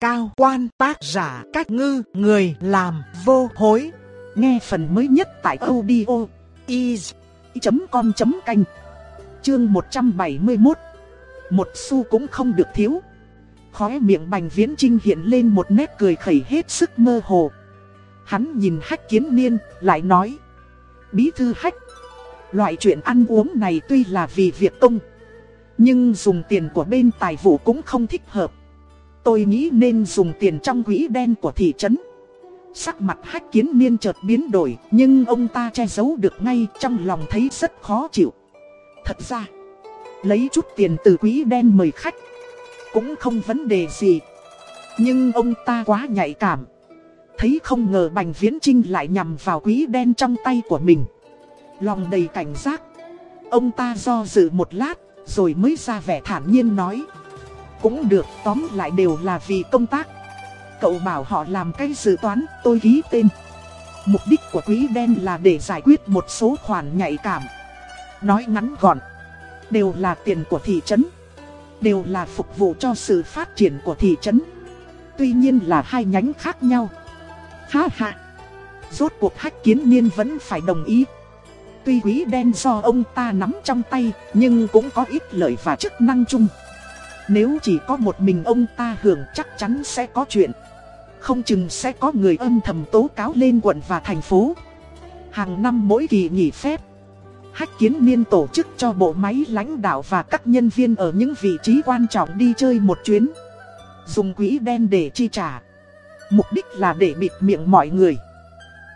cao quan tác giả cách ngư người làm vô hối. Nghe phần mới nhất tại audio is.com.canh Chương 171 Một xu cũng không được thiếu. Khóe miệng bành viễn trinh hiện lên một nét cười khẩy hết sức mơ hồ. Hắn nhìn hách kiến niên, lại nói Bí thư hách Loại chuyện ăn uống này tuy là vì việc công Nhưng dùng tiền của bên tài vụ cũng không thích hợp Tôi nghĩ nên dùng tiền trong quỹ đen của thị trấn. Sắc mặt hách kiến niên chợt biến đổi, Nhưng ông ta che giấu được ngay trong lòng thấy rất khó chịu. Thật ra, Lấy chút tiền từ quỹ đen mời khách Cũng không vấn đề gì. Nhưng ông ta quá nhạy cảm, Thấy không ngờ Bành Viễn Trinh lại nhằm vào quỹ đen trong tay của mình. Lòng đầy cảnh giác, Ông ta do dự một lát, Rồi mới ra vẻ thản nhiên nói. Cũng được tóm lại đều là vì công tác Cậu bảo họ làm cái dự toán tôi ký tên Mục đích của quý đen là để giải quyết một số khoản nhạy cảm Nói ngắn gọn Đều là tiền của thị trấn Đều là phục vụ cho sự phát triển của thị trấn Tuy nhiên là hai nhánh khác nhau Ha ha. Rốt cuộc hách kiến niên vẫn phải đồng ý. Tuy quý đen do ông ta nắm trong tay, nhưng cũng có ít lợi và chức năng chung. Nếu chỉ có một mình ông ta hưởng chắc chắn sẽ có chuyện. Không chừng sẽ có người âm thầm tố cáo lên quận và thành phố. Hàng năm mỗi kỳ nghỉ phép, Hách Kiến Niên tổ chức cho bộ máy lãnh đạo và các nhân viên ở những vị trí quan trọng đi chơi một chuyến. Dùng quỹ đen để chi trả. Mục đích là để bịt miệng mọi người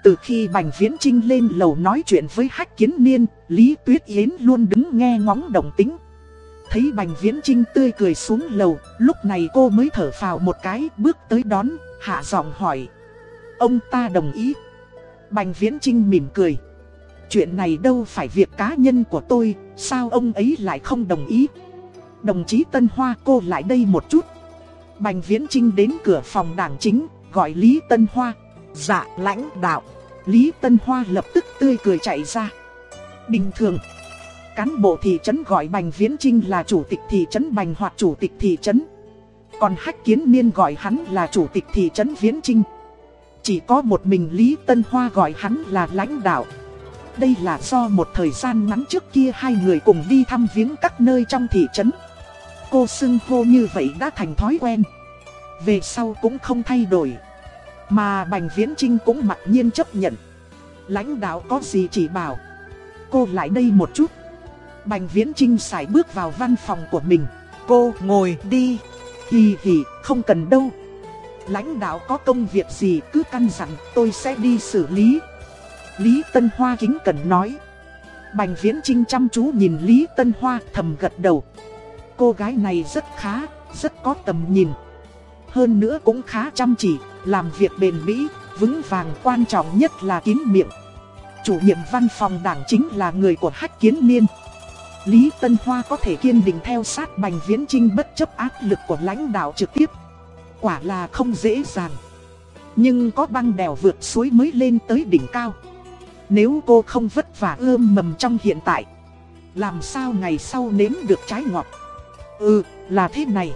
Từ khi Bành Viễn Trinh lên lầu nói chuyện với Hách Kiến Niên Lý Tuyết Yến luôn đứng nghe ngóng đồng tính Thấy Bành Viễn Trinh tươi cười xuống lầu Lúc này cô mới thở phào một cái bước tới đón Hạ giọng hỏi Ông ta đồng ý Bành Viễn Trinh mỉm cười Chuyện này đâu phải việc cá nhân của tôi Sao ông ấy lại không đồng ý Đồng chí Tân Hoa cô lại đây một chút Bành Viễn Trinh đến cửa phòng đảng chính gọi Lý Tân Hoa. Dạ lãnh đạo. Lý Tân Hoa lập tức tươi cười chạy ra. Bình thường, cán bộ thị trấn gọi Bành Viễn Trinh là chủ tịch thị trấn Bành hoặc chủ tịch thị trấn. Còn Hách Kiến Niên gọi hắn là chủ tịch thị trấn Viễn Trinh. Chỉ có một mình Lý Tân Hoa gọi hắn là lãnh đạo. Đây là do một thời gian ngắn trước kia hai người cùng đi thăm viếng các nơi trong thị trấn. Cô xưng hô như vậy đã thành thói quen. Về sau cũng không thay đổi Mà Bành Viễn Trinh cũng mặc nhiên chấp nhận Lãnh đạo có gì chỉ bảo Cô lại đây một chút Bành Viễn Trinh xài bước vào văn phòng của mình. Cô ngồi đi. Hì hì không cần đâu. Lãnh đạo có công việc gì cứ căn dặn tôi sẽ đi xử lý. Lý Tân Hoa kính cần nói. Bành Viễn Trinh chăm chú nhìn Lý Tân Hoa thầm gật đầu. Cô gái này rất khá, rất có tầm nhìn. Hơn nữa cũng khá chăm chỉ, làm việc bền bỉ, vững vàng quan trọng nhất là kín miệng. Chủ nhiệm văn phòng đảng chính là người của Hách Kiến Niên. Lý Tân Hoa có thể kiên định theo sát Bành Viễn Trinh bất chấp áp lực của lãnh đạo trực tiếp. Quả là không dễ dàng. Nhưng có băng đèo vượt suối mới lên tới đỉnh cao. Nếu cô không vất vả ươm mầm trong hiện tại, làm sao ngày sau nếm được trái ngọt? Ừ, là thế này.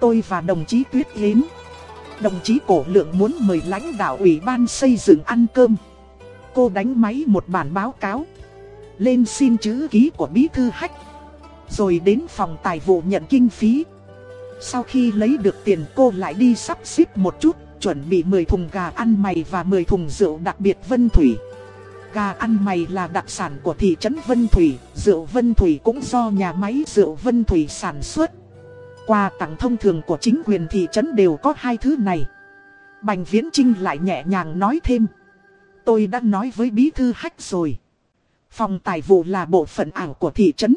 Tôi và đồng chí Tuyết Yến Đồng chí Cổ Lượng muốn mời lãnh đạo ủy ban xây dựng ăn cơm Cô đánh máy một bản báo cáo lên xin chữ ký của bí thư hách, Rồi đến phòng tài vụ nhận kinh phí Sau khi lấy được tiền, cô lại đi sắp xếp một chút, Chuẩn bị 10 thùng gà ăn mày và 10 thùng rượu đặc biệt Vân Thủy Gà ăn mày là đặc sản của thị trấn Vân Thủy, Rượu Vân Thủy cũng do nhà máy rượu Vân Thủy sản xuất Quà tặng thông thường của chính quyền thị trấn đều có hai thứ này. Bành Viễn Trinh lại nhẹ nhàng nói thêm. Tôi đã nói với bí thư hách rồi. Phòng tài vụ là bộ phận ảo của thị trấn.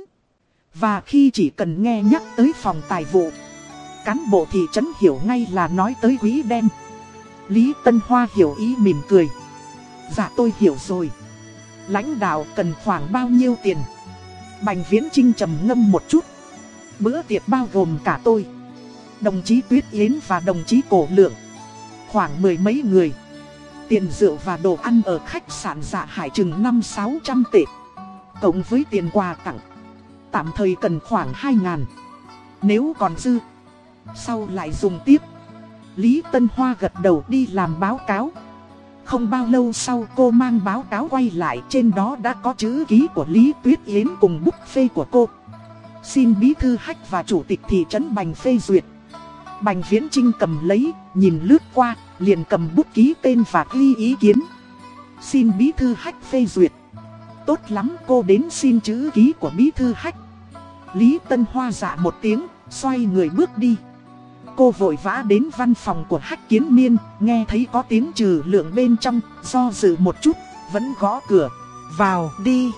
Và khi chỉ cần nghe nhắc tới phòng tài vụ, cán bộ thị trấn hiểu ngay là nói tới quý đen. Lý Tân Hoa hiểu ý mỉm cười. Dạ tôi hiểu rồi. Lãnh đạo cần khoảng bao nhiêu tiền? Bành Viễn Trinh trầm ngâm một chút. Bữa tiệc bao gồm cả tôi Đồng chí Tuyết Yến và đồng chí Cổ Lượng Khoảng mười mấy người Tiền rượu và đồ ăn ở khách sạn dạ hải chừng 5-600 tệ, Cộng với tiền quà tặng Tạm thời cần khoảng 2 ngàn Nếu còn dư, Sau lại dùng tiếp Lý Tân Hoa gật đầu đi làm báo cáo. Không bao lâu sau cô mang báo cáo quay lại, trên đó đã có chữ ký của Lý Tuyết Yến cùng bút phê của cô. Xin bí thư hách và chủ tịch thị trấn Bành phê duyệt. Bành Viễn Trinh cầm lấy, nhìn lướt qua, liền cầm bút ký tên và ghi ý kiến. Xin bí thư hách phê duyệt. Tốt lắm cô đến xin chữ ký của bí thư hách. Lý Tân Hoa dạ một tiếng, xoay người bước đi. Cô vội vã đến văn phòng của Hách Kiến Niên, nghe thấy có tiếng trừ lượng bên trong, do dự một chút, vẫn gõ cửa. Vào đi.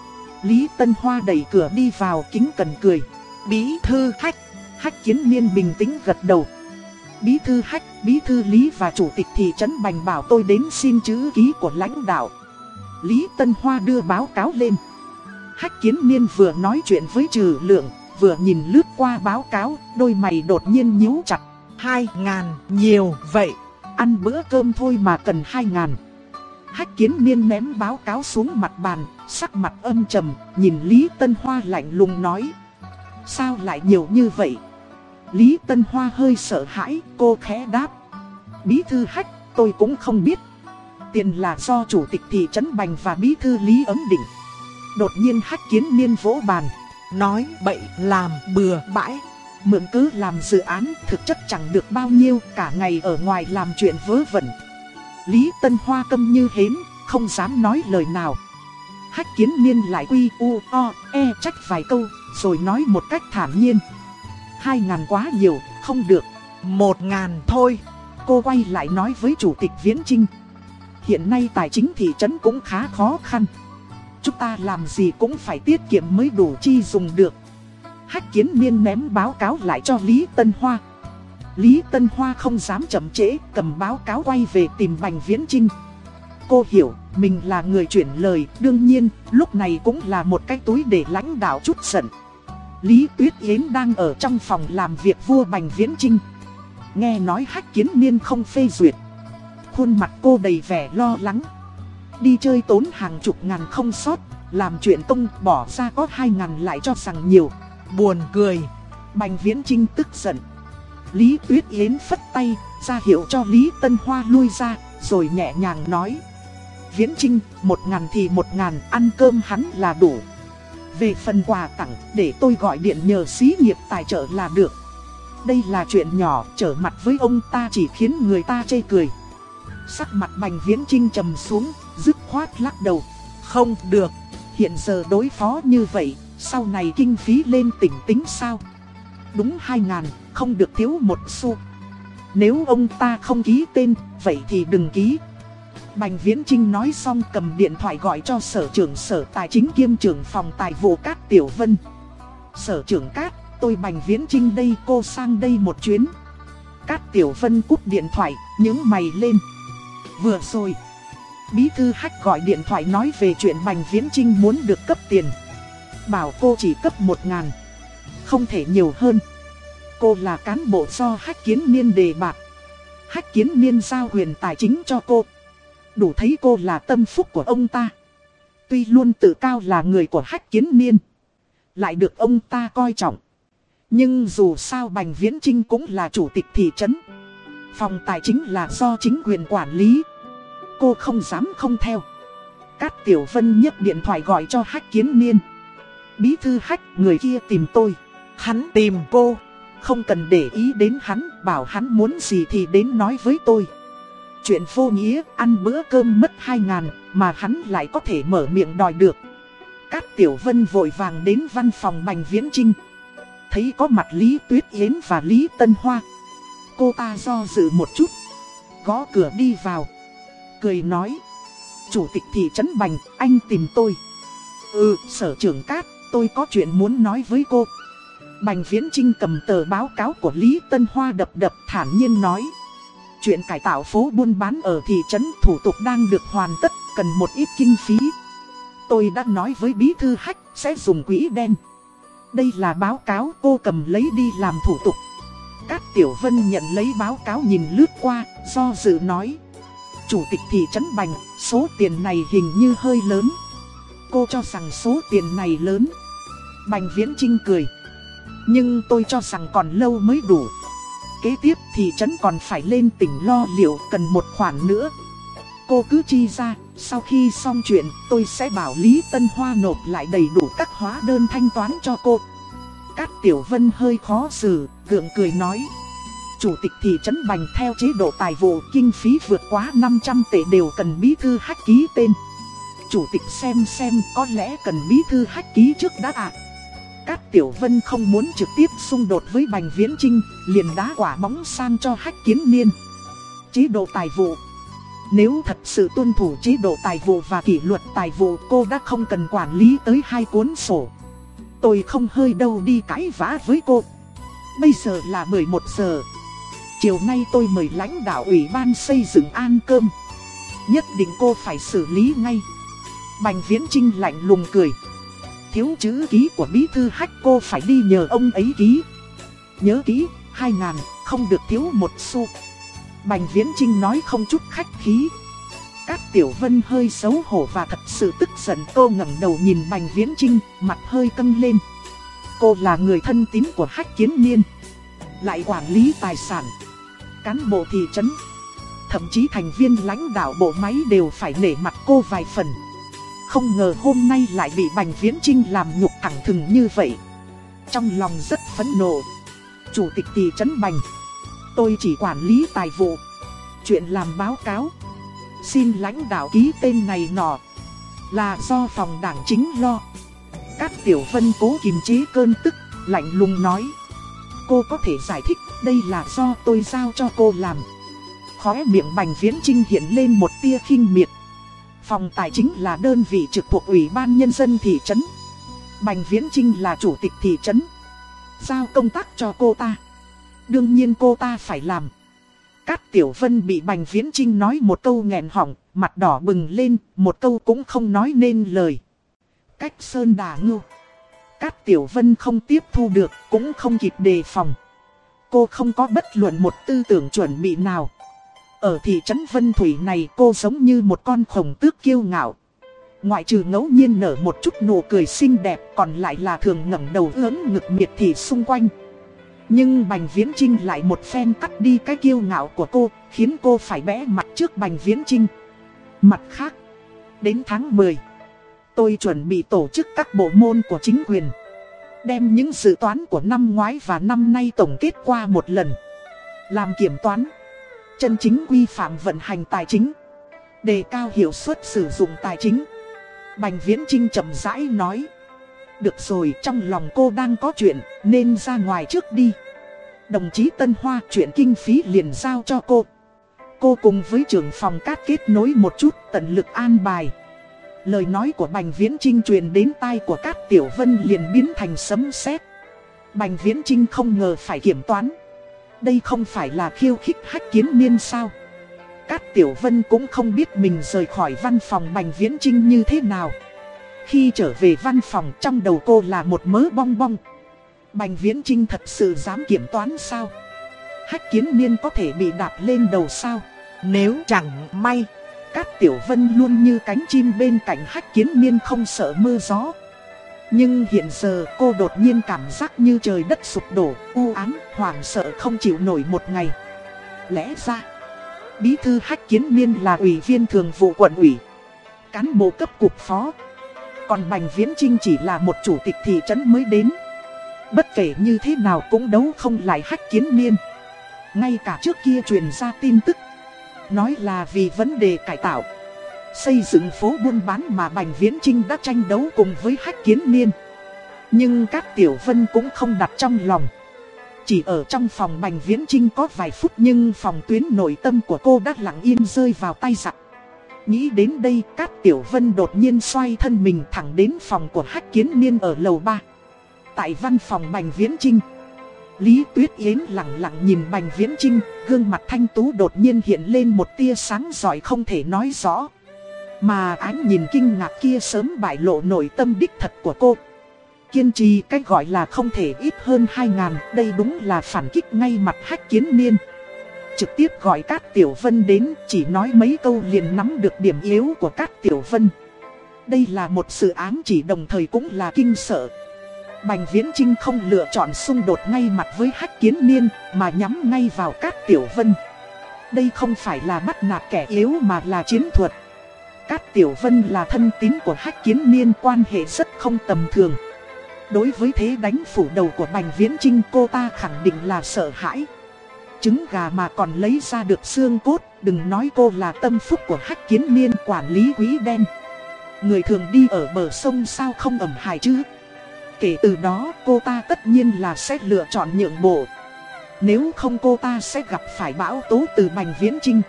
Lý Tân Hoa đẩy cửa đi vào kính cần cười. Bí thư Hách. Hách Kiến Niên bình tĩnh gật đầu. Bí thư Hách, Bí thư Lý và Chủ tịch thị trấn Bành bảo tôi đến xin chữ ký của lãnh đạo. Lý Tân Hoa đưa báo cáo lên. Hách Kiến Niên vừa nói chuyện với trừ lượng, vừa nhìn lướt qua báo cáo, đôi mày đột nhiên nhíu chặt. Hai ngàn, nhiều vậy. Ăn bữa cơm thôi mà cần hai ngàn. Hách kiến niên ném báo cáo xuống mặt bàn, sắc mặt âm trầm, nhìn Lý Tân Hoa lạnh lùng nói. Sao lại nhiều như vậy? Lý Tân Hoa hơi sợ hãi, cô khẽ đáp. Bí thư hách, tôi cũng không biết. Tiền là do chủ tịch thị trấn Bành và bí thư Lý ấm định. Đột nhiên hách kiến niên vỗ bàn. Nói bậy làm bừa bãi. Mượn cứ làm dự án thực chất chẳng được bao nhiêu cả ngày ở ngoài làm chuyện vớ vẩn. Lý Tân Hoa câm như hến, không dám nói lời nào. Hách kiến niên lại quy u o e trách vài câu, rồi nói một cách thản nhiên. Hai ngàn quá nhiều, không được. Một ngàn thôi. Cô quay lại nói với Chủ tịch Viễn Trinh. Hiện nay tài chính thị trấn cũng khá khó khăn. Chúng ta làm gì cũng phải tiết kiệm mới đủ chi dùng được. Hách kiến Miên ném báo cáo lại cho Lý Tân Hoa. Lý Tân Hoa không dám chậm trễ, cầm báo cáo quay về tìm Bành Viễn Trinh. Cô hiểu, mình là người chuyển lời, đương nhiên, lúc này cũng là một cái túi để lãnh đạo chút giận. Lý Tuyết Yến đang ở trong phòng làm việc vua Bành Viễn Trinh. Nghe nói hách kiến niên không phê duyệt. Khuôn mặt cô đầy vẻ lo lắng. Đi chơi tốn hàng chục ngàn không sót, làm chuyện công bỏ ra có hai ngàn lại cho rằng nhiều buồn cười. Bành Viễn Trinh tức giận. Lý Tuyết Yến phất tay, ra hiệu cho Lý Tân Hoa lui ra, rồi nhẹ nhàng nói. Viễn Trinh, một ngàn thì một ngàn, ăn cơm hắn là đủ. Về phần quà tặng, để tôi gọi điện nhờ xí nghiệp tài trợ là được. Đây là chuyện nhỏ, trở mặt với ông ta chỉ khiến người ta chê cười. Sắc mặt Bành Viễn Trinh trầm xuống, dứt khoát lắc đầu. Không được, hiện giờ đối phó như vậy, sau này kinh phí lên tỉnh tính sao? Đúng hai ngàn, không được thiếu một xu. Nếu ông ta không ký tên, vậy thì đừng ký. Bành Viễn Trinh nói xong cầm điện thoại gọi cho sở trưởng sở tài chính kiêm trưởng phòng tài vụ Cát Tiểu Vân. Sở trưởng Cát, tôi Bành Viễn Trinh đây cô sang đây một chuyến. Cát Tiểu Vân cúp điện thoại, những mày lên. Vừa rồi, Bí Thư Hách gọi điện thoại nói về chuyện Bành Viễn Trinh muốn được cấp tiền. Bảo cô chỉ cấp một ngàn Không thể nhiều hơn Cô là cán bộ do hách kiến niên đề bạc Hách kiến niên giao quyền tài chính cho cô Đủ thấy cô là tâm phúc của ông ta. Tuy luôn tự cao là người của hách kiến niên. Lại được ông ta coi trọng. Nhưng dù sao Bành Viễn Trinh cũng là chủ tịch thị trấn. Phòng tài chính là do chính quyền quản lý. Cô không dám không theo. Cát Tiểu Vân nhấc điện thoại gọi cho Hách Kiến Niên. Bí thư hách người kia tìm tôi. Hắn tìm cô. Không cần để ý đến hắn, bảo hắn muốn gì thì đến nói với tôi. Chuyện vô nghĩa, ăn bữa cơm mất hai ngàn, mà hắn lại có thể mở miệng đòi được. Cát Tiểu Vân vội vàng đến văn phòng Bành Viễn Trinh. Thấy có mặt Lý Tuyết Yến và Lý Tân Hoa. Cô ta do dự một chút. Gõ cửa đi vào. Cười nói. Chủ tịch thị trấn Bành, anh tìm tôi. Ừ, sở trưởng Cát, tôi có chuyện muốn nói với cô. Bành Viễn Trinh cầm tờ báo cáo của Lý Tân Hoa đập đập thản nhiên nói. Chuyện cải tạo phố buôn bán ở thị trấn thủ tục đang được hoàn tất, cần một ít kinh phí. Tôi đã nói với bí thư hách sẽ dùng quỹ đen. Đây là báo cáo cô cầm lấy đi làm thủ tục. Các tiểu vân nhận lấy báo cáo nhìn lướt qua, do dự nói. Chủ tịch thị trấn Bành, số tiền này hình như hơi lớn. Cô cho rằng số tiền này lớn Bành Viễn Trinh cười. Nhưng tôi cho rằng còn lâu mới đủ kế tiếp thì trấn còn phải lên tỉnh lo liệu cần một khoản nữa. Cô cứ chi ra, sau khi xong chuyện tôi sẽ bảo Lý Tân Hoa nộp lại đầy đủ các hóa đơn thanh toán cho cô. Cát Tiểu Vân hơi khó xử, gượng cười nói. Chủ tịch thị trấn Bành theo chế độ tài vụ kinh phí vượt quá 500 tệ đều cần bí thư hách ký tên. Chủ tịch xem xem có lẽ cần bí thư hách ký trước đã ạ. À. Cát Tiểu Vân không muốn trực tiếp xung đột với Bành Viễn Trinh, liền đá quả bóng sang cho hách kiến niên. Chế độ tài vụ Nếu thật sự tuân thủ chế độ tài vụ và kỷ luật tài vụ cô đã không cần quản lý tới hai cuốn sổ. Tôi không hơi đâu đi cãi vã với cô. Bây giờ là 11 giờ. Chiều nay tôi mời lãnh đạo ủy ban xây dựng an cơm. Nhất định cô phải xử lý ngay. Bành Viễn Trinh lạnh lùng cười thiếu chữ ký của bí thư hách cô phải đi nhờ ông ấy ký. Nhớ ký, hai ngàn, không được thiếu một xu. Bành Viễn Trinh nói không chút khách khí. các Tiểu Vân hơi xấu hổ và thật sự tức giận cô ngẩng đầu nhìn Bành Viễn Trinh, mặt hơi căng lên. Cô là người thân tín của Hách Kiến Niên, lại quản lý tài sản, cán bộ thị trấn. Thậm chí thành viên lãnh đạo bộ máy đều phải nể mặt cô vài phần. Không ngờ hôm nay lại bị Bành Viễn Trinh làm nhục thẳng thừng như vậy. Trong lòng rất phẫn nộ. Chủ tịch thị trấn Bành. Tôi chỉ quản lý tài vụ. Chuyện làm báo cáo. Xin lãnh đạo ký tên này nọ. Là do phòng đảng chính lo. Các tiểu vân cố kiềm chế cơn tức, lạnh lùng nói. Cô có thể giải thích đây là do tôi giao cho cô làm. Khóe miệng Bành Viễn Trinh hiện lên một tia khinh miệt. Phòng tài chính là đơn vị trực thuộc Ủy ban Nhân dân thị trấn. Bành Viễn Trinh là chủ tịch thị trấn. Giao công tác cho cô ta. Đương nhiên cô ta phải làm. Cát Tiểu Vân bị Bành Viễn Trinh nói một câu nghẹn hỏng, mặt đỏ bừng lên, một câu cũng không nói nên lời. Cách sơn đà ngưu. Cát Tiểu Vân không tiếp thu được, cũng không kịp đề phòng. Cô không có bất luận một tư tưởng chuẩn bị nào. Ở thị trấn Vân Thủy này cô giống như một con khổng tước kiêu ngạo. Ngoại trừ ngẫu nhiên nở một chút nụ cười xinh đẹp còn lại là thường ngẩng đầu ớn ngực miệt thị xung quanh. Nhưng Bành Viễn Trinh lại một phen cắt đi cái kiêu ngạo của cô, khiến cô phải bẽ mặt trước Bành Viễn Trinh. Mặt khác, đến tháng 10, tôi chuẩn bị tổ chức các bộ môn của chính quyền. Đem những dự toán của năm ngoái và năm nay tổng kết qua một lần. Làm kiểm toán chân chính quy phạm vận hành tài chính, đề cao hiệu suất sử dụng tài chính. Bành Viễn Trinh chậm rãi nói, được rồi trong lòng cô đang có chuyện nên ra ngoài trước đi. Đồng chí Tân Hoa chuyện kinh phí liền giao cho cô. Cô cùng với trưởng phòng cát kết nối một chút tận lực an bài. Lời nói của Bành Viễn Trinh truyền đến tai của Cát Tiểu Vân liền biến thành sấm sét. Bành Viễn Trinh không ngờ phải kiểm toán đây không phải là khiêu khích hách kiến niên sao? Cát Tiểu Vân cũng không biết mình rời khỏi văn phòng Bành Viễn Trinh như thế nào. Khi trở về văn phòng, trong đầu cô là một mớ bong bong. Bành Viễn Trinh thật sự dám kiểm toán sao? Hách kiến niên có thể bị đạp lên đầu sao? Nếu chẳng may, Cát Tiểu Vân luôn như cánh chim bên cạnh hách kiến niên không sợ mưa gió nhưng hiện giờ cô đột nhiên cảm giác như trời đất sụp đổ, u ám, hoảng sợ không chịu nổi một ngày. Lẽ ra, Bí thư Hách Kiến Niên là ủy viên thường vụ quận ủy, cán bộ cấp cục phó. Còn Bành Viễn Trinh chỉ là một chủ tịch thị trấn mới đến. Bất kể như thế nào cũng đấu không lại Hách Kiến Niên. Ngay cả trước kia truyền ra tin tức, nói là vì vấn đề cải tạo. Xây dựng phố buôn bán mà Bành Viễn Trinh đã tranh đấu cùng với Hách Kiến Niên. Nhưng các tiểu vân cũng không đặt trong lòng. Chỉ ở trong phòng Bành Viễn Trinh có vài phút nhưng phòng tuyến nội tâm của cô đã lặng im rơi vào tay giặc. Nghĩ đến đây Cát Tiểu Vân đột nhiên xoay thân mình thẳng đến phòng của Hách Kiến Niên ở lầu 3 Tại văn phòng Bành Viễn Trinh Lý Tuyết Yến lặng lặng nhìn Bành Viễn Trinh Gương mặt thanh tú đột nhiên hiện lên một tia sáng giỏi không thể nói rõ mà ánh nhìn kinh ngạc kia sớm bại lộ nội tâm đích thật của cô Kiên trì cách gọi là không thể ít hơn 2 ngàn, Đây đúng là phản kích ngay mặt hách kiến niên Trực tiếp gọi Cát Tiểu Vân đến, Chỉ nói mấy câu liền nắm được điểm yếu của Cát Tiểu Vân Đây là một sự ám chỉ đồng thời cũng là kinh sợ Bành Viễn Trinh không lựa chọn xung đột ngay mặt với Hách Kiến Niên, mà nhắm ngay vào Cát Tiểu Vân. Đây không phải là bắt nạt kẻ yếu mà là chiến thuật. Cát Tiểu Vân là thân tín của Hách Kiến Niên quan hệ rất không tầm thường. Đối với thế đánh phủ đầu của Bành Viễn Trinh cô ta khẳng định là sợ hãi. Trứng gà mà còn lấy ra được xương cốt, đừng nói cô là tâm phúc của Hách Kiến Niên quản lý quý đen. Người thường đi ở bờ sông sao không ẩm hài chứ? Kể từ đó cô ta tất nhiên là sẽ lựa chọn nhượng bộ. Nếu không cô ta sẽ gặp phải bão tố từ Bành Viễn Trinh.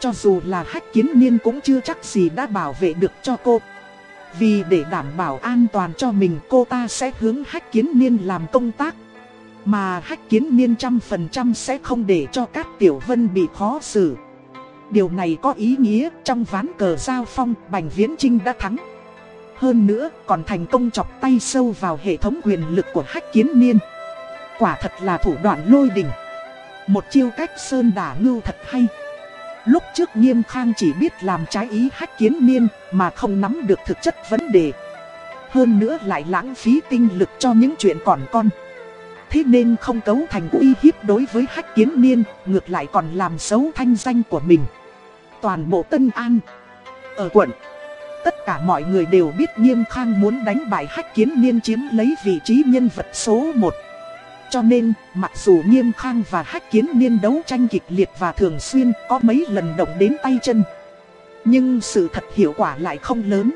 Cho dù là hách kiến niên cũng chưa chắc gì đã bảo vệ được cho cô. Vì để đảm bảo an toàn cho mình, cô ta sẽ hướng hách kiến niên làm công tác. Mà hách kiến niên trăm phần trăm sẽ không để cho các tiểu vân bị khó xử. Điều này có ý nghĩa trong ván cờ giao phong, Bành Viễn Trinh đã thắng. Hơn nữa, còn thành công chọc tay sâu vào hệ thống quyền lực của hách kiến niên. Quả thật là thủ đoạn lôi đình. Một chiêu cách sơn đả ngưu thật hay. Lúc trước nghiêm khang chỉ biết làm trái ý hách kiến niên mà không nắm được thực chất vấn đề. Hơn nữa lại lãng phí tinh lực cho những chuyện còn con. Thế nên không cấu thành uy hiếp đối với hách kiến niên, ngược lại còn làm xấu thanh danh của mình. Toàn bộ Tân An, ở quận, tất cả mọi người đều biết Nghiêm Khang muốn đánh bại hách kiến niên chiếm lấy vị trí nhân vật số 1. Cho nên, mặc dù Nghiêm Khang và Hách Kiến Niên đấu tranh kịch liệt và thường xuyên có mấy lần động đến tay chân. Nhưng sự thật hiệu quả lại không lớn.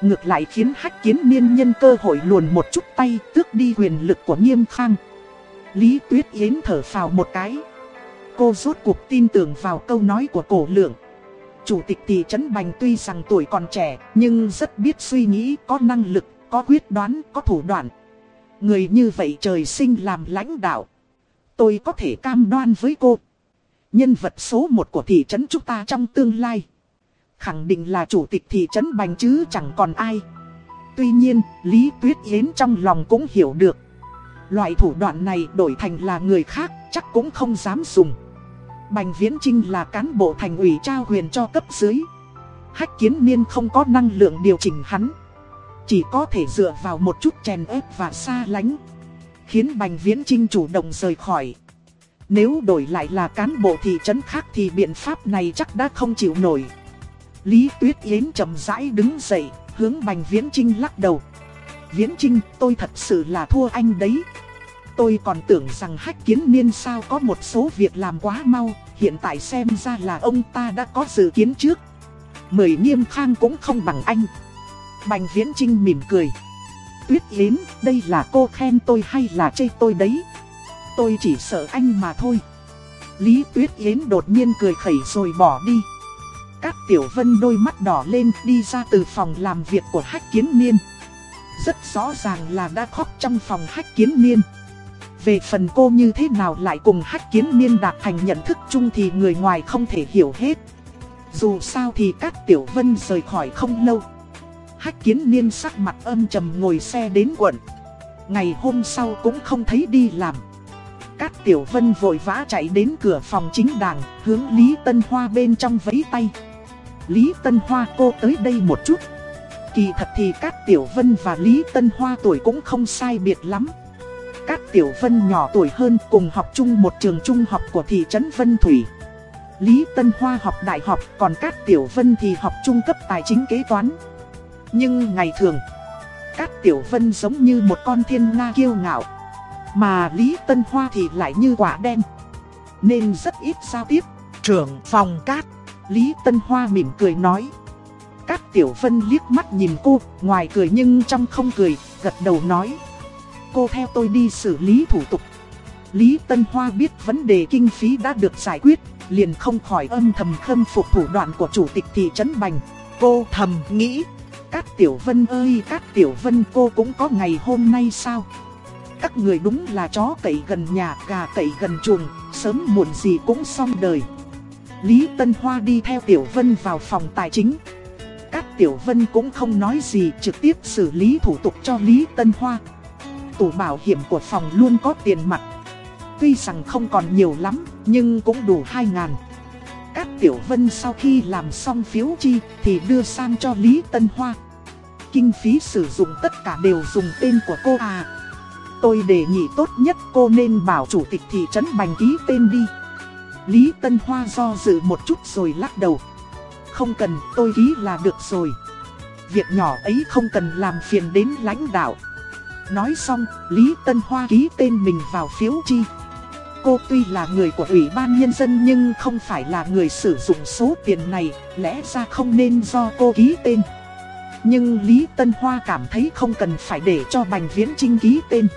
Ngược lại khiến Hách Kiến Niên nhân cơ hội luồn một chút tay tước đi quyền lực của Nghiêm Khang. Lý Tuyết Yến thở phào một cái. Cô rốt cuộc tin tưởng vào câu nói của cổ lượng. Chủ tịch thị trấn Bành tuy rằng tuổi còn trẻ nhưng rất biết suy nghĩ, có năng lực, có quyết đoán, có thủ đoạn. Người như vậy trời sinh làm lãnh đạo. Tôi có thể cam đoan với cô. Nhân vật số một của thị trấn chúng ta trong tương lai. Khẳng định là chủ tịch thị trấn Bành chứ chẳng còn ai. Tuy nhiên, Lý Tuyết Yến trong lòng cũng hiểu được. Loại thủ đoạn này đổi thành là người khác chắc cũng không dám dùng. Bành Viễn Trinh là cán bộ thành ủy trao quyền cho cấp dưới. Hách kiến niên không có năng lượng điều chỉnh hắn. Chỉ có thể dựa vào một chút chèn ép và xa lánh, Khiến Bành Viễn Trinh chủ động rời khỏi. Nếu đổi lại là cán bộ thị trấn khác thì biện pháp này chắc đã không chịu nổi. Lý Tuyết Yến chậm rãi đứng dậy, Hướng Bành Viễn Trinh lắc đầu. Viễn Trinh tôi thật sự là thua anh đấy. Tôi còn tưởng rằng hách kiến niên sao có một số việc làm quá mau, Hiện tại xem ra là ông ta đã có dự kiến trước. Mười nghiêm khang cũng không bằng anh. Bành Viễn Trinh mỉm cười. Tuyết Yến, đây là cô khen tôi hay là chê tôi đấy? Tôi chỉ sợ anh mà thôi. Lý Tuyết Yến đột nhiên cười khẩy rồi bỏ đi. Các tiểu vân đôi mắt đỏ lên đi ra từ phòng làm việc của Hách Kiến Niên. Rất rõ ràng là đã khóc trong phòng Hách Kiến Niên. Về phần cô như thế nào lại cùng Hách Kiến Niên đạt thành nhận thức chung thì người ngoài không thể hiểu hết. Dù sao thì các tiểu vân rời khỏi không lâu. Hách kiến niên sắc mặt âm trầm ngồi xe đến quận. Ngày hôm sau cũng không thấy đi làm. Cát Tiểu Vân vội vã chạy đến cửa phòng chính đảng, hướng Lý Tân Hoa bên trong vẫy tay. Lý Tân Hoa cô tới đây một chút. Kỳ thật thì Cát Tiểu Vân và Lý Tân Hoa tuổi cũng không sai biệt lắm. Cát Tiểu Vân nhỏ tuổi hơn cùng học chung một trường trung học của thị trấn Vân Thủy. Lý Tân Hoa học đại học còn Cát Tiểu Vân thì học trung cấp tài chính kế toán. Nhưng ngày thường, Cát Tiểu Vân giống như một con thiên nga kiêu ngạo. Mà Lý Tân Hoa thì lại như quả đen. Nên rất ít giao tiếp. Trưởng phòng Cát. Lý Tân Hoa mỉm cười nói. Cát Tiểu Vân liếc mắt nhìn cô, ngoài cười nhưng trong không cười, gật đầu nói. Cô theo tôi đi xử lý thủ tục. Lý Tân Hoa biết vấn đề kinh phí đã được giải quyết, liền không khỏi âm thầm khâm phục thủ đoạn của chủ tịch thị trấn Bành. Cô thầm nghĩ, Cát Tiểu Vân ơi Cát Tiểu Vân cô cũng có ngày hôm nay sao? Các người đúng là chó cậy gần nhà, gà cậy gần chuồng, Sớm muộn gì cũng xong đời. Lý Tân Hoa đi theo Tiểu Vân vào phòng tài chính. Cát Tiểu Vân cũng không nói gì, trực tiếp xử lý thủ tục cho Lý Tân Hoa. Tủ bảo hiểm của phòng luôn có tiền mặt. Tuy rằng không còn nhiều lắm, nhưng cũng đủ 2 ngàn. Cát Tiểu Vân sau khi làm xong phiếu chi thì đưa sang cho Lý Tân Hoa. kinh phí sử dụng tất cả đều dùng tên của cô à. Tôi đề nghị tốt nhất cô nên bảo chủ tịch thị trấn Bành ký tên đi. Lý Tân Hoa do dự một chút rồi lắc đầu. Không cần, tôi ký là được rồi. Việc nhỏ ấy không cần làm phiền đến lãnh đạo. Nói xong, Lý Tân Hoa ký tên mình vào phiếu chi. Cô tuy là người của Ủy ban Nhân dân nhưng không phải là người sử dụng số tiền này, lẽ ra không nên do cô ký tên. Nhưng Lý Tân Hoa cảm thấy không cần phải để cho Bành Viễn Trinh ký tên.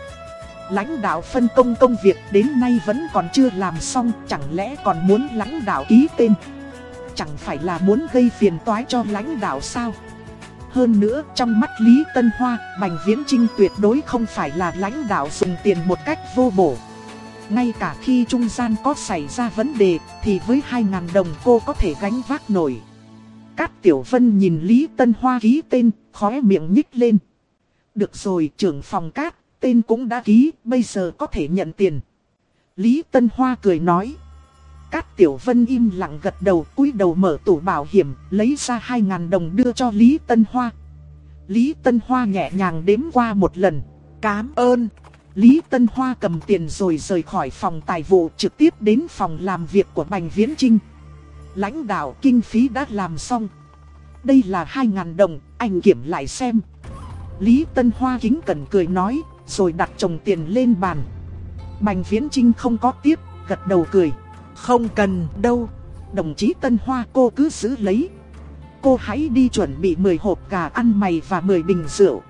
Lãnh đạo phân công công việc đến nay vẫn còn chưa làm xong, chẳng lẽ còn muốn lãnh đạo ký tên. Chẳng phải là muốn gây phiền toái cho lãnh đạo sao? Hơn nữa, trong mắt Lý Tân Hoa, Bành Viễn Trinh tuyệt đối không phải là lãnh đạo dùng tiền một cách vô bổ. Ngay cả khi trung gian có xảy ra vấn đề, thì với 2.000 đồng cô có thể gánh vác nổi. Cát Tiểu Vân nhìn Lý Tân Hoa ký tên, khóe miệng nhích lên. Được rồi, trưởng phòng Cát, tên cũng đã ký, bây giờ có thể nhận tiền. Lý Tân Hoa cười nói. Cát Tiểu Vân im lặng gật đầu cúi đầu mở tủ bảo hiểm, lấy ra 2.000 đồng đưa cho Lý Tân Hoa. Lý Tân Hoa nhẹ nhàng đếm qua một lần. Cám ơn. Lý Tân Hoa cầm tiền rồi rời khỏi phòng tài vụ trực tiếp đến phòng làm việc của Bành Viễn Trinh. Lãnh đạo kinh phí đã làm xong. Đây là 2.000 đồng, anh kiểm lại xem. Lý Tân Hoa kính cẩn cười nói, rồi đặt chồng tiền lên bàn. Bành Viễn Trinh không có tiếp, gật đầu cười. Không cần đâu, đồng chí Tân Hoa cô cứ giữ lấy. Cô hãy đi chuẩn bị 10 hộp gà ăn mày và 10 bình rượu.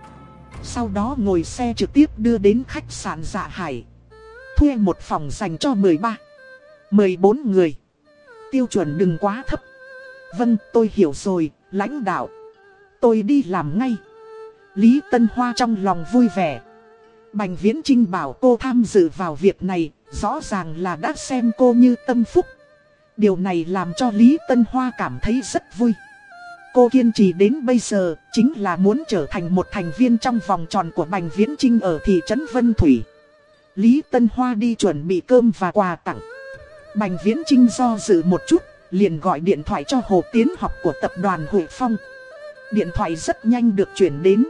Sau đó ngồi xe trực tiếp đưa đến khách sạn Dạ Hải. Thuê một phòng dành cho 13, 14 người. Tiêu chuẩn đừng quá thấp. Vâng, tôi hiểu rồi, lãnh đạo. Tôi đi làm ngay. Lý Tân Hoa trong lòng vui vẻ. Bành Viễn Trinh bảo cô tham dự vào việc này, rõ ràng là đã xem cô như tâm phúc. Điều này làm cho Lý Tân Hoa cảm thấy rất vui. Cô kiên trì đến bây giờ, chính là muốn trở thành một thành viên trong vòng tròn của Bành Viễn Trinh ở thị trấn Vân Thủy. Lý Tân Hoa đi chuẩn bị cơm và quà tặng. Bành Viễn Trinh do dự một chút, liền gọi điện thoại cho Hồ Tiến học của tập đoàn Hội Phong. Điện thoại rất nhanh được chuyển đến.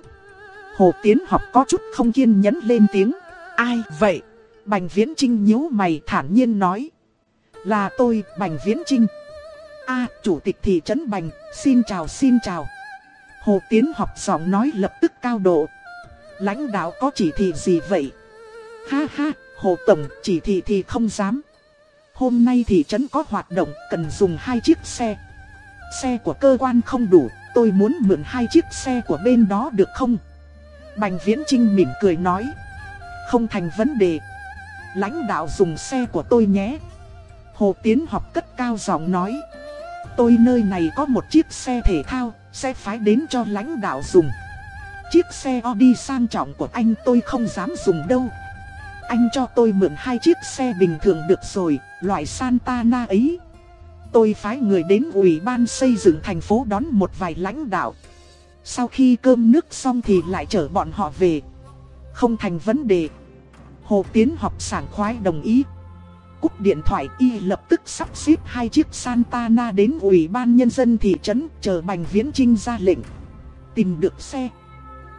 Hồ Tiến học có chút không kiên nhẫn lên tiếng. Ai vậy? Bành Viễn Trinh nhíu mày thản nhiên nói. Là tôi, Bành Viễn Trinh a chủ tịch thị trấn Bành, xin chào xin chào. Hồ Tiến học giọng nói lập tức cao độ. Lãnh đạo có chỉ thị gì vậy? Ha ha, Hồ Tổng chỉ thị thì không dám. Hôm nay thị trấn có hoạt động cần dùng hai chiếc xe. Xe của cơ quan không đủ, tôi muốn mượn hai chiếc xe của bên đó được không? Bành Viễn Trinh mỉm cười nói. Không thành vấn đề. Lãnh đạo dùng xe của tôi nhé. Hồ Tiến học cất cao giọng nói. Tôi nơi này có một chiếc xe thể thao, sẽ phái đến cho lãnh đạo dùng. Chiếc xe Audi sang trọng của anh tôi không dám dùng đâu. Anh cho tôi mượn hai chiếc xe bình thường được rồi, loại Santana ấy. Tôi phái người đến ủy ban xây dựng thành phố đón một vài lãnh đạo. Sau khi cơm nước xong thì lại chở bọn họ về. Không thành vấn đề. Hồ Tiến học sảng khoái đồng ý. Cúp điện thoại y lập tức sắp xếp hai chiếc Santana đến ủy ban nhân dân thị trấn chờ Bành Viễn Trinh ra lệnh. Tìm được xe.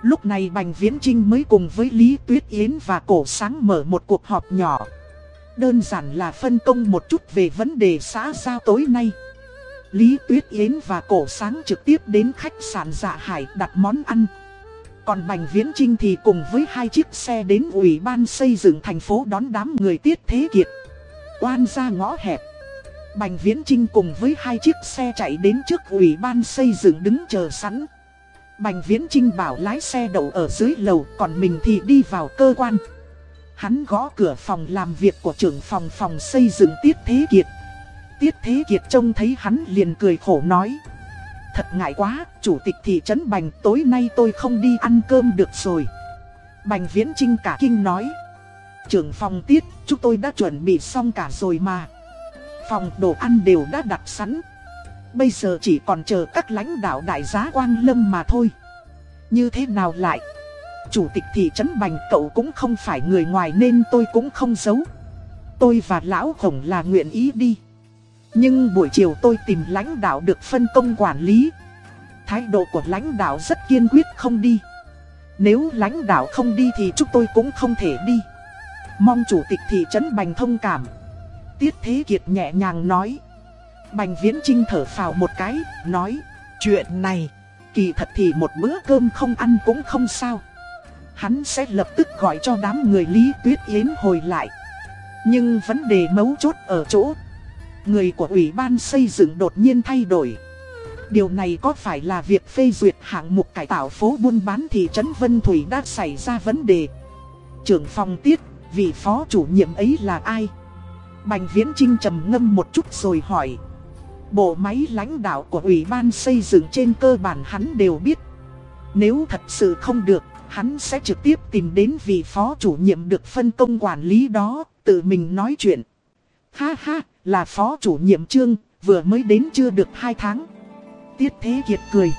Lúc này Bành Viễn Trinh mới cùng với Lý Tuyết Yến và Cổ Sáng mở một cuộc họp nhỏ. Đơn giản là phân công một chút về vấn đề xã giao tối nay. Lý Tuyết Yến và Cổ Sáng trực tiếp đến khách sạn Dạ Hải đặt món ăn. Còn Bành Viễn Trinh thì cùng với hai chiếc xe đến Ủy ban xây dựng thành phố đón đám người Tiết Thế Kiệt. Oan ra ngõ hẹp. Bành Viễn Trinh cùng với hai chiếc xe chạy đến trước Ủy ban xây dựng đứng chờ sẵn. Bành Viễn Trinh bảo lái xe đậu ở dưới lầu còn mình thì đi vào cơ quan. Hắn gõ cửa phòng làm việc của trưởng phòng phòng xây dựng Tiết Thế Kiệt. Tiết Thế Kiệt trông thấy hắn liền cười khổ nói. Thật ngại quá, chủ tịch thị trấn Bành tối nay tôi không đi ăn cơm được rồi. Bành Viễn Trinh cả kinh nói. Trưởng phòng Tiết, chúng tôi đã chuẩn bị xong cả rồi mà. Phòng đồ ăn đều đã đặt sẵn. Bây giờ chỉ còn chờ các lãnh đạo đại giá Quang Lâm mà thôi. Như thế nào lại? Chủ tịch thị trấn Bành cậu cũng không phải người ngoài nên tôi cũng không giấu. Tôi và Lão Khổng là nguyện ý đi. Nhưng buổi chiều tôi tìm lãnh đạo được phân công quản lý. Thái độ của lãnh đạo rất kiên quyết không đi. Nếu lãnh đạo không đi thì chúng tôi cũng không thể đi. Mong chủ tịch thị trấn Bành thông cảm. Tiết Thế Kiệt nhẹ nhàng nói. Bành Viễn Trinh thở phào một cái, nói. Chuyện này, kỳ thật thì một bữa cơm không ăn cũng không sao. Hắn sẽ lập tức gọi cho đám người Lý Tuyết Yến hồi lại. Nhưng vấn đề mấu chốt ở chỗ. Người của Ủy ban xây dựng đột nhiên thay đổi. Điều này có phải là việc phê duyệt hạng mục cải tạo phố buôn bán thị trấn Vân Thủy đã xảy ra vấn đề? Trưởng phòng tiết, vị phó chủ nhiệm ấy là ai? Bành Viễn Trinh trầm ngâm một chút rồi hỏi. Bộ máy lãnh đạo của Ủy ban xây dựng trên cơ bản hắn đều biết. Nếu thật sự không được, hắn sẽ trực tiếp tìm đến vị phó chủ nhiệm được phân công quản lý đó, tự mình nói chuyện. Ha ha, là phó chủ nhiệm trương, vừa mới đến chưa được 2 tháng. Tiết Thế Kiệt cười.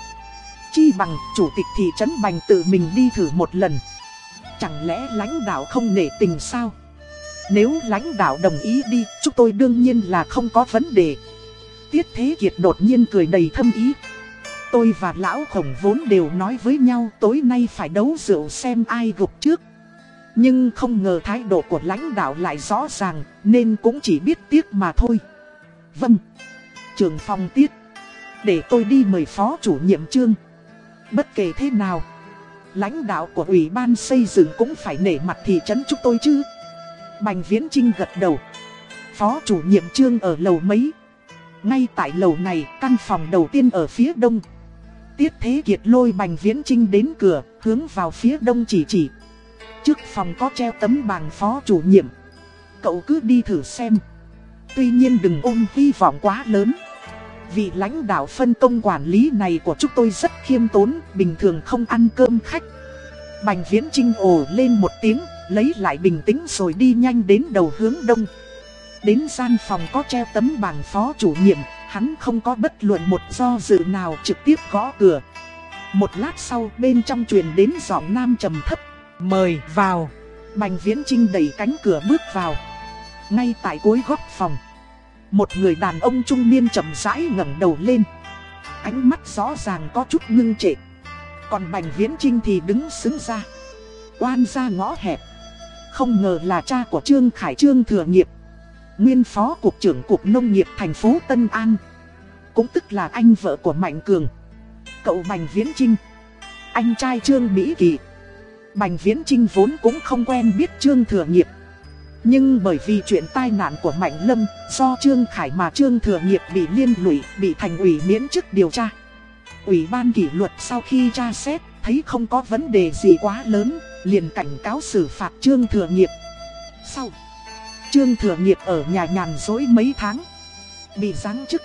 Chi bằng chủ tịch thị trấn Bành tự mình đi thử một lần. Chẳng lẽ lãnh đạo không nể tình sao? Nếu lãnh đạo đồng ý đi, chúng tôi đương nhiên là không có vấn đề. Tiết Thế Kiệt đột nhiên cười đầy thâm ý. Tôi và lão khổng vốn đều nói với nhau tối nay phải đấu rượu xem ai gục trước. Nhưng không ngờ thái độ của lãnh đạo lại rõ ràng, nên cũng chỉ biết tiếc mà thôi. Vâng, trường phòng tiết, để tôi đi mời phó chủ nhiệm trương. Bất kể thế nào, lãnh đạo của ủy ban xây dựng cũng phải nể mặt thị trấn chúng tôi chứ. Bành Viễn Trinh gật đầu. Phó chủ nhiệm trương ở lầu mấy. Ngay tại lầu này, căn phòng đầu tiên ở phía đông. Tiết Thế Kiệt lôi Bành Viễn Trinh đến cửa, hướng vào phía đông chỉ chỉ. Trước phòng có treo tấm bảng phó chủ nhiệm. Cậu cứ đi thử xem. Tuy nhiên đừng ôm hy vọng quá lớn. Vị lãnh đạo phân công quản lý này của chúng tôi rất khiêm tốn, bình thường không ăn cơm khách. Bành Viễn Trinh ồ lên một tiếng, lấy lại bình tĩnh rồi đi nhanh đến đầu hướng đông. Đến gian phòng có treo tấm bảng phó chủ nhiệm, hắn không có bất luận một do dự nào trực tiếp gõ cửa. Một lát sau bên trong truyền đến giọng nam trầm thấp, mời vào. Bành Viễn Trinh đẩy cánh cửa bước vào. Ngay tại cuối góc phòng, một người đàn ông trung niên chậm rãi ngẩng đầu lên. Ánh mắt rõ ràng có chút ngưng trệ. Còn Bành Viễn Trinh thì đứng xứng ra. Oan ra ngõ hẹp. Không ngờ là cha của Trương Khải Trương Thừa Nghiệp. Nguyên phó cục trưởng cục nông nghiệp thành phố Tân An. Cũng tức là anh vợ của Mạnh Cường. Cậu Bành Viễn Trinh. Anh trai Trương Mỹ Kỳ. Bành Viễn Trinh vốn cũng không quen biết Trương Thừa Nghiệp. Nhưng bởi vì chuyện tai nạn của Mạnh Lâm, do Trương Khải mà Trương Thừa Nghiệp bị liên lụy, bị thành ủy miễn chức điều tra. Ủy ban kỷ luật sau khi tra xét, thấy không có vấn đề gì quá lớn, liền cảnh cáo xử phạt Trương Thừa Nghiệp. Sau, Trương Thừa Nghiệp ở nhà nhàn dối mấy tháng, bị giáng chức.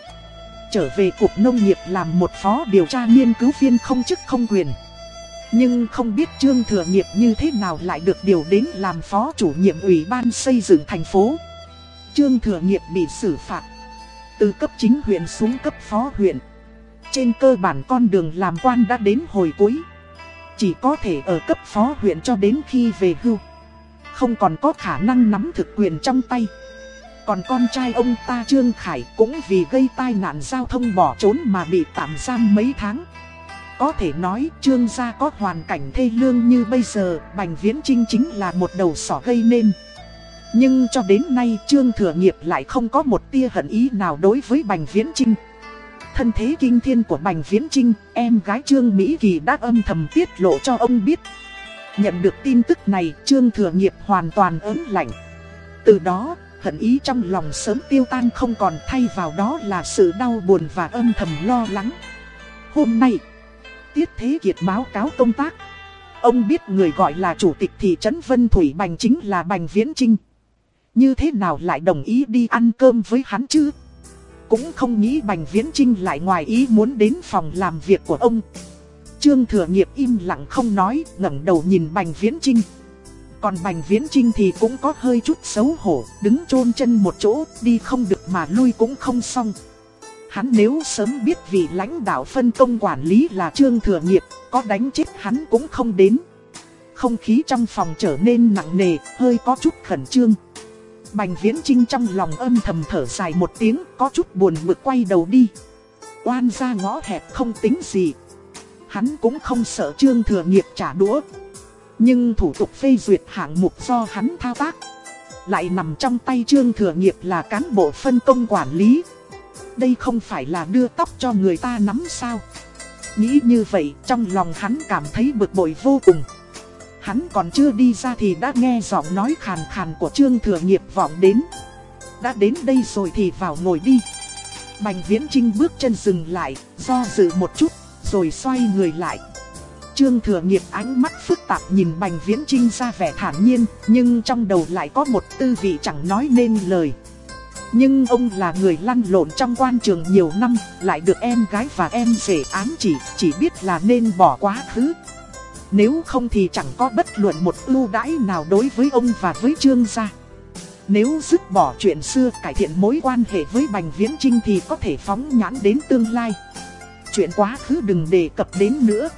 Trở về Cục Nông nghiệp làm một phó điều tra nghiên cứu viên không chức không quyền. Nhưng không biết Trương Thừa Nghiệp như thế nào lại được điều đến làm phó chủ nhiệm ủy ban xây dựng thành phố. Trương Thừa Nghiệp bị xử phạt. Từ cấp chính huyện xuống cấp phó huyện. Trên cơ bản con đường làm quan đã đến hồi cuối. Chỉ có thể ở cấp phó huyện cho đến khi về hưu. Không còn có khả năng nắm thực quyền trong tay. Còn con trai ông ta Trương Khải cũng vì gây tai nạn giao thông bỏ trốn mà bị tạm giam mấy tháng. Có thể nói Trương gia có hoàn cảnh thê lương như bây giờ, Bành Viễn Trinh chính là một đầu sỏ gây nên. Nhưng cho đến nay Trương Thừa Nghiệp lại không có một tia hận ý nào đối với Bành Viễn Trinh. Thân thế kinh thiên của Bành Viễn Trinh, em gái Trương Mỹ Kỳ đã âm thầm tiết lộ cho ông biết. Nhận được tin tức này, Trương Thừa Nghiệp hoàn toàn ớn lạnh. Từ đó, hận ý trong lòng sớm tiêu tan không còn thay vào đó là sự đau buồn và âm thầm lo lắng. Hôm nay... Tiết Thế Kiệt báo cáo công tác. Ông biết người gọi là chủ tịch thị trấn Vân Thủy Bành chính là Bành Viễn Trinh. Như thế nào lại đồng ý đi ăn cơm với hắn chứ? Cũng không nghĩ Bành Viễn Trinh lại ngoài ý muốn đến phòng làm việc của ông. Trương Thừa Nghiệp im lặng không nói, ngẩng đầu nhìn Bành Viễn Trinh. Còn Bành Viễn Trinh thì cũng có hơi chút xấu hổ, đứng chôn chân một chỗ, đi không được mà lui cũng không xong. Hắn nếu sớm biết vị lãnh đạo phân công quản lý là Trương Thừa Nghiệp, có đánh chết hắn cũng không đến. Không khí trong phòng trở nên nặng nề, hơi có chút khẩn trương. Bành Viễn Trinh trong lòng âm thầm thở dài một tiếng, có chút buồn bực quay đầu đi. Oan ra ngõ hẹp không tính gì. Hắn cũng không sợ Trương Thừa Nghiệp trả đũa. Nhưng thủ tục phê duyệt hạng mục do hắn thao tác lại nằm trong tay Trương Thừa Nghiệp là cán bộ phân công quản lý. Đây không phải là đưa tóc cho người ta nắm sao. Nghĩ như vậy trong lòng hắn cảm thấy bực bội vô cùng. Hắn còn chưa đi ra thì đã nghe giọng nói khàn khàn của Trương Thừa Nghiệp vọng đến. Đã đến đây rồi thì vào ngồi đi. Bành Viễn Trinh bước chân dừng lại, do dự một chút, rồi xoay người lại. Trương Thừa Nghiệp ánh mắt phức tạp nhìn Bành Viễn Trinh ra vẻ thản nhiên, nhưng trong đầu lại có một tư vị chẳng nói nên lời. Nhưng ông là người lăn lộn trong quan trường nhiều năm, lại được em gái và em rể ám chỉ, chỉ biết là nên bỏ quá khứ. Nếu không thì chẳng có bất luận một ưu đãi nào đối với ông và với Trương gia. Nếu dứt bỏ chuyện xưa cải thiện mối quan hệ với Bành Viễn Trinh thì có thể phóng nhãn đến tương lai. Chuyện quá khứ đừng đề cập đến nữa.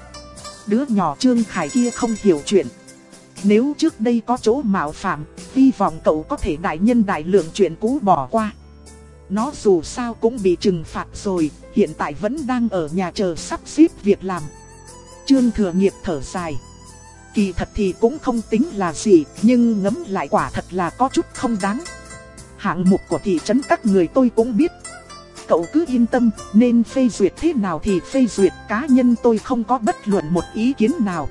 Đứa nhỏ Trương Khải kia không hiểu chuyện. Nếu trước đây có chỗ mạo phạm, hy vọng cậu có thể đại nhân đại lượng chuyện cũ bỏ qua. Nó dù sao cũng bị trừng phạt rồi, hiện tại vẫn đang ở nhà chờ sắp xếp việc làm. Trương Thừa Nghiệp thở dài. Kỳ thật thì cũng không tính là gì, nhưng ngấm lại quả thật là có chút không đáng. Hạng mục của thị trấn các người tôi cũng biết. Cậu cứ yên tâm, nên phê duyệt thế nào thì phê duyệt cá nhân tôi không có bất luận một ý kiến nào.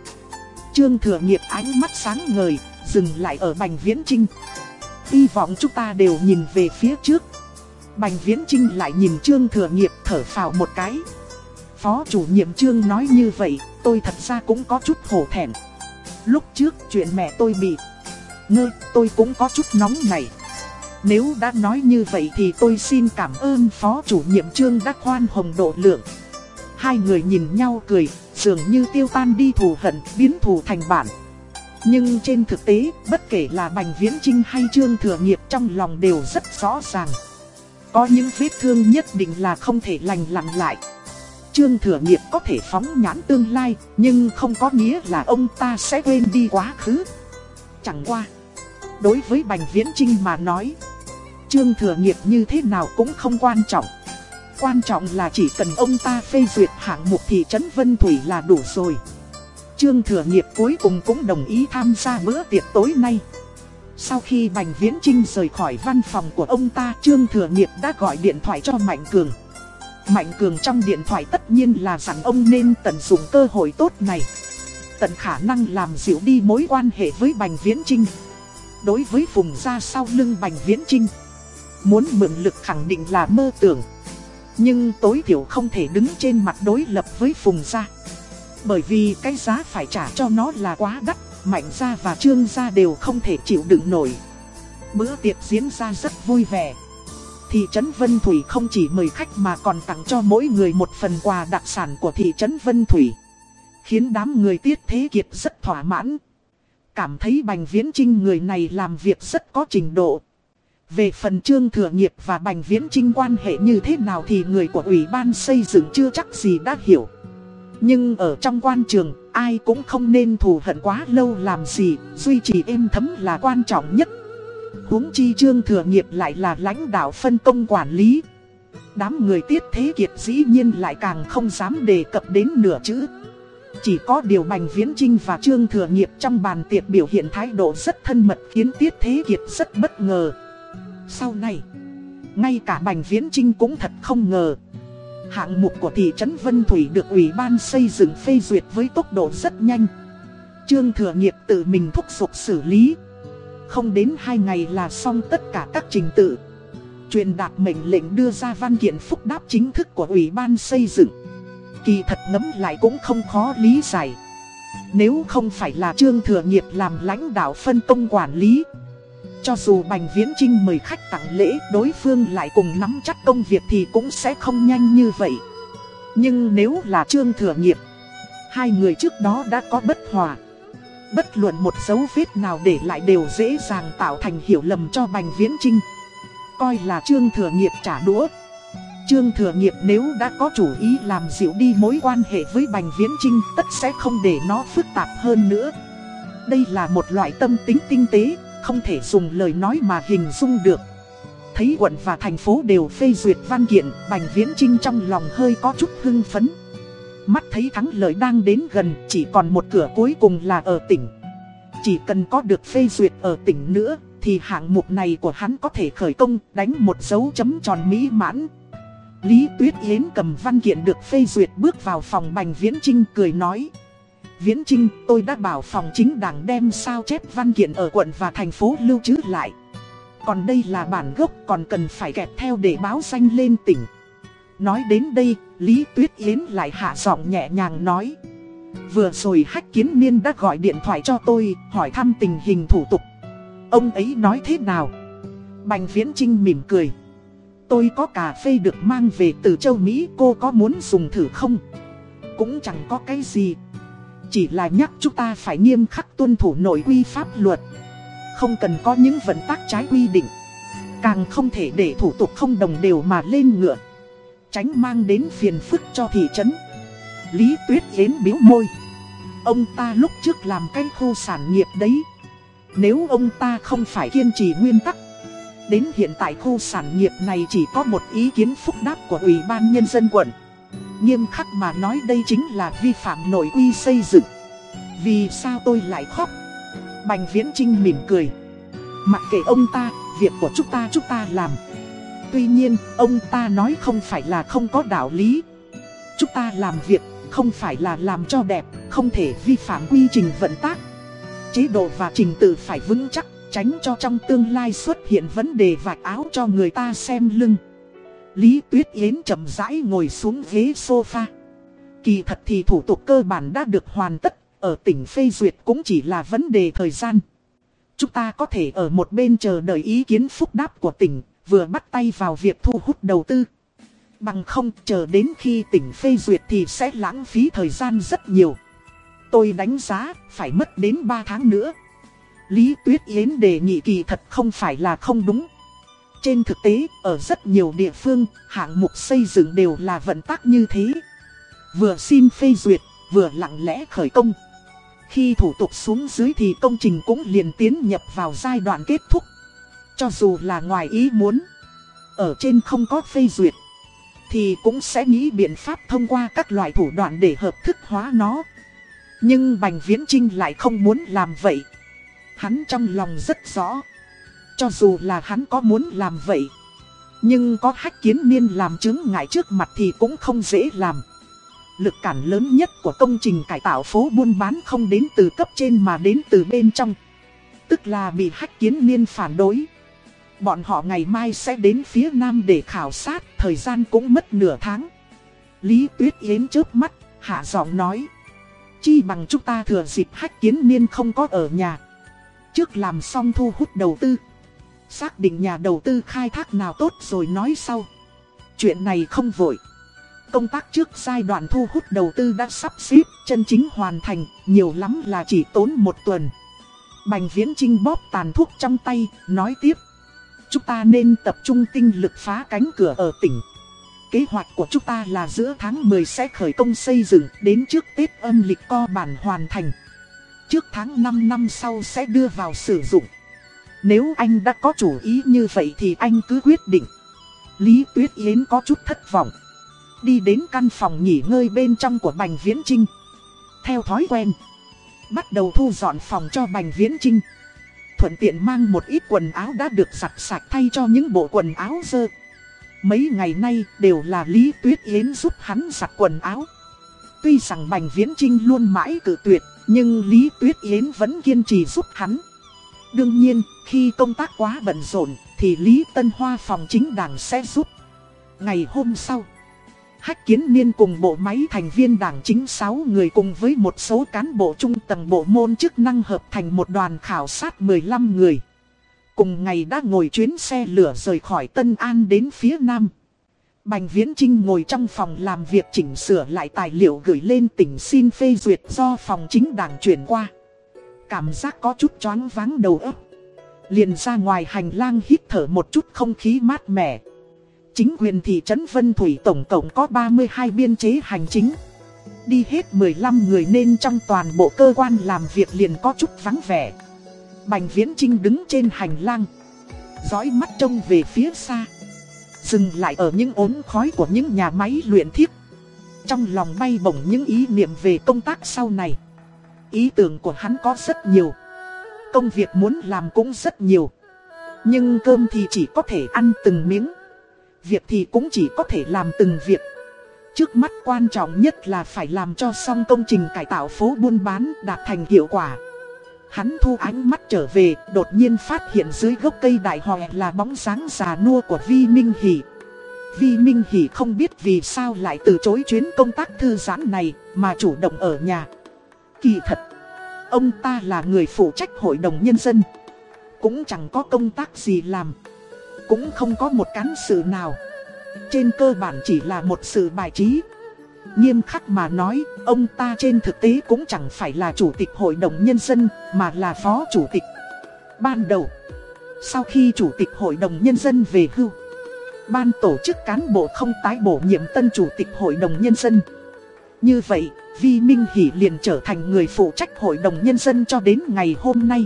Trương Thừa Nghiệp ánh mắt sáng ngời, dừng lại ở Bành Viễn Trinh. Hy vọng chúng ta đều nhìn về phía trước. Bành Viễn Trinh lại nhìn Trương Thừa Nghiệp thở phào một cái. Phó chủ nhiệm Trương nói như vậy, tôi thật ra cũng có chút hổ thẹn. Lúc trước chuyện mẹ tôi bị ngơ, tôi cũng có chút nóng này. Nếu đã nói như vậy thì tôi xin cảm ơn phó chủ nhiệm Trương đã khoan hồng độ lượng. Hai người nhìn nhau cười, dường như tiêu tan đi thù hận, biến thù thành bản. Nhưng trên thực tế, bất kể là Bành Viễn Trinh hay Trương Thừa Nghiệp trong lòng đều rất rõ ràng. Có những vết thương nhất định là không thể lành lặng lại. Trương Thừa Nghiệp có thể phóng nhãn tương lai, nhưng không có nghĩa là ông ta sẽ quên đi quá khứ. Chẳng qua. Đối với Bành Viễn Trinh mà nói, Trương Thừa Nghiệp như thế nào cũng không quan trọng. Quan trọng là chỉ cần ông ta phê duyệt hạng mục thị trấn Vân Thủy là đủ rồi. Trương Thừa Nghiệp cuối cùng cũng đồng ý tham gia bữa tiệc tối nay. Sau khi Bành Viễn Trinh rời khỏi văn phòng của ông ta, Trương Thừa Nghiệp đã gọi điện thoại cho Mạnh Cường. Mạnh Cường trong điện thoại tất nhiên là rằng ông nên tận dụng cơ hội tốt này. Tận khả năng làm dịu đi mối quan hệ với Bành Viễn Trinh. Đối với Phùng ra sau lưng Bành Viễn Trinh, muốn mượn lực khẳng định là mơ tưởng. Nhưng tối thiểu không thể đứng trên mặt đối lập với Phùng gia. Bởi vì cái giá phải trả cho nó là quá đắt, Mạnh gia và Trương gia đều không thể chịu đựng nổi. Bữa tiệc diễn ra rất vui vẻ. Thị trấn Vân Thủy không chỉ mời khách mà còn tặng cho mỗi người một phần quà đặc sản của thị trấn Vân Thủy. Khiến đám người tiết thế kiệt rất thỏa mãn. Cảm thấy Bành Viễn Trinh người này làm việc rất có trình độ. Về phần trương thừa nghiệp và Bành Viễn Trinh quan hệ như thế nào thì người của Ủy ban xây dựng chưa chắc gì đã hiểu. Nhưng ở trong quan trường, ai cũng không nên thù hận quá lâu làm gì, duy trì êm thấm là quan trọng nhất. huống chi trương thừa nghiệp lại là lãnh đạo phân công quản lý. Đám người tiết thế kiệt dĩ nhiên lại càng không dám đề cập đến nửa chữ. Chỉ có điều Bành Viễn Trinh và Trương Thừa Nghiệp trong bàn tiệc biểu hiện thái độ rất thân mật khiến Tiết Thế Kiệt rất bất ngờ. Sau này, ngay cả Bành Viễn Trinh cũng thật không ngờ. Hạng mục của thị trấn Vân Thủy được Ủy ban xây dựng phê duyệt với tốc độ rất nhanh. Trương Thừa Nghiệp tự mình thúc giục xử lý. Không đến 2 ngày là xong tất cả các trình tự. Truyền đạt mệnh lệnh đưa ra văn kiện phúc đáp chính thức của Ủy ban xây dựng. Kỳ thật ngấm lại cũng không khó lý giải. Nếu không phải là Trương Thừa Nghiệp làm lãnh đạo phân công quản lý cho dù Bành Viễn Trinh mời khách tặng lễ đối phương lại cùng nắm chắc công việc thì cũng sẽ không nhanh như vậy. Nhưng nếu là Trương Thừa Nghiệp, hai người trước đó đã có bất hòa. Bất luận một dấu vết nào để lại đều dễ dàng tạo thành hiểu lầm cho Bành Viễn Trinh. Coi là Trương Thừa Nghiệp trả đũa. Trương Thừa Nghiệp nếu đã có chủ ý làm dịu đi mối quan hệ với Bành Viễn Trinh tất sẽ không để nó phức tạp hơn nữa. Đây là một loại tâm tính tinh tế, không thể dùng lời nói mà hình dung được. Thấy quận và thành phố đều phê duyệt văn kiện, Bành Viễn Trinh trong lòng hơi có chút hưng phấn. Mắt thấy thắng lợi đang đến gần chỉ còn một cửa cuối cùng là ở tỉnh Chỉ cần có được phê duyệt ở tỉnh nữa Thì hạng mục này của hắn có thể khởi công đánh một dấu chấm tròn mỹ mãn Lý Tuyết Yến cầm văn kiện được phê duyệt bước vào phòng Bành Viễn Trinh cười nói Viễn Trinh tôi đã bảo phòng chính đảng đem sao chép văn kiện ở quận và thành phố lưu trữ lại. Còn đây là bản gốc còn cần phải kẹp theo để báo danh lên tỉnh. Nói đến đây, Lý Tuyết Yến lại hạ giọng nhẹ nhàng nói. Vừa rồi Hách Kiến Niên đã gọi điện thoại cho tôi, hỏi thăm tình hình thủ tục. Ông ấy nói thế nào? Bành Viễn Trinh mỉm cười. Tôi có cà phê được mang về từ châu Mỹ cô có muốn dùng thử không? Cũng chẳng có cái gì. Chỉ là nhắc chúng ta phải nghiêm khắc tuân thủ nội quy pháp luật. Không cần có những vận tác trái quy định. Càng không thể để thủ tục không đồng đều mà lên ngựa. Tránh mang đến phiền phức cho thị trấn. Lý Tuyết Yến biếu môi. Ông ta lúc trước làm cái khu sản nghiệp đấy. Nếu ông ta không phải kiên trì nguyên tắc, Đến hiện tại khu sản nghiệp này chỉ có một ý kiến phúc đáp của Ủy ban Nhân dân quận. Nghiêm khắc mà nói đây chính là vi phạm nội quy xây dựng. Vì sao tôi lại khóc? Bành Viễn Trinh mỉm cười. Mặc kệ ông ta, việc của chúng ta chúng ta làm. Tuy nhiên, ông ta nói không phải là không có đạo lý. Chúng ta làm việc không phải là làm cho đẹp, không thể vi phạm quy trình vận tác. Chế độ và trình tự phải vững chắc Tránh cho trong tương lai xuất hiện vấn đề vạch áo cho người ta xem lưng. Lý Tuyết Yến chậm rãi ngồi xuống ghế sofa. Kỳ thật thì thủ tục cơ bản đã được hoàn tất, Ở tỉnh phê duyệt cũng chỉ là vấn đề thời gian. Chúng ta có thể ở một bên chờ đợi ý kiến phúc đáp của tỉnh, Vừa bắt tay vào việc thu hút đầu tư. Bằng không, chờ đến khi tỉnh phê duyệt thì sẽ lãng phí thời gian rất nhiều. Tôi đánh giá phải mất đến 3 tháng nữa. Lý Tuyết Yến đề nghị kỳ thật không phải là không đúng. Trên thực tế, ở rất nhiều địa phương, hạng mục xây dựng đều là vận tắc như thế. Vừa xin phê duyệt, vừa lặng lẽ khởi công. Khi thủ tục xuống dưới thì công trình cũng liền tiến nhập vào giai đoạn kết thúc. Cho dù là ngoài ý muốn, ở trên không có phê duyệt, thì cũng sẽ nghĩ biện pháp thông qua các loại thủ đoạn để hợp thức hóa nó. Nhưng Bành Viễn Trinh lại không muốn làm vậy. Hắn trong lòng rất rõ. Cho dù là hắn có muốn làm vậy. Nhưng có hách kiến niên làm chứng ngại trước mặt thì cũng không dễ làm. Lực cản lớn nhất của công trình cải tạo phố buôn bán không đến từ cấp trên mà đến từ bên trong. Tức là bị hách kiến niên phản đối. Bọn họ ngày mai sẽ đến phía nam để khảo sát, thời gian cũng mất nửa tháng. Lý Tuyết Yến chớp mắt, hạ giọng nói. Chi bằng chúng ta thừa dịp hách kiến niên không có ở nhà. Trước làm xong thu hút đầu tư Xác định nhà đầu tư khai thác nào tốt rồi nói sau. Chuyện này không vội. Công tác trước giai đoạn thu hút đầu tư đã sắp xếp, Chân chính hoàn thành, Nhiều lắm là chỉ tốn một tuần. Bành viễn trinh bóp tàn thuốc trong tay, Nói tiếp. Chúng ta nên tập trung tinh lực phá cánh cửa ở tỉnh. Kế hoạch của chúng ta là giữa tháng 10 sẽ khởi công xây dựng, Đến trước Tết âm lịch co bản hoàn thành. Trước tháng 5 năm sau sẽ đưa vào sử dụng. Nếu anh đã có chủ ý như vậy thì anh cứ quyết định. Lý Tuyết Yến có chút thất vọng. Đi đến căn phòng nghỉ ngơi bên trong của Bành Viễn Trinh. Theo thói quen, bắt đầu thu dọn phòng cho Bành Viễn Trinh. Thuận tiện mang một ít quần áo đã được giặt sạch thay cho những bộ quần áo dơ. Mấy ngày nay đều là Lý Tuyết Yến giúp hắn giặt quần áo. Tuy rằng Bành Viễn Trinh luôn mãi cự tuyệt, nhưng Lý Tuyết Yến vẫn kiên trì giúp hắn. Đương nhiên, khi công tác quá bận rộn, thì Lý Tân Hoa phòng chính đảng sẽ giúp. Ngày hôm sau, Hách Kiến Niên cùng bộ máy thành viên đảng chính 6 người cùng với một số cán bộ trung tầng bộ môn chức năng hợp thành một đoàn khảo sát 15 người. Cùng ngày đã ngồi chuyến xe lửa rời khỏi Tân An đến phía Nam. Bành Viễn Trinh ngồi trong phòng làm việc chỉnh sửa lại tài liệu gửi lên tỉnh xin phê duyệt do phòng chính đảng chuyển qua. Cảm giác có chút choáng váng đầu óc. Liền ra ngoài hành lang hít thở một chút không khí mát mẻ. Chính quyền thị trấn Vân Thủy tổng cộng có 32 biên chế hành chính. Đi hết 15 người nên trong toàn bộ cơ quan làm việc liền có chút vắng vẻ. Bành Viễn Trinh đứng trên hành lang. Dõi mắt trông về phía xa. Dừng lại ở những ốm khói của những nhà máy luyện thiếp Trong lòng bay bổng những ý niệm về công tác sau này Ý tưởng của hắn có rất nhiều. Công việc muốn làm cũng rất nhiều. Nhưng cơm thì chỉ có thể ăn từng miếng. Việc thì cũng chỉ có thể làm từng việc. Trước mắt quan trọng nhất là phải làm cho xong công trình cải tạo phố buôn bán đạt thành hiệu quả. Hắn thu ánh mắt trở về, đột nhiên phát hiện dưới gốc cây đại hòe là bóng dáng già nua của Vi Minh Hỷ. Vi Minh Hỷ không biết vì sao lại từ chối chuyến công tác thư giãn này mà chủ động ở nhà. Kỳ thật, ông ta là người phụ trách hội đồng nhân dân. Cũng chẳng có công tác gì làm. Cũng không có một cán sự nào. Trên cơ bản chỉ là một sự bài trí. Nghiêm khắc mà nói, ông ta trên thực tế cũng chẳng phải là chủ tịch hội đồng nhân dân, mà là phó chủ tịch. Ban đầu, sau khi chủ tịch hội đồng nhân dân về hưu, ban tổ chức cán bộ không tái bổ nhiệm tân chủ tịch hội đồng nhân dân. Như vậy, Vi Minh Hỷ liền trở thành người phụ trách hội đồng nhân dân cho đến ngày hôm nay.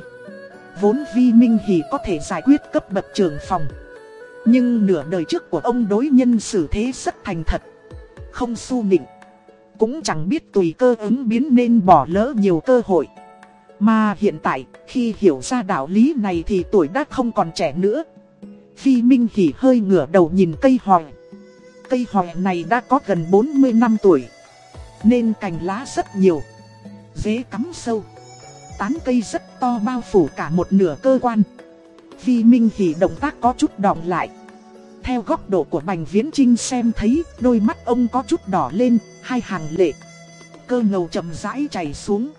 Vốn Vi Minh Hỷ có thể giải quyết cấp bậc trưởng phòng. Nhưng nửa đời trước của ông đối nhân xử thế rất thành thật. Không su nịnh. Cũng chẳng biết tùy cơ ứng biến nên bỏ lỡ nhiều cơ hội. Mà hiện tại, khi hiểu ra đạo lý này thì tuổi đã không còn trẻ nữa. Vi Minh Hỷ hơi ngửa đầu nhìn cây hòe. Cây hòe này đã có gần 40 năm tuổi. Nên cành lá rất nhiều. Dế cắm sâu. Tán cây rất to bao phủ cả một nửa cơ quan. Vi Minh Hỷ động tác có chút đọng lại. Theo góc độ của Bành Viễn Trinh xem thấy, đôi mắt ông có chút đỏ lên, hai hàng lệ. Cơ ngầu chậm rãi chảy xuống.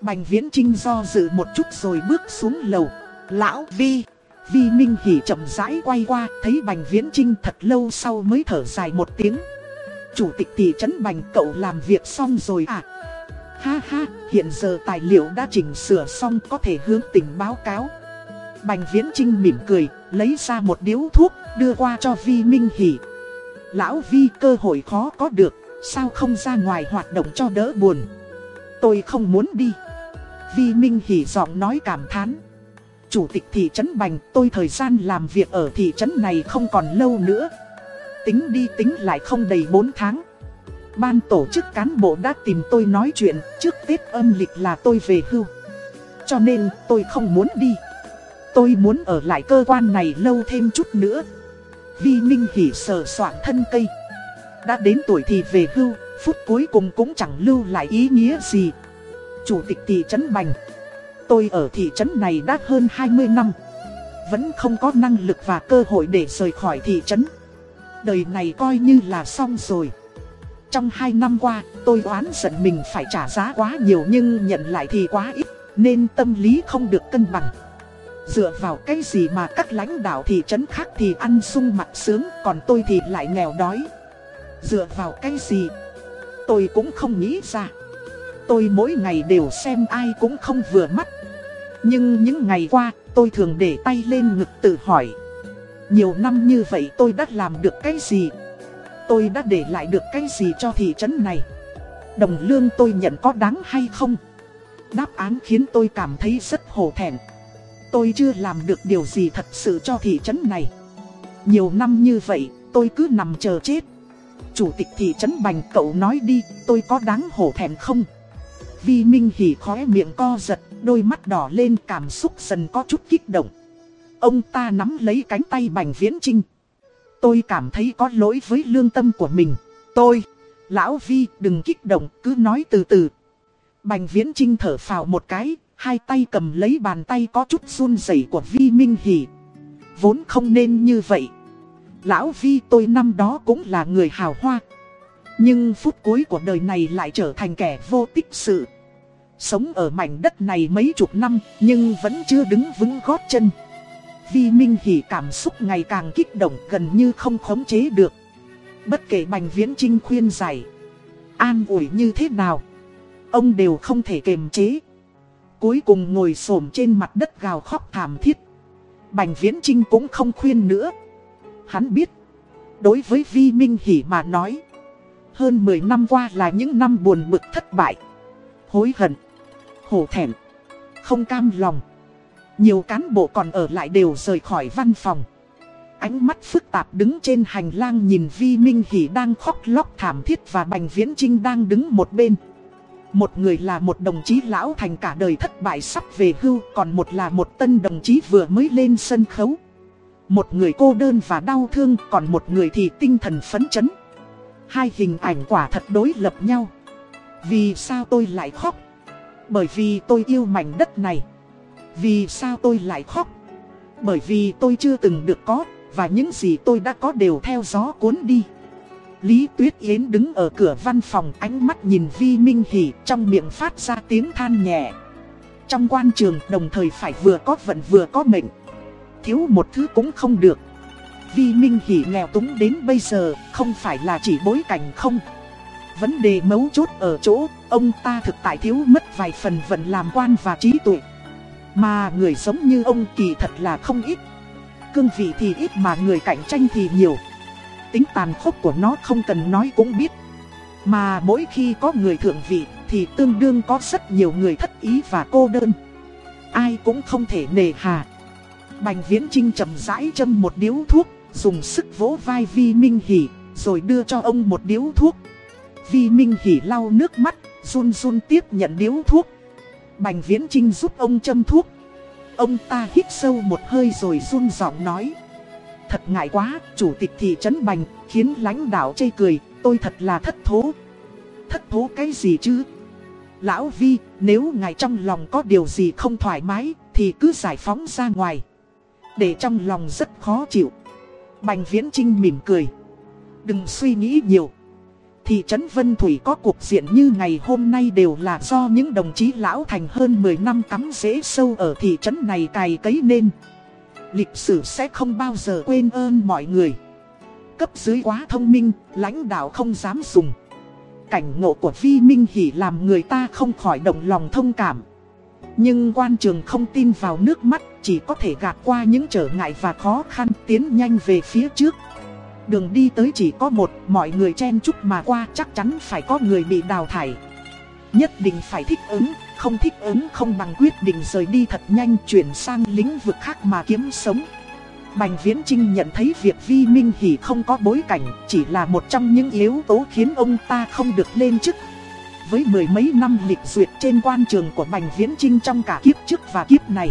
Bành Viễn Trinh do dự một chút rồi bước xuống lầu. Lão Vi, Vi Minh Hỷ chậm rãi quay qua, thấy Bành Viễn Trinh thật lâu sau mới thở dài một tiếng. Chủ tịch thị trấn Bành cậu làm việc xong rồi à? Ha ha, hiện giờ tài liệu đã chỉnh sửa xong có thể hướng tỉnh báo cáo. Bành Viễn Trinh mỉm cười, lấy ra một điếu thuốc, đưa qua cho Vi Minh Hỷ. Lão Vi cơ hội khó có được, sao không ra ngoài hoạt động cho đỡ buồn. Tôi không muốn đi. Vi Minh Hỷ giọng nói cảm thán. Chủ tịch thị trấn Bành, tôi thời gian làm việc ở thị trấn này không còn lâu nữa. Tính đi tính lại không đầy 4 tháng. Ban tổ chức cán bộ đã tìm tôi nói chuyện, trước Tết âm lịch là tôi về hưu. Cho nên tôi không muốn đi. Tôi muốn ở lại cơ quan này lâu thêm chút nữa. Vi Minh Hỷ sờ soạn thân cây. Đã đến tuổi thì về hưu, phút cuối cùng cũng chẳng lưu lại ý nghĩa gì. Chủ tịch thị trấn Bành. Tôi ở thị trấn này đã hơn 20 năm. Vẫn không có năng lực và cơ hội để rời khỏi thị trấn. Đời này coi như là xong rồi. Trong 2 năm qua, tôi oán giận mình phải trả giá quá nhiều nhưng nhận lại thì quá ít, nên tâm lý không được cân bằng. Dựa vào cái gì mà các lãnh đạo thị trấn khác thì ăn sung mặt sướng Còn tôi thì lại nghèo đói Dựa vào cái gì Tôi cũng không nghĩ ra Tôi mỗi ngày đều xem ai cũng không vừa mắt Nhưng những ngày qua tôi thường để tay lên ngực tự hỏi nhiều năm như vậy tôi đã làm được cái gì? Tôi đã để lại được cái gì cho thị trấn này? Đồng lương tôi nhận có đáng hay không? Đáp án khiến tôi cảm thấy rất hổ thẹn. Tôi chưa làm được điều gì thật sự cho thị trấn này. Nhiều năm như vậy, tôi cứ nằm chờ chết. Chủ tịch thị trấn Bành cậu nói đi, tôi có đáng hổ thẹn không? Vi Minh Hỉ khóe miệng co giật, Đôi mắt đỏ lên cảm xúc dần có chút kích động. Ông ta nắm lấy cánh tay Bành Viễn Trinh Tôi cảm thấy có lỗi với lương tâm của mình Tôi, Lão Vi, đừng kích động, cứ nói từ từ Bành Viễn Trinh thở phào một cái, Hai tay cầm lấy bàn tay có chút run rẩy của Vi Minh Hỷ. Vốn không nên như vậy. Lão Vi, tôi năm đó cũng là người hào hoa. Nhưng phút cuối của đời này lại trở thành kẻ vô tích sự. Sống ở mảnh đất này mấy chục năm, nhưng vẫn chưa đứng vững gót chân. Vi Minh Hỷ cảm xúc ngày càng kích động gần như không khống chế được. Bất kể Bành Viễn Trinh khuyên giải. An ủi như thế nào. Ông đều không thể kềm chế cuối cùng ngồi xổm trên mặt đất gào khóc thảm thiết. Bành Viễn Trinh cũng không khuyên nữa. Hắn biết, đối với Vi Minh Hỷ mà nói, hơn 10 năm qua là những năm buồn bực thất bại, hối hận, hổ thẹn, không cam lòng. Nhiều cán bộ còn ở lại đều rời khỏi văn phòng. ánh mắt phức tạp đứng trên hành lang nhìn Vi Minh Hỷ đang khóc lóc thảm thiết và Bành Viễn Trinh đang đứng một bên. Một người là một đồng chí lão thành cả đời thất bại sắp về hưu, còn một là một tân đồng chí vừa mới lên sân khấu. Một người cô đơn và đau thương, còn một người thì tinh thần phấn chấn. Hai hình ảnh quả thật đối lập nhau. Vì sao tôi lại khóc? Bởi vì tôi yêu mảnh đất này. Vì sao tôi lại khóc? Bởi vì tôi chưa từng được có, và những gì tôi đã có đều theo gió cuốn đi. Lý Tuyết Yến đứng ở cửa văn phòng ánh mắt nhìn Vi Minh Hỷ trong miệng phát ra tiếng than nhẹ. Trong quan trường đồng thời phải vừa có vận vừa có mệnh. Thiếu một thứ cũng không được. Vi Minh Hỷ nghèo túng đến bây giờ không phải là chỉ bối cảnh không. Vấn đề mấu chốt ở chỗ ông ta thực tại thiếu mất vài phần vận làm quan và trí tuệ. Mà người giống như ông kỳ thật là không ít. Cương vị thì ít mà người cạnh tranh thì nhiều. Tính tàn khốc của nó không cần nói cũng biết. Mà mỗi khi có người thượng vị thì tương đương có rất nhiều người thất ý và cô đơn. Ai cũng không thể nề hà. Bành Viễn Trinh chậm rãi châm một điếu thuốc, dùng sức vỗ vai Vi Minh Hỷ, rồi đưa cho ông một điếu thuốc. Vi Minh Hỷ lau nước mắt, run run tiếp nhận điếu thuốc. Bành Viễn Trinh giúp ông châm thuốc. Ông ta hít sâu một hơi rồi run giọng nói. Thật ngại quá, chủ tịch thị trấn Bành, khiến lãnh đạo chê cười, tôi thật là thất thố. Thất thố cái gì chứ? Lão Vi, nếu ngài trong lòng có điều gì không thoải mái, thì cứ giải phóng ra ngoài. Để trong lòng rất khó chịu. Bành Viễn Trinh mỉm cười. Đừng suy nghĩ nhiều. Thị trấn Vân Thủy có cuộc diện như ngày hôm nay đều là do những đồng chí lão thành hơn 10 năm cắm rễ sâu ở thị trấn này cày cấy nên. Lịch sử sẽ không bao giờ quên ơn mọi người. Cấp dưới quá thông minh, lãnh đạo không dám dùng. Cảnh ngộ của Vi Minh Hỷ làm người ta không khỏi động lòng thông cảm. Nhưng quan trường không tin vào nước mắt, chỉ có thể gạt qua những trở ngại và khó khăn tiến nhanh về phía trước. Đường đi tới chỉ có một, mọi người chen chúc mà qua chắc chắn phải có người bị đào thải. Nhất định phải thích ứng, không thích ứng không bằng quyết định rời đi thật nhanh chuyển sang lĩnh vực khác mà kiếm sống. Bành Viễn Trinh nhận thấy việc Vi Minh Hỷ không có bối cảnh chỉ là một trong những yếu tố khiến ông ta không được lên chức. Với mười mấy năm lịch duyệt trên quan trường của Bành Viễn Trinh trong cả kiếp trước và kiếp này.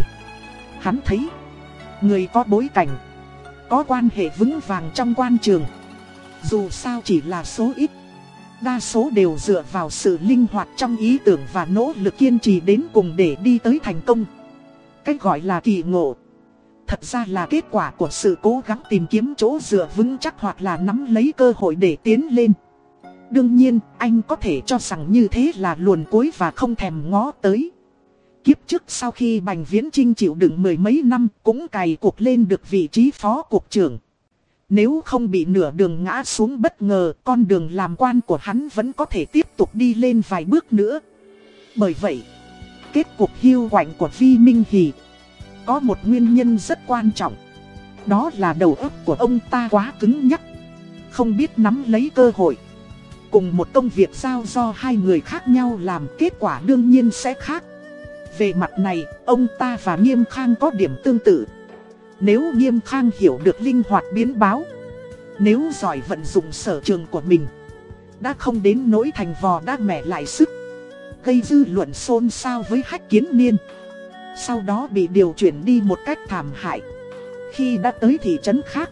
Hắn thấy, người có bối cảnh có quan hệ vững vàng trong quan trường. Dù sao chỉ là số ít. Đa số đều dựa vào sự linh hoạt trong ý tưởng và nỗ lực kiên trì đến cùng để đi tới thành công. Cách gọi là kỳ ngộ. Thật ra là kết quả của sự cố gắng tìm kiếm chỗ dựa vững chắc hoặc là nắm lấy cơ hội để tiến lên. Đương nhiên, anh có thể cho rằng như thế là luồn cuối và không thèm ngó tới. Kiếp trước sau khi Bành Viễn Trinh chịu đựng mười mấy năm cũng cày cuộc lên được vị trí phó cục trưởng. Nếu không bị nửa đường ngã xuống bất ngờ, con đường làm quan của hắn vẫn có thể tiếp tục đi lên vài bước nữa. Bởi vậy, kết cục hiu quạnh của Vi Minh Hỷ có một nguyên nhân rất quan trọng. Đó là đầu óc của ông ta quá cứng nhắc, không biết nắm lấy cơ hội. Cùng một công việc giao do hai người khác nhau làm kết quả đương nhiên sẽ khác. Về mặt này, ông ta và Nghiêm Khang có điểm tương tự. Nếu Nghiêm Khang hiểu được linh hoạt biến báo, nếu giỏi vận dụng sở trường của mình, đã không đến nỗi thành vò đã mẻ lại sức, gây dư luận xôn xao với hách kiến niên. Sau đó bị điều chuyển đi một cách thảm hại. Khi đã tới thị trấn khác,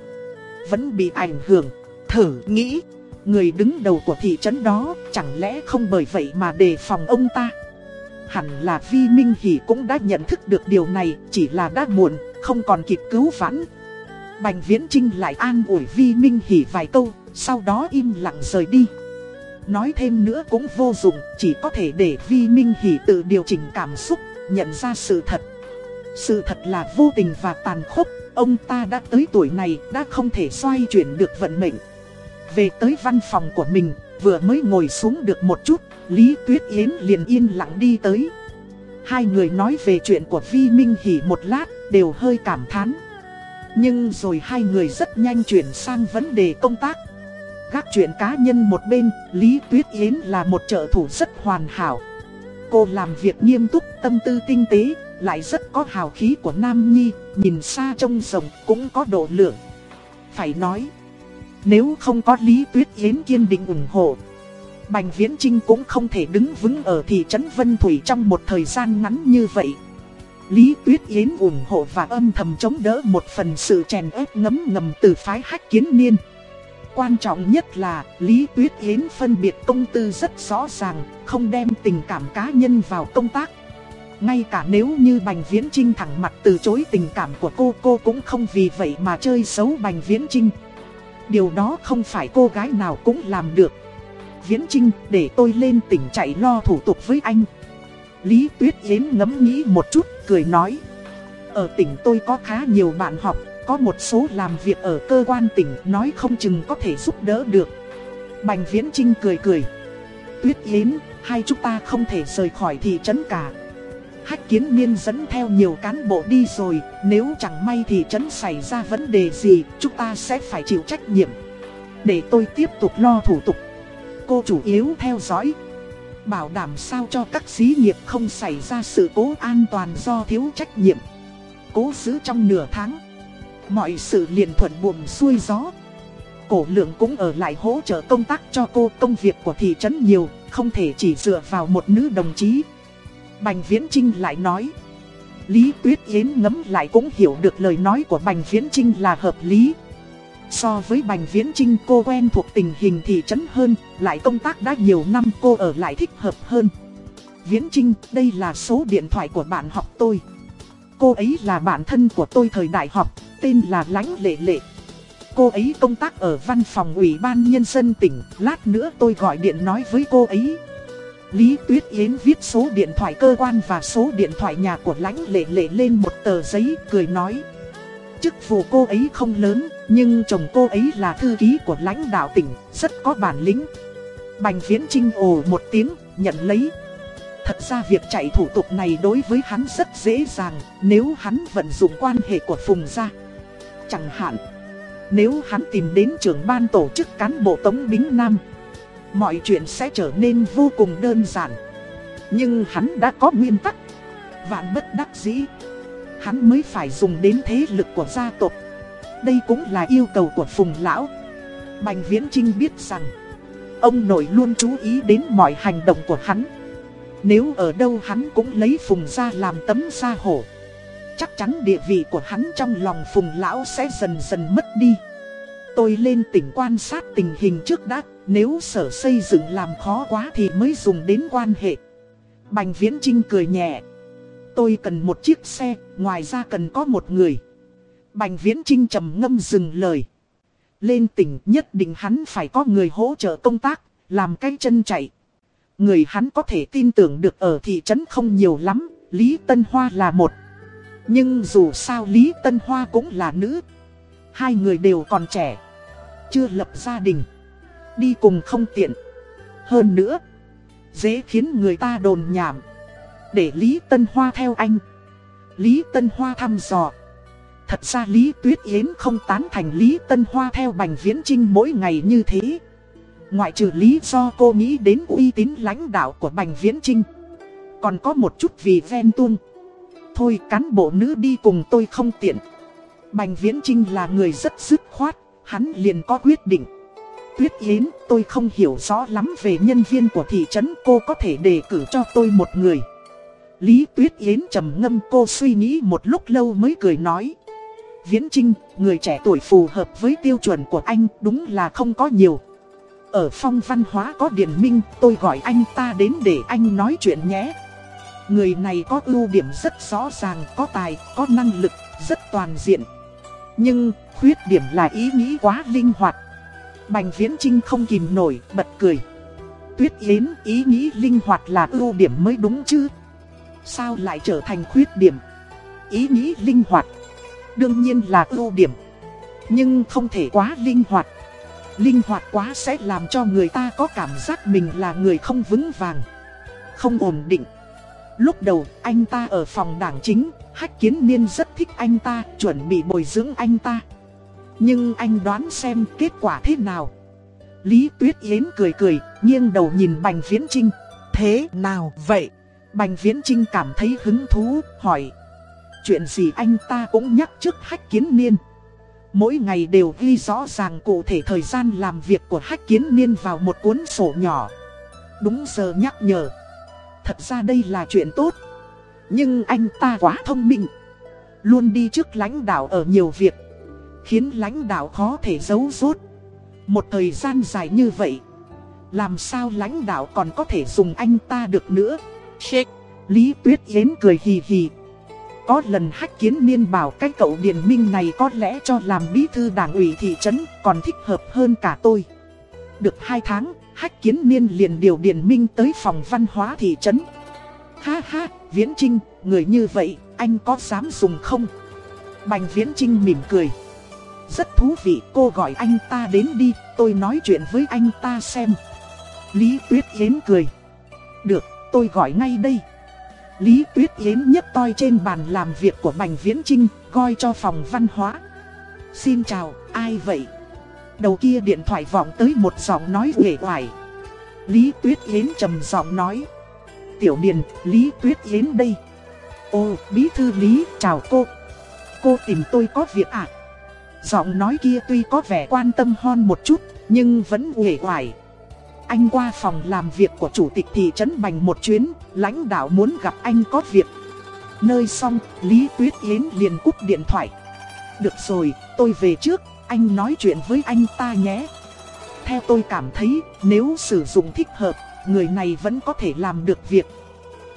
vẫn bị ảnh hưởng, thử nghĩ, người đứng đầu của thị trấn đó chẳng lẽ không bởi vậy mà đề phòng ông ta. Hẳn là Vi Minh Hỷ cũng đã nhận thức được điều này, chỉ là đã muộn, không còn kịp cứu vãn. Bành Viễn Trinh lại an ủi Vi Minh Hỷ vài câu, sau đó im lặng rời đi. Nói thêm nữa cũng vô dụng, chỉ có thể để Vi Minh Hỷ tự điều chỉnh cảm xúc, nhận ra sự thật. Sự thật là vô tình và tàn khốc, ông ta đã tới tuổi này đã không thể xoay chuyển được vận mệnh. Về tới văn phòng của mình, vừa mới ngồi xuống được một chút, Lý Tuyết Yến liền yên lặng đi tới. Hai người nói về chuyện của Vi Minh Hỷ một lát, đều hơi cảm thán. Nhưng rồi hai người rất nhanh chuyển sang vấn đề công tác. Các chuyện cá nhân một bên, Lý Tuyết Yến là một trợ thủ rất hoàn hảo. Cô làm việc nghiêm túc, tâm tư tinh tế, lại rất có hào khí của Nam Nhi, nhìn xa trông rộng cũng có độ lượng. Phải nói, nếu không có Lý Tuyết Yến kiên định ủng hộ, Bành Viễn Trinh cũng không thể đứng vững ở thị trấn Vân Thủy trong một thời gian ngắn như vậy. Lý Tuyết Yến ủng hộ và âm thầm chống đỡ một phần sự chèn ép ngấm ngầm từ phái hách kiến niên. Quan trọng nhất là Lý Tuyết Yến phân biệt công tư rất rõ ràng, không đem tình cảm cá nhân vào công tác. Ngay cả nếu như Bành Viễn Trinh thẳng mặt từ chối tình cảm của cô, cô cũng không vì vậy mà chơi xấu Bành Viễn Trinh. Điều đó không phải cô gái nào cũng làm được. Viễn Trinh, để tôi lên tỉnh chạy lo thủ tục với anh. Lý Tuyết Yến ngẫm nghĩ một chút, cười nói. Ở tỉnh tôi có khá nhiều bạn học, có một số làm việc ở cơ quan tỉnh nói không chừng có thể giúp đỡ được. Bành Viễn Trinh cười cười. Tuyết Yến, hai chúng ta không thể rời khỏi thị trấn cả. Hách kiến niên dẫn theo nhiều cán bộ đi rồi, nếu chẳng may thì trấn xảy ra vấn đề gì, chúng ta sẽ phải chịu trách nhiệm. Để tôi tiếp tục lo thủ tục. Cô chủ yếu theo dõi. Bảo đảm sao cho các xí nghiệp không xảy ra sự cố an toàn do thiếu trách nhiệm. Cố giữ trong nửa tháng. Mọi sự liền thuận buồm xuôi gió. Cổ lượng cũng ở lại hỗ trợ công tác cho cô công việc của thị trấn nhiều, không thể chỉ dựa vào một nữ đồng chí. Bành Viễn Trinh lại nói. Lý Tuyết Yến ngấm lại cũng hiểu được lời nói của Bành Viễn Trinh là hợp lý. So với Bành Viễn Trinh cô quen thuộc tình hình thị trấn hơn, lại công tác đã nhiều năm cô ở lại thích hợp hơn. Viễn Trinh, đây là số điện thoại của bạn học tôi. Cô ấy là bạn thân của tôi thời đại học, tên là Lánh Lệ Lệ. Cô ấy công tác ở văn phòng ủy ban nhân dân tỉnh, lát nữa tôi gọi điện nói với cô ấy. Lý Tuyết Yến viết số điện thoại cơ quan và số điện thoại nhà của lãnh Lệ Lệ lên một tờ giấy, cười nói. Chức vụ cô ấy không lớn, nhưng chồng cô ấy là thư ký của lãnh đạo tỉnh, rất có bản lĩnh. Bành Viễn Trinh ồ một tiếng, nhận lấy. Thật ra việc chạy thủ tục này đối với hắn rất dễ dàng, nếu hắn vận dụng quan hệ của Phùng gia. Chẳng hạn, nếu hắn tìm đến trưởng ban tổ chức cán bộ Tống Bính Nam, mọi chuyện sẽ trở nên vô cùng đơn giản. Nhưng hắn đã có nguyên tắc, vạn bất đắc dĩ hắn mới phải dùng đến thế lực của gia tộc. Đây cũng là yêu cầu của Phùng Lão. Bành Viễn Trinh biết rằng, ông nội luôn chú ý đến mọi hành động của hắn. Nếu ở đâu hắn cũng lấy Phùng ra làm tấm gia hổ. Chắc chắn địa vị của hắn trong lòng Phùng Lão sẽ dần dần mất đi. Tôi lên tỉnh quan sát tình hình trước đã, nếu sở xây dựng làm khó quá thì mới dùng đến quan hệ. Bành Viễn Trinh cười nhẹ. Tôi cần một chiếc xe, ngoài ra cần có một người. Bành Viễn Trinh trầm ngâm dừng lời. Lên tỉnh nhất định hắn phải có người hỗ trợ công tác, làm cái chân chạy. Người hắn có thể tin tưởng được ở thị trấn không nhiều lắm, Lý Tân Hoa là một. Nhưng dù sao Lý Tân Hoa cũng là nữ. Hai người đều còn trẻ. Chưa lập gia đình. Đi cùng không tiện. Hơn nữa, dễ khiến người ta đồn nhảm. Để Lý Tân Hoa theo anh. Lý Tân Hoa thăm dò. Thật ra Lý Tuyết Yến không tán thành Lý Tân Hoa theo Bành Viễn Trinh mỗi ngày như thế. Ngoại trừ lý do cô nghĩ đến uy tín lãnh đạo của Bành Viễn Trinh Còn có một chút vì ven tuông. Thôi cán bộ nữ đi cùng tôi không tiện. Bành Viễn Trinh là người rất dứt khoát Hắn liền có quyết định. Tuyết Yến tôi không hiểu rõ lắm về nhân viên của thị trấn Cô có thể đề cử cho tôi một người Lý Tuyết Yến trầm ngâm cô suy nghĩ một lúc lâu mới cười nói. Viễn Trinh, người trẻ tuổi phù hợp với tiêu chuẩn của anh đúng là không có nhiều. Ở phong văn hóa có điển minh, tôi gọi anh ta đến để anh nói chuyện nhé. Người này có ưu điểm rất rõ ràng, có tài, có năng lực, rất toàn diện. Nhưng, khuyết điểm là ý nghĩ quá linh hoạt. Bành Viễn Trinh không kìm nổi, bật cười. Tuyết Yến, ý nghĩ linh hoạt là ưu điểm mới đúng chứ. Sao lại trở thành khuyết điểm? Ý nghĩ linh hoạt. Đương nhiên là ưu điểm. Nhưng không thể quá linh hoạt. Linh hoạt quá sẽ làm cho người ta có cảm giác mình là người không vững vàng. Không ổn định. Lúc đầu anh ta ở phòng đảng chính, Hách Kiến Niên rất thích anh ta, chuẩn bị bồi dưỡng anh ta. Nhưng anh đoán xem kết quả thế nào. Lý Tuyết Yến cười cười, nghiêng đầu nhìn Bành Viễn Trinh. Thế nào vậy? Bành Viễn Trinh cảm thấy hứng thú, hỏi. Chuyện gì anh ta cũng nhắc trước hách kiến niên. Mỗi ngày đều ghi rõ ràng cụ thể thời gian làm việc của Hách Kiến Niên vào một cuốn sổ nhỏ. Đúng giờ nhắc nhở. Thật ra đây là chuyện tốt. Nhưng anh ta quá thông minh. Luôn đi trước lãnh đạo ở nhiều việc. Khiến lãnh đạo khó thể giấu rốt. Một thời gian dài như vậy. Làm sao lãnh đạo còn có thể dùng anh ta được nữa. Shake. Lý Tuyết Yến cười hì hì. Có lần hách kiến niên bảo cái cậu Điền Minh này có lẽ cho làm bí thư đảng ủy thị trấn còn thích hợp hơn cả tôi. Được 2 tháng, hách kiến niên liền điều Điền Minh tới phòng văn hóa thị trấn. Ha ha, Viễn Trinh, người như vậy, anh có dám dùng không? Bành Viễn Trinh mỉm cười. Rất thú vị, cô gọi anh ta đến đi, tôi nói chuyện với anh ta xem. Lý Tuyết Yến cười. Được, tôi gọi ngay đây. Lý Tuyết Yến nhấc toi trên bàn làm việc của Bành Viễn Trinh, coi cho phòng văn hóa. Xin chào, ai vậy? Đầu kia điện thoại vọng tới một giọng nói uể oải. Lý Tuyết Yến trầm giọng nói. Tiểu Điền, Lý Tuyết Yến đây. Ô, bí thư Lý, chào cô. Cô tìm tôi có việc à? Giọng nói kia tuy có vẻ quan tâm hon một chút, nhưng vẫn uể oải. Anh qua phòng làm việc của chủ tịch thị trấn Bành một chuyến, lãnh đạo muốn gặp anh có việc. Nơi xong, Lý Tuyết Yến liền cúp điện thoại. Được rồi, tôi về trước, anh nói chuyện với anh ta nhé. Theo tôi cảm thấy, nếu sử dụng thích hợp, người này vẫn có thể làm được việc.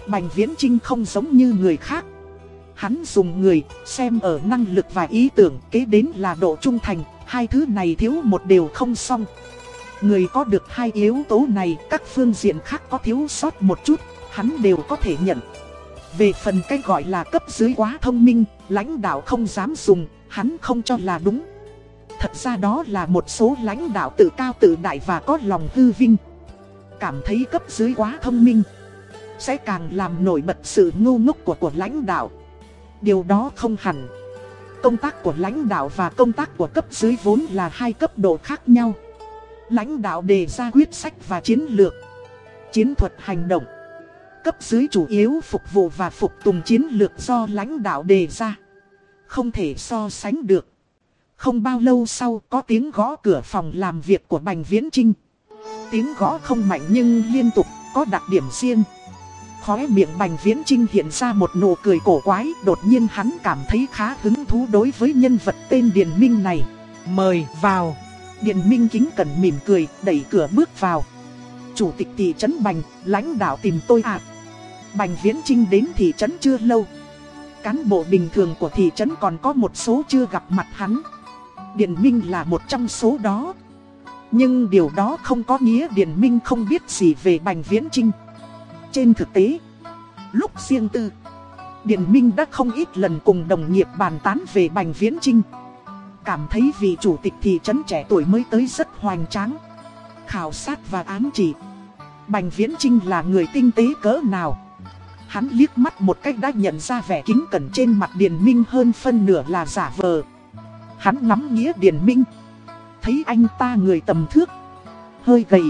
Bành Viễn Trinh không giống như người khác. Hắn dùng người, xem ở năng lực và ý tưởng, kế đến là độ trung thành, hai thứ này thiếu một đều không xong. Người có được hai yếu tố này, các phương diện khác có thiếu sót một chút, hắn đều có thể nhận. Về phần cái gọi là cấp dưới quá thông minh, lãnh đạo không dám dùng, hắn không cho là đúng. Thật ra đó là một số lãnh đạo tự cao tự đại và có lòng hư vinh. Cảm thấy cấp dưới quá thông minh, sẽ càng làm nổi bật sự ngu ngốc của của lãnh đạo. Điều đó không hẳn. Công tác của lãnh đạo và công tác của cấp dưới vốn là hai cấp độ khác nhau. Lãnh đạo đề ra quyết sách và chiến lược, chiến thuật hành động. Cấp dưới chủ yếu phục vụ và phục tùng chiến lược do lãnh đạo đề ra. Không thể so sánh được. Không bao lâu sau có tiếng gõ cửa phòng làm việc của Bành Viễn Trinh. Tiếng gõ không mạnh nhưng liên tục, có đặc điểm riêng. Khóe miệng Bành Viễn Trinh hiện ra một nụ cười cổ quái, đột nhiên hắn cảm thấy khá hứng thú đối với nhân vật tên Điền Minh này. Mời vào. Điền Minh kính cẩn mỉm cười, đẩy cửa bước vào. Chủ tịch thị trấn Bành, lãnh đạo tìm tôi à. Bành Viễn Trinh đến thị trấn chưa lâu. Cán bộ bình thường của thị trấn còn có một số chưa gặp mặt hắn. Điền Minh là một trong số đó. Nhưng điều đó không có nghĩa Điền Minh không biết gì về Bành Viễn Trinh. Trên thực tế, lúc riêng tư, Điền Minh đã không ít lần cùng đồng nghiệp bàn tán về Bành Viễn Trinh. Cảm thấy vị chủ tịch thị trấn trẻ tuổi mới tới rất hoành tráng. Khảo sát và ám chỉ. Bành Viễn Trinh là người tinh tế cỡ nào. Hắn liếc mắt một cách đã nhận ra vẻ kính cẩn trên mặt Điền Minh hơn phân nửa là giả vờ. Hắn ngắm nghĩa Điền Minh. Thấy anh ta người tầm thước. Hơi gầy.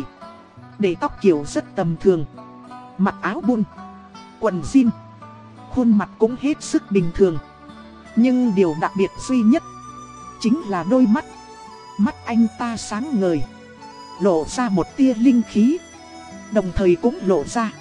Để tóc kiểu rất tầm thường. Mặc áo bun. Quần jean. Khuôn mặt cũng hết sức bình thường. Nhưng điều đặc biệt duy nhất chính là đôi mắt. Mắt anh ta sáng ngời, lộ ra một tia linh khí, đồng thời cũng lộ ra.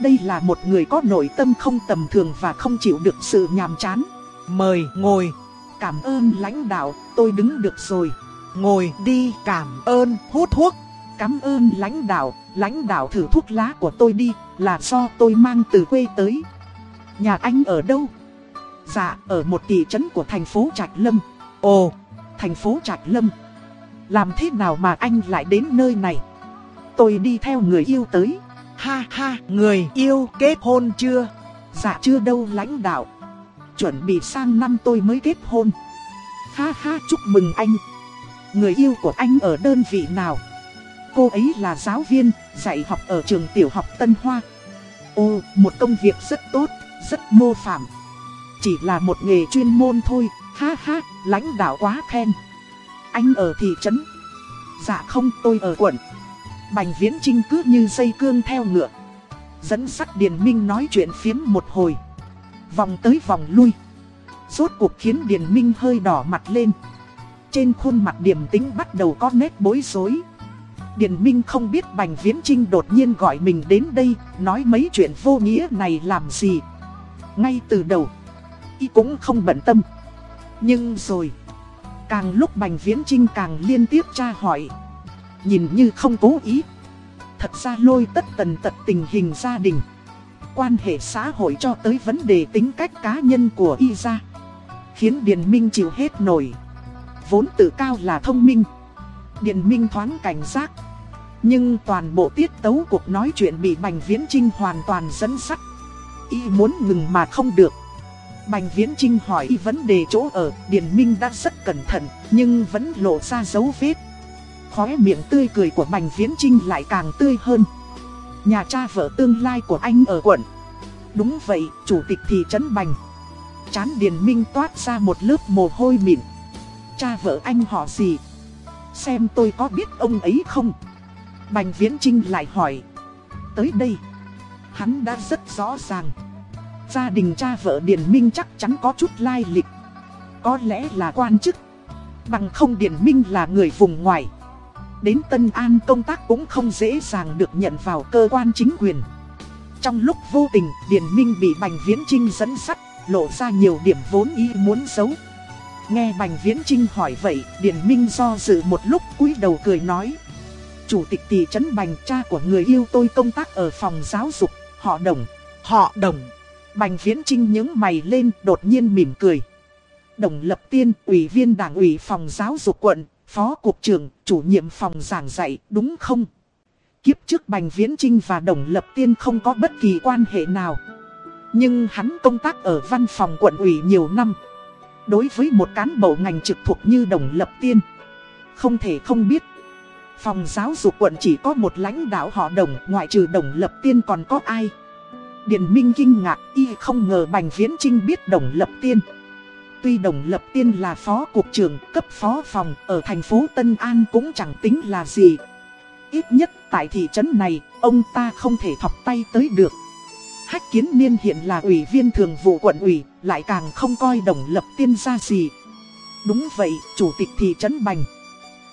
Đây là một người có nội tâm không tầm thường và không chịu được sự nhàm chán. Mời ngồi. Cảm ơn lãnh đạo, tôi đứng được rồi. Ngồi đi cảm ơn hút thuốc. Cảm ơn lãnh đạo, lãnh đạo thử thuốc lá của tôi đi, là do tôi mang từ quê tới. Nhà anh ở đâu? Dạ, ở một thị trấn của thành phố Trạch Lâm. Ồ, thành phố Trạch Lâm. Làm thế nào mà anh lại đến nơi này? Tôi đi theo người yêu tới. Ha ha, người yêu kết hôn chưa? Dạ chưa đâu lãnh đạo. Chuẩn bị sang năm tôi mới kết hôn. Ha ha, chúc mừng anh. Người yêu của anh ở đơn vị nào? Cô ấy là giáo viên, dạy học ở trường tiểu học Tân Hoa. ô, một công việc rất tốt, rất mô phạm. Chỉ là một nghề chuyên môn thôi, Ha ha, lãnh đạo quá khen. Anh ở thị trấn. Dạ không, tôi ở quận. Bành viễn trinh cứ như dây cương theo ngựa. Dẫn sắt Điền Minh nói chuyện phiếm một hồi. Vòng tới vòng lui. Rốt cuộc khiến Điền Minh hơi đỏ mặt lên. trên khuôn mặt điềm tĩnh bắt đầu có nét bối rối. Điền Minh không biết Bành Viễn Trinh đột nhiên gọi mình đến đây, nói mấy chuyện vô nghĩa này làm gì. Ngay từ đầu, y cũng không bận tâm. Nhưng rồi, càng lúc Bành Viễn Trinh càng liên tiếp tra hỏi. Nhìn như không cố ý. Thật ra lôi tất tần tật tình hình gia đình. Quan hệ xã hội cho tới vấn đề tính cách cá nhân của y ra. Khiến Điền Minh chịu hết nổi. Vốn tự cao là thông minh. Điền Minh thoáng cảnh giác. Nhưng toàn bộ tiết tấu cuộc nói chuyện bị Bành Viễn Trinh hoàn toàn dẫn sắt. Y muốn ngừng mà không được. Bành Viễn Trinh hỏi y vấn đề chỗ ở, Điền Minh đã rất cẩn thận, nhưng vẫn lộ ra dấu vết. Khóe miệng tươi cười của Bành Viễn Trinh lại càng tươi hơn. Nhà cha vợ tương lai của anh ở quận. Đúng vậy, chủ tịch thị trấn Bành. Chán Điền Minh toát ra một lớp mồ hôi mịn. Cha vợ anh họ gì? Xem tôi có biết ông ấy không? Bành Viễn Trinh lại hỏi. Tới đây, hắn đã rất rõ ràng. Gia đình cha vợ Điền Minh chắc chắn có chút lai lịch. Có lẽ là quan chức. Bằng không Điền Minh là người vùng ngoài. Đến Tân An công tác cũng không dễ dàng được nhận vào cơ quan chính quyền. Trong lúc vô tình, Điền Minh bị Bành Viễn Trinh dẫn sắt, lộ ra nhiều điểm vốn y muốn giấu. Nghe Bành Viễn Trinh hỏi vậy, Điền Minh do dự một lúc cúi đầu cười nói. Chủ tịch thị trấn Bành cha của người yêu tôi công tác ở phòng giáo dục, họ đồng. Họ đồng. Bành Viễn Trinh nhướng mày lên đột nhiên mỉm cười. Đồng Lập Tiên, ủy viên đảng ủy phòng giáo dục quận, phó cục trưởng, chủ nhiệm phòng giảng dạy, đúng không? Kiếp trước Bành Viễn Trinh và Đồng Lập Tiên không có bất kỳ quan hệ nào. Nhưng hắn công tác ở văn phòng quận ủy nhiều năm. Đối với một cán bộ ngành trực thuộc như Đồng Lập Tiên, không thể không biết. Phòng giáo dục quận chỉ có một lãnh đạo họ Đồng, ngoại trừ Đồng Lập Tiên còn có ai? Điền Minh kinh ngạc, y không ngờ Bành Viễn Trinh biết Đồng Lập Tiên. Tuy Đồng Lập Tiên là phó cục trưởng cấp phó phòng ở thành phố Tân An cũng chẳng tính là gì. Ít nhất tại thị trấn này, ông ta không thể thọc tay tới được. Hách Kiến Niên hiện là ủy viên thường vụ quận ủy, lại càng không coi Đồng Lập Tiên ra gì. Đúng vậy, chủ tịch thị trấn Bành.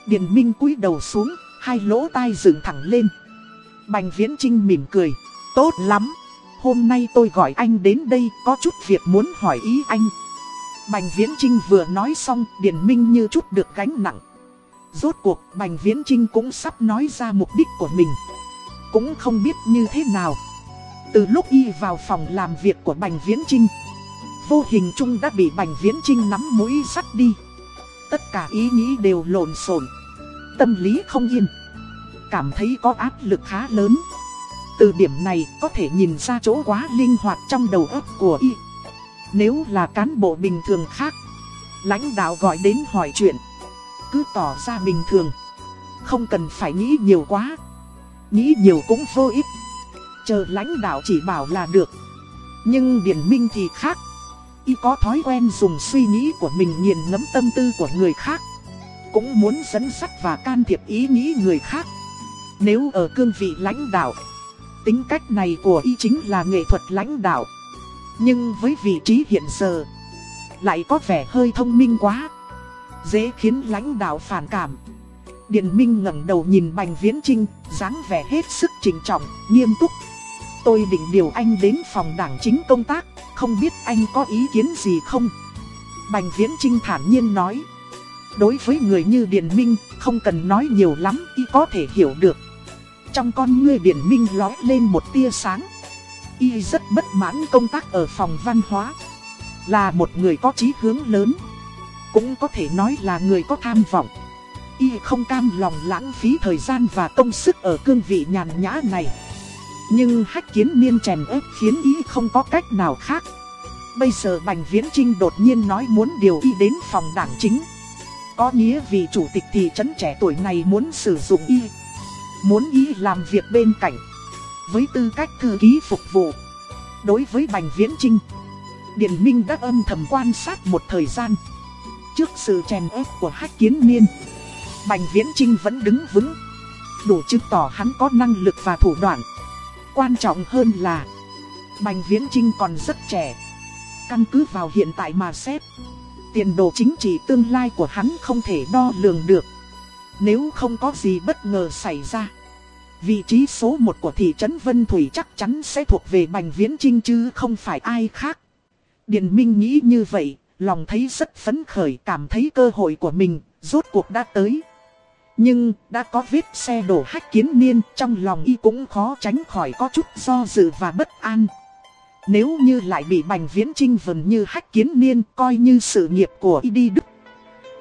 Điền Minh cúi đầu xuống, hai lỗ tai dựng thẳng lên. Bành Viễn Trinh mỉm cười. Tốt lắm. Hôm nay tôi gọi anh đến đây có chút việc muốn hỏi ý anh. Bành Viễn Trinh vừa nói xong, Điền Minh như chút được gánh nặng. Rốt cuộc, Bành Viễn Trinh cũng sắp nói ra mục đích của mình. Cũng không biết như thế nào. Từ lúc y vào phòng làm việc của Bành Viễn Trinh, vô hình chung đã bị Bành Viễn Trinh nắm mũi sắt đi. Tất cả ý nghĩ đều lộn xộn, tâm lý không yên, cảm thấy có áp lực khá lớn. Từ điểm này có thể nhìn ra chỗ quá linh hoạt trong đầu óc của y. Nếu là cán bộ bình thường khác, lãnh đạo gọi đến hỏi chuyện, cứ tỏ ra bình thường. Không cần phải nghĩ nhiều quá. Nghĩ nhiều cũng vô ích. Chờ lãnh đạo chỉ bảo là được. Nhưng Điển Minh thì khác. Y có thói quen dùng suy nghĩ của mình nghiền ngẫm tâm tư của người khác. Cũng muốn dẫn sắc và can thiệp ý nghĩ người khác. Nếu ở cương vị lãnh đạo, tính cách này của y chính là nghệ thuật lãnh đạo. Nhưng với vị trí hiện giờ, lại có vẻ hơi thông minh quá. Dễ khiến lãnh đạo phản cảm. Điền Minh ngẩng đầu nhìn Bành Viễn Trinh, dáng vẻ hết sức trình trọng, nghiêm túc. Tôi định điều anh đến phòng đảng chính công tác, không biết anh có ý kiến gì không? Bành Viễn Trinh thản nhiên nói. Đối với người như Điền Minh, không cần nói nhiều lắm, y có thể hiểu được. Trong con ngươi Điền Minh lói lên một tia sáng. Y rất bất mãn công tác ở phòng văn hóa. Là một người có chí hướng lớn. Cũng có thể nói là người có tham vọng. Y không cam lòng lãng phí thời gian và công sức ở cương vị nhàn nhã này. Nhưng hách kiến niên chèn ép khiến ý không có cách nào khác. Bây giờ Bành Viễn Trinh đột nhiên nói muốn điều Y đến phòng đảng chính. Có nghĩa vì chủ tịch thị trấn trẻ tuổi này muốn sử dụng Y. Muốn Y làm việc bên cạnh. Với tư cách thư ký phục vụ. Đối với Bành Viễn Trinh. Điền Minh đã âm thầm quan sát một thời gian. Trước sự chèn ép của hách kiến niên. Bành Viễn Trinh vẫn đứng vững. Đủ chứng tỏ hắn có năng lực và thủ đoạn. Quan trọng hơn là Bành Viễn Trinh còn rất trẻ Căn cứ vào hiện tại mà xét Tiền đồ chính trị tương lai của hắn không thể đo lường được. Nếu không có gì bất ngờ xảy ra. Vị trí số 1 của thị trấn Vân Thủy chắc chắn sẽ thuộc về Bành Viễn Trinh chứ không phải ai khác. Điền Minh nghĩ như vậy, lòng thấy rất phấn khởi cảm thấy cơ hội của mình, rốt cuộc đã tới. Nhưng, đã có vết xe đổ hách kiến niên, trong lòng y cũng khó tránh khỏi có chút do dự và bất an. Nếu như lại bị Bành Viễn Trinh vần như hách kiến niên, coi như sự nghiệp của y đi đứt.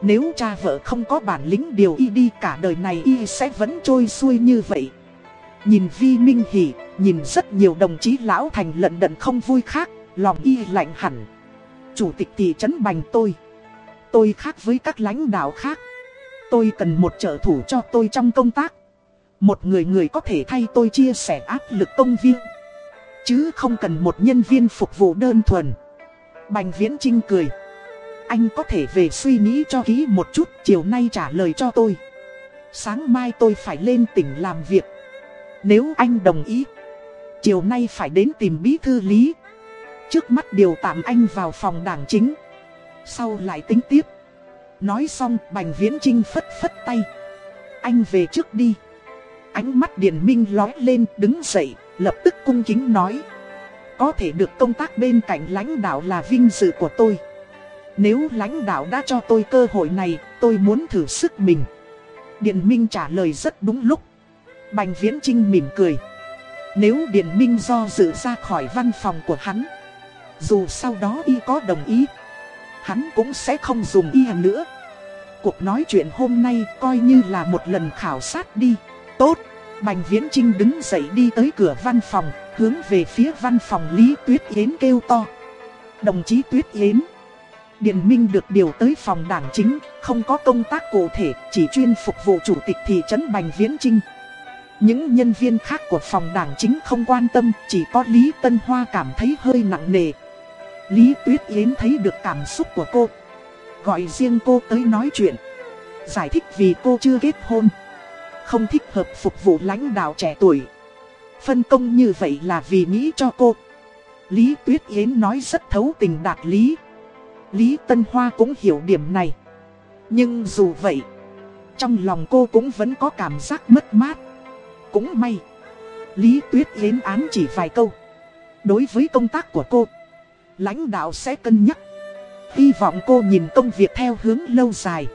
Nếu cha vợ không có bản lĩnh điều y đi cả đời này y sẽ vẫn trôi xuôi như vậy. Nhìn Vi Minh Hỷ, nhìn rất nhiều đồng chí lão thành lận đận không vui khác, lòng y lạnh hẳn. Chủ tịch thị trấn Bành tôi. Tôi khác với các lãnh đạo khác. Tôi cần một trợ thủ cho tôi trong công tác. Một người người có thể thay tôi chia sẻ áp lực công viên. Chứ không cần một nhân viên phục vụ đơn thuần. Bành Viễn Trinh cười. Anh có thể về suy nghĩ cho kỹ một chút chiều nay trả lời cho tôi. Sáng mai tôi phải lên tỉnh làm việc. Nếu anh đồng ý, chiều nay phải đến tìm bí thư lý. Trước mắt điều tạm anh vào phòng đảng chính. Sau lại tính tiếp. Nói xong Bành Viễn Trinh phất phất tay. Anh về trước đi. Ánh mắt Điền Minh lói lên đứng dậy, lập tức cung kính nói. Có thể được công tác bên cạnh lãnh đạo là vinh dự của tôi. Nếu lãnh đạo đã cho tôi cơ hội này, tôi muốn thử sức mình. Điền Minh trả lời rất đúng lúc. Bành Viễn Trinh mỉm cười. Nếu Điền Minh do dự ra khỏi văn phòng của hắn, dù sau đó y có đồng ý, hắn cũng sẽ không dùng y nữa. Cuộc nói chuyện hôm nay coi như là một lần khảo sát đi. Tốt, Bành Viễn Trinh đứng dậy đi tới cửa văn phòng, hướng về phía văn phòng Lý Tuyết Yến kêu to. Đồng chí Tuyết Yến. Điền Minh được điều tới phòng đảng chính, không có công tác cụ thể, chỉ chuyên phục vụ chủ tịch thị trấn Bành Viễn Trinh. Những nhân viên khác của phòng đảng chính không quan tâm, chỉ có Lý Tân Hoa cảm thấy hơi nặng nề. Lý Tuyết Yến thấy được cảm xúc của cô. Gọi riêng cô tới nói chuyện. Giải thích vì cô chưa kết hôn. Không thích hợp phục vụ lãnh đạo trẻ tuổi. Phân công như vậy là vì nghĩ cho cô. Lý Tuyết Yến nói rất thấu tình đạt lý. Lý Tân Hoa cũng hiểu điểm này. Nhưng dù vậy, trong lòng cô cũng vẫn có cảm giác mất mát. Cũng may, Lý Tuyết Yến án chỉ vài câu. Đối với công tác của cô, lãnh đạo sẽ cân nhắc. Hy vọng cô nhìn công việc theo hướng lâu dài.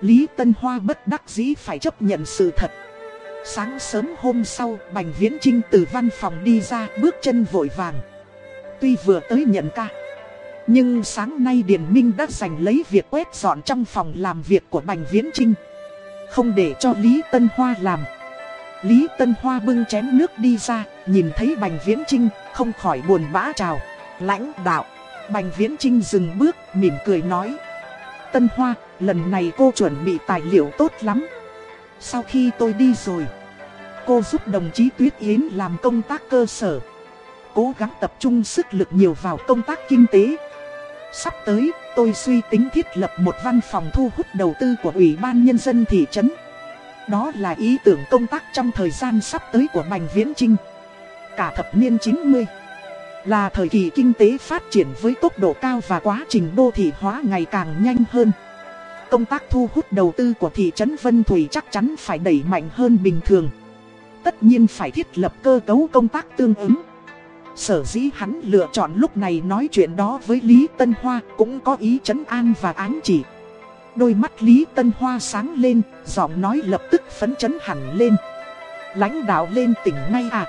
Lý Tân Hoa bất đắc dĩ phải chấp nhận sự thật. Sáng sớm hôm sau, Bành Viễn Trinh từ văn phòng đi ra bước chân vội vàng. Tuy vừa tới nhận ca, nhưng sáng nay Điền Minh đã giành lấy việc quét dọn trong phòng làm việc của Bành Viễn Trinh. Không để cho Lý Tân Hoa làm. Lý Tân Hoa bưng chén nước đi ra, nhìn thấy Bành Viễn Trinh, không khỏi buồn bã chào. Lãnh đạo, Bành Viễn Trinh dừng bước, mỉm cười nói. Tân Hoa, lần này cô chuẩn bị tài liệu tốt lắm. Sau khi tôi đi rồi, cô giúp đồng chí Tuyết Yến làm công tác cơ sở. Cố gắng tập trung sức lực nhiều vào công tác kinh tế. Sắp tới, tôi suy tính thiết lập một văn phòng thu hút đầu tư của Ủy ban Nhân dân thị trấn. Đó là ý tưởng công tác trong thời gian sắp tới của Bành Viễn Trinh. Cả thập niên 90 là thời kỳ kinh tế phát triển với tốc độ cao và quá trình đô thị hóa ngày càng nhanh hơn. Công tác thu hút đầu tư của thị trấn Vân Thủy chắc chắn phải đẩy mạnh hơn bình thường. Tất nhiên phải thiết lập cơ cấu công tác tương ứng. Sở dĩ hắn lựa chọn lúc này nói chuyện đó với Lý Tân Hoa cũng có ý chấn an và ám chỉ. Đôi mắt Lý Tân Hoa sáng lên, giọng nói lập tức phấn chấn hẳn lên. Lãnh đạo lên tỉnh ngay à?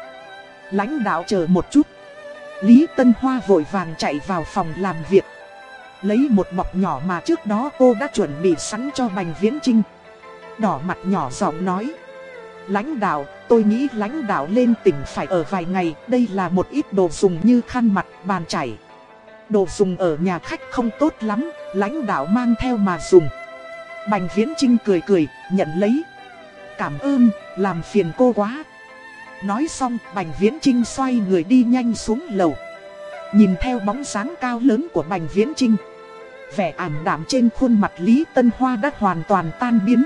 Lãnh đạo chờ một chút. Lý Tân Hoa vội vàng chạy vào phòng làm việc. Lấy một bọc nhỏ mà trước đó cô đã chuẩn bị sẵn cho Bành Viễn Trinh. Đỏ mặt nhỏ giọng nói. Lãnh đạo, tôi nghĩ lãnh đạo lên tỉnh phải ở vài ngày. Đây là một ít đồ dùng như khăn mặt, bàn chải. Đồ dùng ở nhà khách không tốt lắm, lãnh đạo mang theo mà dùng. Bành Viễn Trinh cười cười, nhận lấy. Cảm ơn, làm phiền cô quá. Nói xong, Bành Viễn Trinh xoay người đi nhanh xuống lầu. Nhìn theo bóng sáng cao lớn của Bành Viễn Trinh. Vẻ ảm đạm trên khuôn mặt Lý Tân Hoa đã hoàn toàn tan biến.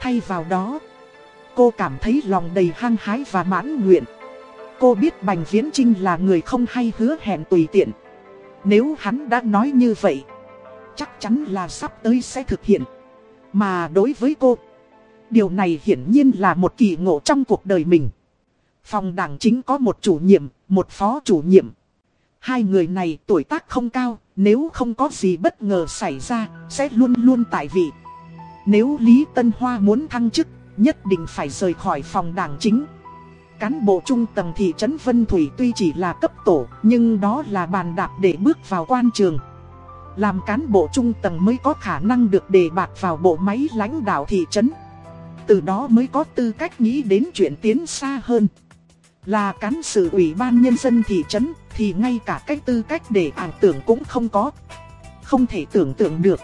Thay vào đó, cô cảm thấy lòng đầy hăng hái và mãn nguyện. Cô biết Bành Viễn Trinh là người không hay hứa hẹn tùy tiện. Nếu hắn đã nói như vậy, chắc chắn là sắp tới sẽ thực hiện. Mà đối với cô, điều này hiển nhiên là một kỳ ngộ trong cuộc đời mình. Phòng đảng chính có một chủ nhiệm, một phó chủ nhiệm. Hai người này tuổi tác không cao, nếu không có gì bất ngờ xảy ra, sẽ luôn luôn tại vị. Nếu Lý Tân Hoa muốn thăng chức, nhất định phải rời khỏi phòng đảng chính. Cán bộ trung tầng thị trấn Vân Thủy tuy chỉ là cấp tổ, nhưng đó là bàn đạp để bước vào quan trường. Làm cán bộ trung tầng mới có khả năng được đề bạt vào bộ máy lãnh đạo thị trấn. Từ đó mới có tư cách nghĩ đến chuyện tiến xa hơn. Là cán sự ủy ban nhân dân thị trấn thì ngay cả cách tư cách để ảo tưởng cũng không có. Không thể tưởng tượng được.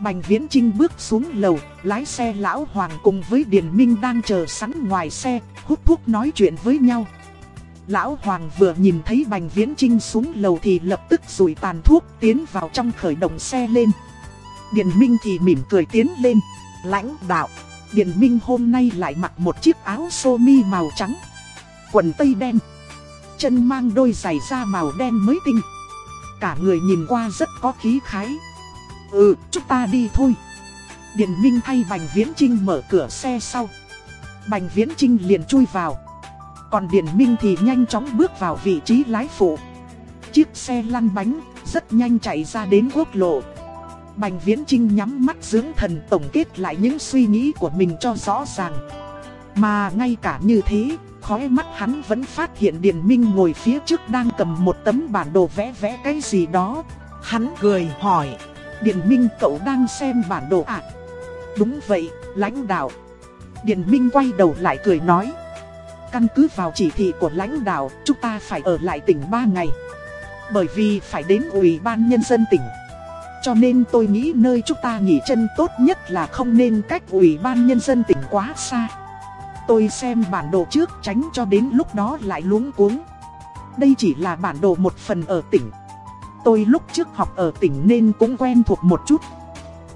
Bành Viễn Trinh bước xuống lầu, lái xe lão Hoàng cùng với Điền Minh đang chờ sẵn ngoài xe, hút thuốc nói chuyện với nhau. Lão Hoàng vừa nhìn thấy Bành Viễn Trinh xuống lầu thì lập tức rủi tàn thuốc tiến vào trong khởi động xe lên. Điền Minh thì mỉm cười tiến lên. Lãnh đạo, Điền Minh hôm nay lại mặc một chiếc áo sơ mi màu trắng. Quần tây đen. Chân mang đôi giày da màu đen mới tinh. Cả người nhìn qua rất có khí khái. Ừ, chúng ta đi thôi. Điền Minh thay Bành Viễn Trinh mở cửa xe sau. Bành Viễn Trinh liền chui vào. Còn Điền Minh thì nhanh chóng bước vào vị trí lái phụ. Chiếc xe lăn bánh, rất nhanh chạy ra đến quốc lộ. Bành Viễn Trinh nhắm mắt dưỡng thần tổng kết lại những suy nghĩ của mình cho rõ ràng. Mà ngay cả như thế, khói mắt hắn vẫn phát hiện Điền Minh ngồi phía trước đang cầm một tấm bản đồ vẽ vẽ cái gì đó. Hắn cười hỏi, Điền Minh cậu đang xem bản đồ à? Đúng vậy, lãnh đạo. Điền Minh quay đầu lại cười nói. Căn cứ vào chỉ thị của lãnh đạo, chúng ta phải ở lại tỉnh 3 ngày. Bởi vì phải đến ủy ban nhân dân tỉnh. Cho nên tôi nghĩ nơi chúng ta nghỉ chân tốt nhất là không nên cách ủy ban nhân dân tỉnh quá xa. Tôi xem bản đồ trước tránh cho đến lúc đó lại luống cuống. Đây chỉ là bản đồ một phần ở tỉnh. Tôi lúc trước học ở tỉnh nên cũng quen thuộc một chút.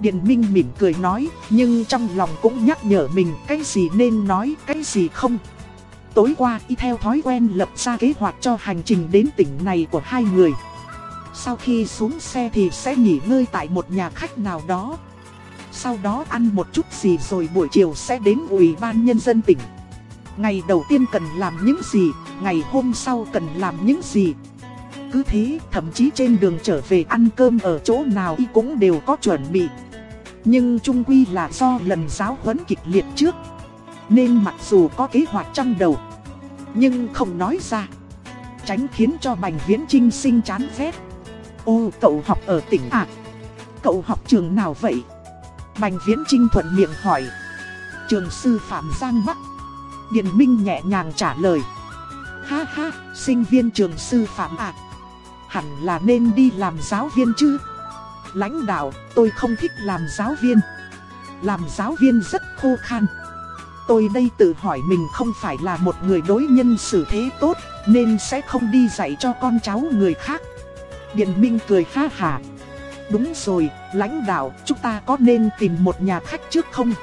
điện Minh mỉm cười nói, nhưng trong lòng cũng nhắc nhở mình cái gì nên nói, cái gì không. Tối qua y theo thói quen lập ra kế hoạch cho hành trình đến tỉnh này của hai người. Sau khi xuống xe thì sẽ nghỉ ngơi tại một nhà khách nào đó. Sau đó ăn một chút gì rồi buổi chiều sẽ đến Ủy ban Nhân dân tỉnh. Ngày đầu tiên cần làm những gì, ngày hôm sau cần làm những gì. Cứ thế, thậm chí trên đường trở về ăn cơm ở chỗ nào y cũng đều có chuẩn bị. Nhưng trung quy là do lần giáo huấn kịch liệt trước. Nên mặc dù có kế hoạch trong đầu, nhưng không nói ra. Tránh khiến cho Bành Viễn Trinh sinh chán ghét. Ô, cậu học ở tỉnh à? Cậu học trường nào vậy? Bành Viễn Trinh thuận miệng hỏi. Trường sư Phạm Giang Bắc. Điền Minh nhẹ nhàng trả lời. Ha ha, sinh viên trường sư Phạm à? Hẳn là nên đi làm giáo viên chứ? Lãnh đạo, tôi không thích làm giáo viên. Làm giáo viên rất khô khan. Tôi đây tự hỏi mình không phải là một người đối nhân xử thế tốt, nên sẽ không đi dạy cho con cháu người khác. Điền Minh cười ha hà. Đúng rồi, lãnh đạo, chúng ta có nên tìm một nhà khách trước không?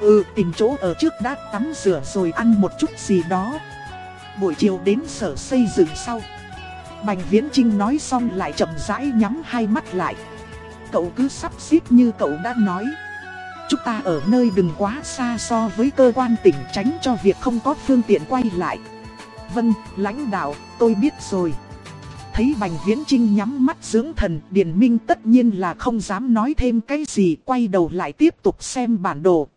Ừ, tìm chỗ ở trước đã tắm rửa rồi ăn một chút gì đó. Buổi chiều đến sở xây dựng sau. Bành Viễn Trinh nói xong lại chậm rãi nhắm hai mắt lại. Cậu cứ sắp xếp như cậu đã nói. Chúng ta ở nơi đừng quá xa so với cơ quan tỉnh tránh cho việc không có phương tiện quay lại. Vâng, lãnh đạo, tôi biết rồi. Thấy Bành Viễn Trinh nhắm mắt dưỡng thần, Điền Minh tất nhiên là không dám nói thêm cái gì, quay đầu lại tiếp tục xem bản đồ.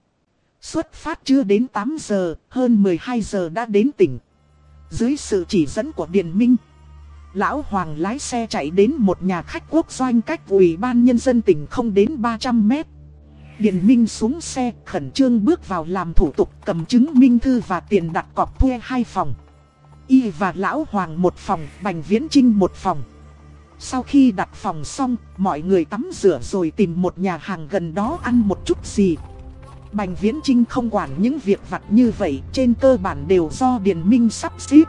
Xuất phát chưa đến 8 giờ, hơn 12 giờ đã đến tỉnh. Dưới sự chỉ dẫn của Điền Minh, Lão Hoàng lái xe chạy đến một nhà khách quốc doanh cách ủy ban nhân dân tỉnh không đến 300 mét. Điền Minh xuống xe, khẩn trương bước vào làm thủ tục cầm chứng minh thư và tiền đặt cọc thuê hai phòng. Y và Lão Hoàng một phòng, Bành Viễn Trinh một phòng. Sau khi đặt phòng xong, mọi người tắm rửa rồi tìm một nhà hàng gần đó ăn một chút gì. Bành Viễn Trinh không quản những việc vặt như vậy, trên cơ bản đều do Điền Minh sắp xếp.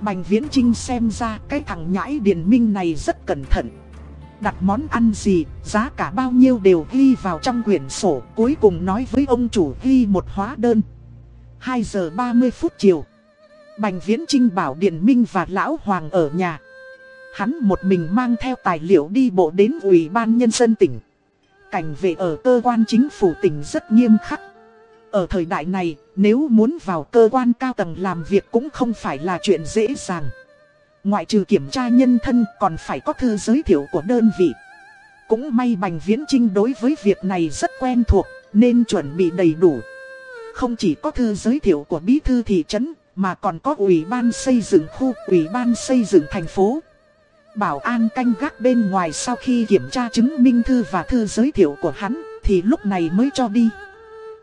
Bành Viễn Trinh xem ra cái thằng nhãi Điền Minh này rất cẩn thận. Đặt món ăn gì, giá cả bao nhiêu đều ghi vào trong quyển sổ, cuối cùng nói với ông chủ ghi một hóa đơn. 2 giờ 30 phút chiều. Bành Viễn Trinh bảo Điền Minh và Lão Hoàng ở nhà. Hắn một mình mang theo tài liệu đi bộ đến Ủy ban Nhân dân tỉnh. Cảnh vệ ở cơ quan chính phủ tỉnh rất nghiêm khắc. Ở thời đại này, nếu muốn vào cơ quan cao tầng làm việc cũng không phải là chuyện dễ dàng. Ngoại trừ kiểm tra nhân thân còn phải có thư giới thiệu của đơn vị. Cũng may Bành Viễn Trinh đối với việc này rất quen thuộc, nên chuẩn bị đầy đủ. Không chỉ có thư giới thiệu của bí thư thị trấn, mà còn có ủy ban xây dựng khu, ủy ban xây dựng thành phố. Bảo an canh gác bên ngoài sau khi kiểm tra chứng minh thư và thư giới thiệu của hắn, thì lúc này mới cho đi.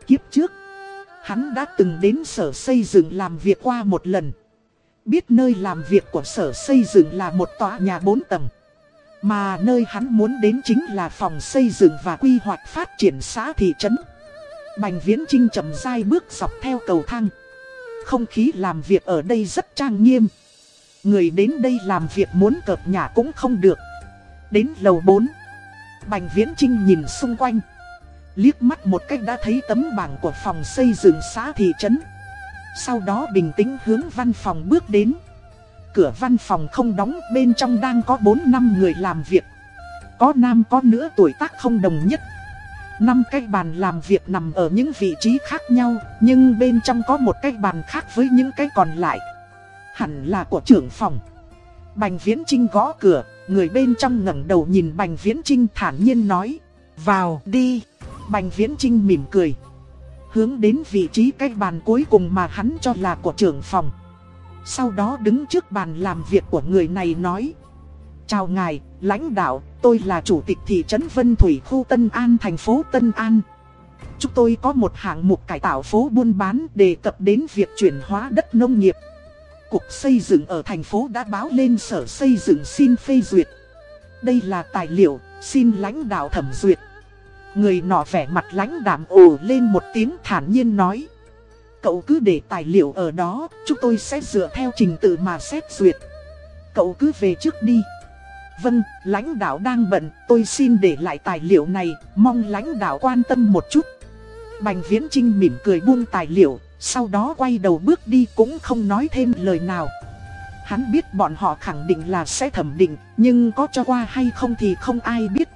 Kiếp trước, hắn đã từng đến sở xây dựng làm việc qua một lần. Biết nơi làm việc của sở xây dựng là một tòa nhà 4 tầng. Mà nơi hắn muốn đến chính là phòng xây dựng và quy hoạch phát triển xã thị trấn. Bành Viễn Trinh chậm dai bước dọc theo cầu thang. Không khí làm việc ở đây rất trang nghiêm. Người đến đây làm việc muốn cợp nhà cũng không được. Đến lầu 4. Bành Viễn Trinh nhìn xung quanh. Liếc mắt một cách đã thấy tấm bảng của phòng xây dựng xã thị trấn. Sau đó bình tĩnh hướng văn phòng bước đến. Cửa văn phòng không đóng, bên trong đang có 4 năm người làm việc. Có nam có nữ, tuổi tác không đồng nhất. Năm cái bàn làm việc nằm ở những vị trí khác nhau, nhưng bên trong có một cái bàn khác với những cái còn lại. Hẳn là của trưởng phòng. Bành Viễn Trinh gõ cửa, người bên trong ngẩng đầu nhìn Bành Viễn Trinh thản nhiên nói, vào đi. Bành Viễn Trinh mỉm cười, hướng đến vị trí cái bàn cuối cùng mà hắn cho là của trưởng phòng. Sau đó đứng trước bàn làm việc của người này nói, Chào ngài, lãnh đạo, tôi là chủ tịch thị trấn Vân Thủy khu Tân An thành phố Tân An. Chúng tôi có một hạng mục cải tạo phố buôn bán đề cập đến việc chuyển hóa đất nông nghiệp. Cục xây dựng ở thành phố đã báo lên sở xây dựng xin phê duyệt. Đây là tài liệu, xin lãnh đạo thẩm duyệt. Người nọ vẻ mặt lãnh đạm ồ lên một tiếng thản nhiên nói. Cậu cứ để tài liệu ở đó, chúng tôi sẽ dựa theo trình tự mà xét duyệt. Cậu cứ về trước đi. Vâng, lãnh đạo đang bận, tôi xin để lại tài liệu này, mong lãnh đạo quan tâm một chút. Bành Viễn Trinh mỉm cười buông tài liệu, sau đó quay đầu bước đi cũng không nói thêm lời nào. Hắn biết bọn họ khẳng định là sẽ thẩm định, nhưng có cho qua hay không thì không ai biết.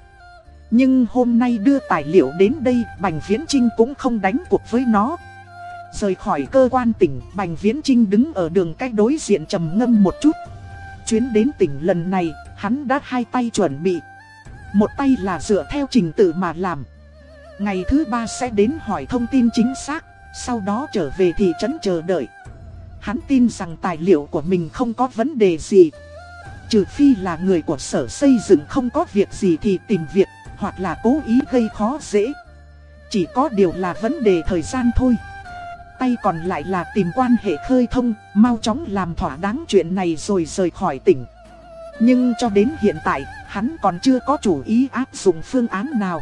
Nhưng hôm nay đưa tài liệu đến đây, Bành Viễn Trinh cũng không đánh cuộc với nó. Rời khỏi cơ quan tỉnh, Bành Viễn Trinh đứng ở đường cách đối diện trầm ngâm một chút. Chuyến đến tỉnh lần này, hắn đã hai tay chuẩn bị. Một tay là dựa theo trình tự mà làm. Ngày thứ ba sẽ đến hỏi thông tin chính xác, sau đó trở về thị trấn chờ đợi. Hắn tin rằng tài liệu của mình không có vấn đề gì. Trừ phi là người của sở xây dựng không có việc gì thì tìm việc, hoặc là cố ý gây khó dễ. Chỉ có điều là vấn đề thời gian thôi. Tay còn lại là tìm quan hệ khơi thông, mau chóng làm thỏa đáng chuyện này rồi rời khỏi tỉnh. Nhưng cho đến hiện tại, hắn còn chưa có chủ ý áp dụng phương án nào.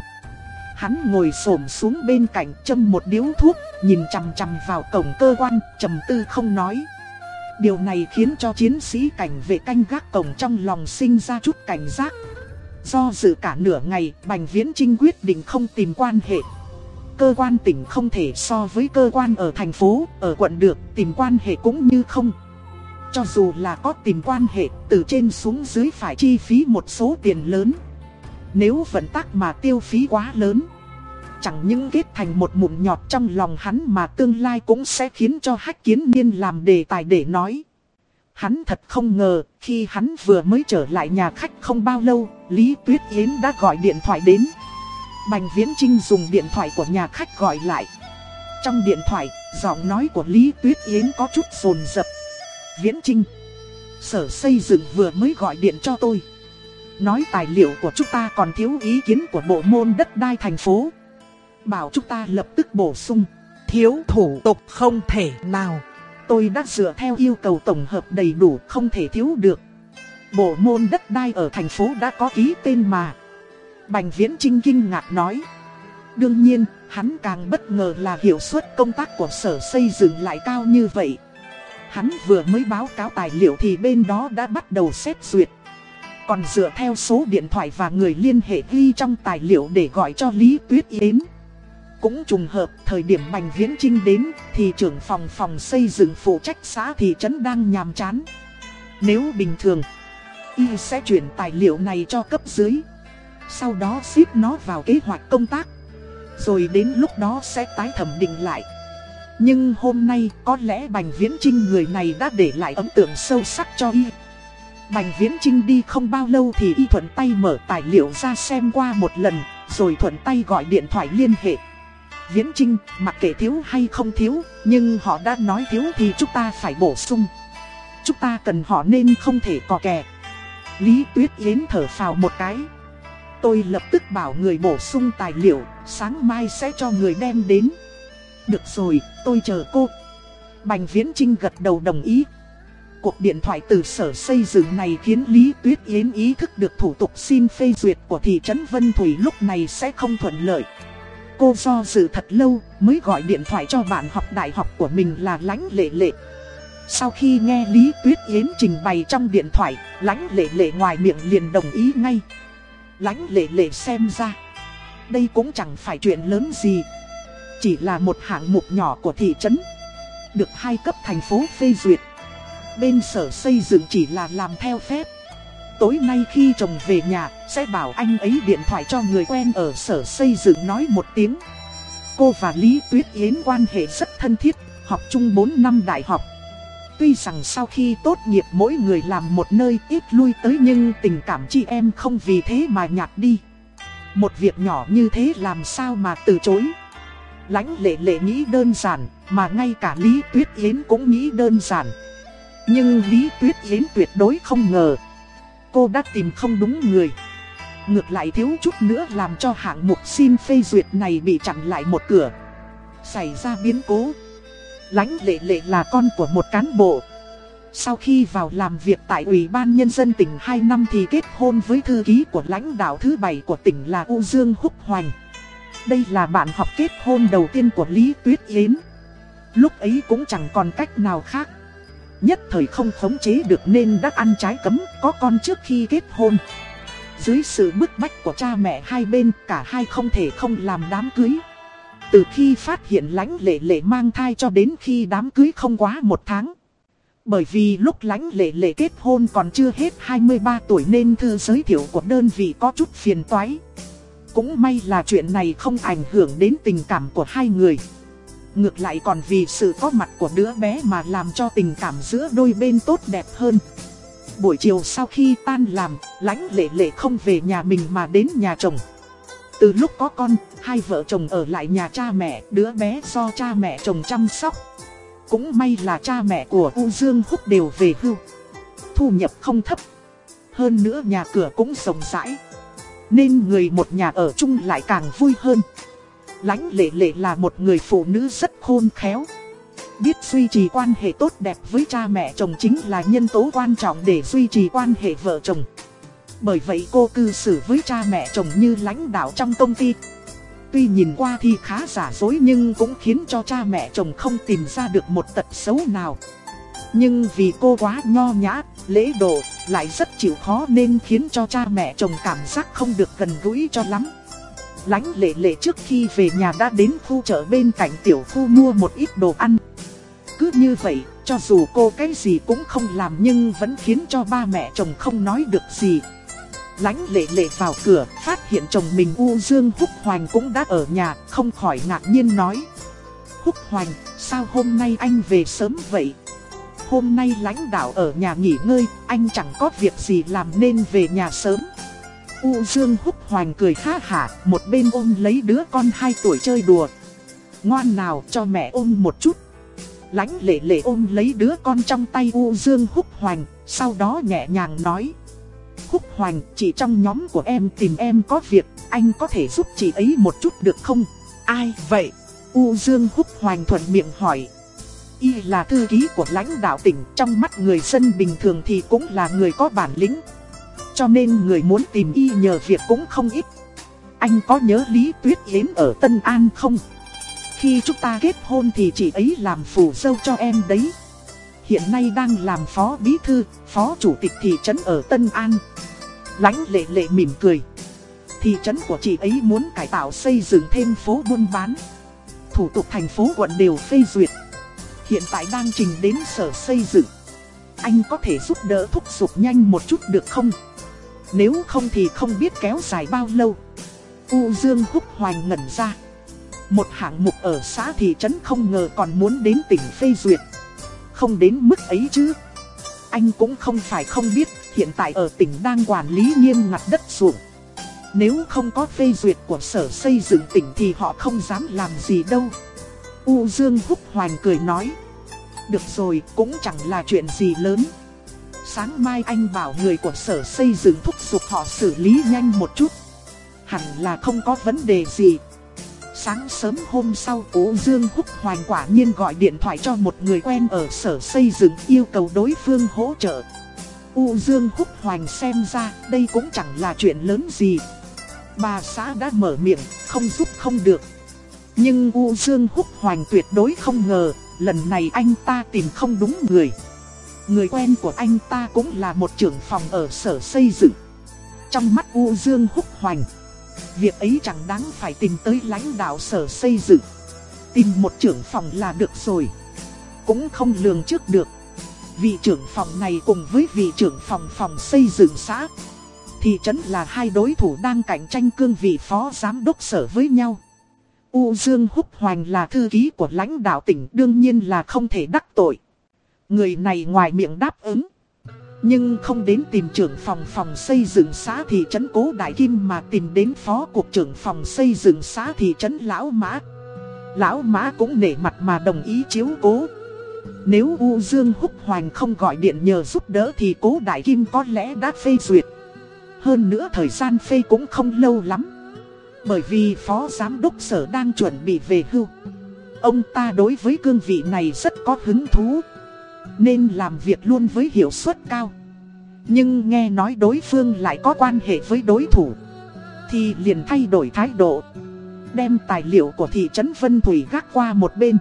Hắn ngồi xổm xuống bên cạnh châm một điếu thuốc, nhìn chằm chằm vào cổng cơ quan, trầm tư không nói. Điều này khiến cho chiến sĩ cảnh vệ canh gác cổng trong lòng sinh ra chút cảnh giác. Do dự cả nửa ngày, Bành Viễn Trinh quyết định không tìm quan hệ. Cơ quan tỉnh không thể so với cơ quan ở thành phố, ở quận được, tìm quan hệ cũng như không. Cho dù là có tìm quan hệ, từ trên xuống dưới phải chi phí một số tiền lớn. Nếu vận tắc mà tiêu phí quá lớn, chẳng những kết thành một mụn nhọt trong lòng hắn mà tương lai cũng sẽ khiến cho hách kiến niên làm đề tài để nói. Hắn thật không ngờ, khi hắn vừa mới trở lại nhà khách không bao lâu, Lý Tuyết Yến đã gọi điện thoại đến. Bành Viễn Trinh dùng điện thoại của nhà khách gọi lại. Trong điện thoại, giọng nói của Lý Tuyết Yến có chút rồn rập. Viễn Trinh, sở xây dựng vừa mới gọi điện cho tôi. Nói tài liệu của chúng ta còn thiếu ý kiến của bộ môn đất đai thành phố. Bảo chúng ta lập tức bổ sung. Thiếu thủ tục không thể nào. Tôi đã dựa theo yêu cầu tổng hợp đầy đủ không thể thiếu được. Bộ môn đất đai ở thành phố đã có ký tên mà. Bành Viễn Trinh kinh ngạc nói. Đương nhiên, hắn càng bất ngờ là hiệu suất công tác của sở xây dựng lại cao như vậy. Hắn vừa mới báo cáo tài liệu thì bên đó đã bắt đầu xét duyệt. Còn dựa theo số điện thoại và người liên hệ ghi trong tài liệu để gọi cho Lý Tuyết Yến. Cũng trùng hợp, thời điểm Bành Viễn Trinh đến, thì trưởng phòng phòng xây dựng phụ trách xã thị trấn đang nhàm chán. Nếu bình thường, Y sẽ chuyển tài liệu này cho cấp dưới sau đó xếp nó vào kế hoạch công tác Rồi đến lúc đó sẽ tái thẩm định lại Nhưng hôm nay có lẽ Bành Viễn Trinh người này đã để lại ấn tượng sâu sắc cho Y Bành Viễn Trinh đi không bao lâu thì Y thuận tay mở tài liệu ra xem qua một lần Rồi thuận tay gọi điện thoại liên hệ Viễn Trinh, mặc kệ thiếu hay không thiếu, nhưng họ đã nói thiếu thì chúng ta phải bổ sung. Chúng ta cần họ nên không thể cò kè. Lý Tuyết Yến thở phào một cái. Tôi lập tức bảo người bổ sung tài liệu, sáng mai sẽ cho người đem đến. Được rồi, tôi chờ cô. Bành Viễn Trinh gật đầu đồng ý. Cuộc điện thoại từ sở xây dựng này khiến Lý Tuyết Yến ý thức được thủ tục xin phê duyệt của thị trấn Vân Thủy lúc này sẽ không thuận lợi. Cô do dự thật lâu mới gọi điện thoại cho bạn học đại học của mình là Lánh Lệ Lệ. Sau khi nghe Lý Tuyết Yến trình bày trong điện thoại, Lánh Lệ Lệ ngoài miệng liền đồng ý ngay lãnh Lệ Lệ xem ra, đây cũng chẳng phải chuyện lớn gì. Chỉ là một hạng mục nhỏ của thị trấn, được hai cấp thành phố phê duyệt. Bên sở xây dựng chỉ là làm theo phép. Tối nay khi chồng về nhà, sẽ bảo anh ấy điện thoại cho người quen ở sở xây dựng nói một tiếng. Cô và Lý Tuyết Yến quan hệ rất thân thiết, học chung 4 năm đại học. Tuy rằng sau khi tốt nghiệp mỗi người làm một nơi ít lui tới nhưng tình cảm chị em không vì thế mà nhạt đi. Một việc nhỏ như thế làm sao mà từ chối. Lánh lệ lệ nghĩ đơn giản, mà ngay cả Lý Tuyết Yến cũng nghĩ đơn giản. Nhưng Lý Tuyết Yến tuyệt đối không ngờ cô đã tìm không đúng người. Ngược lại thiếu chút nữa làm cho hạng mục xin phê duyệt này bị chặn lại một cửa. Xảy ra biến cố. Lãnh lệ lệ là con của một cán bộ. Sau khi vào làm việc tại Ủy ban Nhân dân tỉnh 2 năm thì kết hôn với thư ký của lãnh đạo thứ bảy của tỉnh là U Dương Húc Hoành. Đây là bạn học kết hôn đầu tiên của Lý Tuyết Yến. Lúc ấy cũng chẳng còn cách nào khác. Nhất thời không khống chế được nên đã ăn trái cấm, có con trước khi kết hôn Dưới sự bức bách của cha mẹ hai bên, cả hai không thể không làm đám cưới từ khi phát hiện lãnh lệ lệ mang thai cho đến khi đám cưới không quá một tháng. Bởi vì lúc lãnh lệ lệ kết hôn còn chưa hết 23 tuổi nên thư giới thiệu của đơn vị có chút phiền toái. Cũng may là chuyện này không ảnh hưởng đến tình cảm của hai người. Ngược lại còn vì sự có mặt của đứa bé mà làm cho tình cảm giữa đôi bên tốt đẹp hơn. Buổi chiều sau khi tan làm, lãnh lệ lệ không về nhà mình mà đến nhà chồng. Từ lúc có con, hai vợ chồng ở lại nhà cha mẹ, đứa bé do cha mẹ chồng chăm sóc. Cũng may là cha mẹ của U Dương Húc đều về hưu. Thu nhập không thấp. Hơn nữa nhà cửa cũng rộng rãi. Nên người một nhà ở chung lại càng vui hơn. Lánh lệ lệ là một người phụ nữ rất khôn khéo. Biết duy trì quan hệ tốt đẹp với cha mẹ chồng chính là nhân tố quan trọng để duy trì quan hệ vợ chồng. Bởi vậy cô cư xử với cha mẹ chồng như lãnh đạo trong công ty. Tuy nhìn qua thì khá giả dối nhưng cũng khiến cho cha mẹ chồng không tìm ra được một tật xấu nào. Nhưng vì cô quá nho nhã, lễ độ, lại rất chịu khó nên khiến cho cha mẹ chồng cảm giác không được gần gũi cho lắm. Lánh lệ lệ trước khi về nhà đã đến khu chợ bên cạnh tiểu khu mua một ít đồ ăn. Cứ như vậy, cho dù cô cái gì cũng không làm nhưng vẫn khiến cho ba mẹ chồng không nói được gì. Lánh lệ lệ vào cửa, phát hiện chồng mình U Dương Húc Hoành cũng đã ở nhà, không khỏi ngạc nhiên nói. Húc Hoành, sao hôm nay anh về sớm vậy? Hôm nay lãnh đạo ở nhà nghỉ ngơi, anh chẳng có việc gì làm nên về nhà sớm. U Dương húc hoành cười ha hả, một bên ôm lấy đứa con 2 tuổi chơi đùa. Ngoan nào cho mẹ ôm một chút. lãnh lệ lệ ôm lấy đứa con trong tay U Dương húc hoành, sau đó nhẹ nhàng nói. Húc hoành, chị trong nhóm của em tìm em có việc, anh có thể giúp chị ấy một chút được không? Ai vậy? U Dương húc hoành thuận miệng hỏi. Y là thư ký của lãnh đạo tỉnh, trong mắt người dân bình thường thì cũng là người có bản lĩnh, cho nên người muốn tìm y nhờ việc cũng không ít Anh có nhớ Lý Tuyết Yến ở Tân An không? Khi chúng ta kết hôn thì chị ấy làm phù dâu cho em đấy Hiện nay đang làm phó bí thư, phó chủ tịch thị trấn ở Tân An Lánh lệ lệ mỉm cười Thị trấn của chị ấy muốn cải tạo xây dựng thêm phố buôn bán Thủ tục thành phố quận đều phê duyệt Hiện tại đang trình đến sở xây dựng anh có thể giúp đỡ thúc giục nhanh một chút được không? Nếu không thì không biết kéo dài bao lâu. U Dương húc hoành ngẩn ra. Một hạng mục ở xã thị trấn không ngờ còn muốn đến tỉnh phê duyệt. Không đến mức ấy chứ. Anh cũng không phải không biết hiện tại ở tỉnh đang quản lý nghiêm ngặt đất ruộng. Nếu không có phê duyệt của sở xây dựng tỉnh thì họ không dám làm gì đâu. U Dương húc hoành cười nói. Được rồi, cũng chẳng là chuyện gì lớn. Sáng mai anh bảo người của sở xây dựng thúc giục họ xử lý nhanh một chút. Hẳn là không có vấn đề gì. Sáng sớm hôm sau cố Dương Húc Hoành quả nhiên gọi điện thoại cho một người quen ở sở xây dựng yêu cầu đối phương hỗ trợ. U Dương Húc Hoành xem ra đây cũng chẳng là chuyện lớn gì. Bà xã đã mở miệng, không giúp không được. Nhưng U Dương Húc Hoành tuyệt đối không ngờ, lần này anh ta tìm không đúng người. Người quen của anh ta cũng là một trưởng phòng ở sở xây dựng. Trong mắt U Dương Húc Hoành, việc ấy chẳng đáng phải tìm tới lãnh đạo sở xây dựng. Tìm một trưởng phòng là được rồi. Cũng không lường trước được. Vị trưởng phòng này cùng với vị trưởng phòng phòng xây dựng xã Thị trấn là hai đối thủ đang cạnh tranh cương vị phó giám đốc sở với nhau U Dương Húc Hoành là thư ký của lãnh đạo tỉnh, đương nhiên là không thể đắc tội Người này ngoài miệng đáp ứng nhưng không đến tìm trưởng phòng phòng xây dựng xã thị trấn Cố Đại Kim mà tìm đến phó cục trưởng phòng xây dựng xã thị trấn Lão Mã Lão Mã cũng nể mặt mà đồng ý chiếu cố nếu U Dương Húc Hoành không gọi điện nhờ giúp đỡ thì cố Đại Kim có lẽ đã phê duyệt. Hơn nữa thời gian phê cũng không lâu lắm. Bởi vì Phó Giám đốc Sở đang chuẩn bị về hưu. Ông ta đối với cương vị này rất có hứng thú. Nên làm việc luôn với hiệu suất cao. Nhưng nghe nói đối phương lại có quan hệ với đối thủ. Thì liền thay đổi thái độ. Đem tài liệu của thị trấn Vân Thủy gác qua một bên.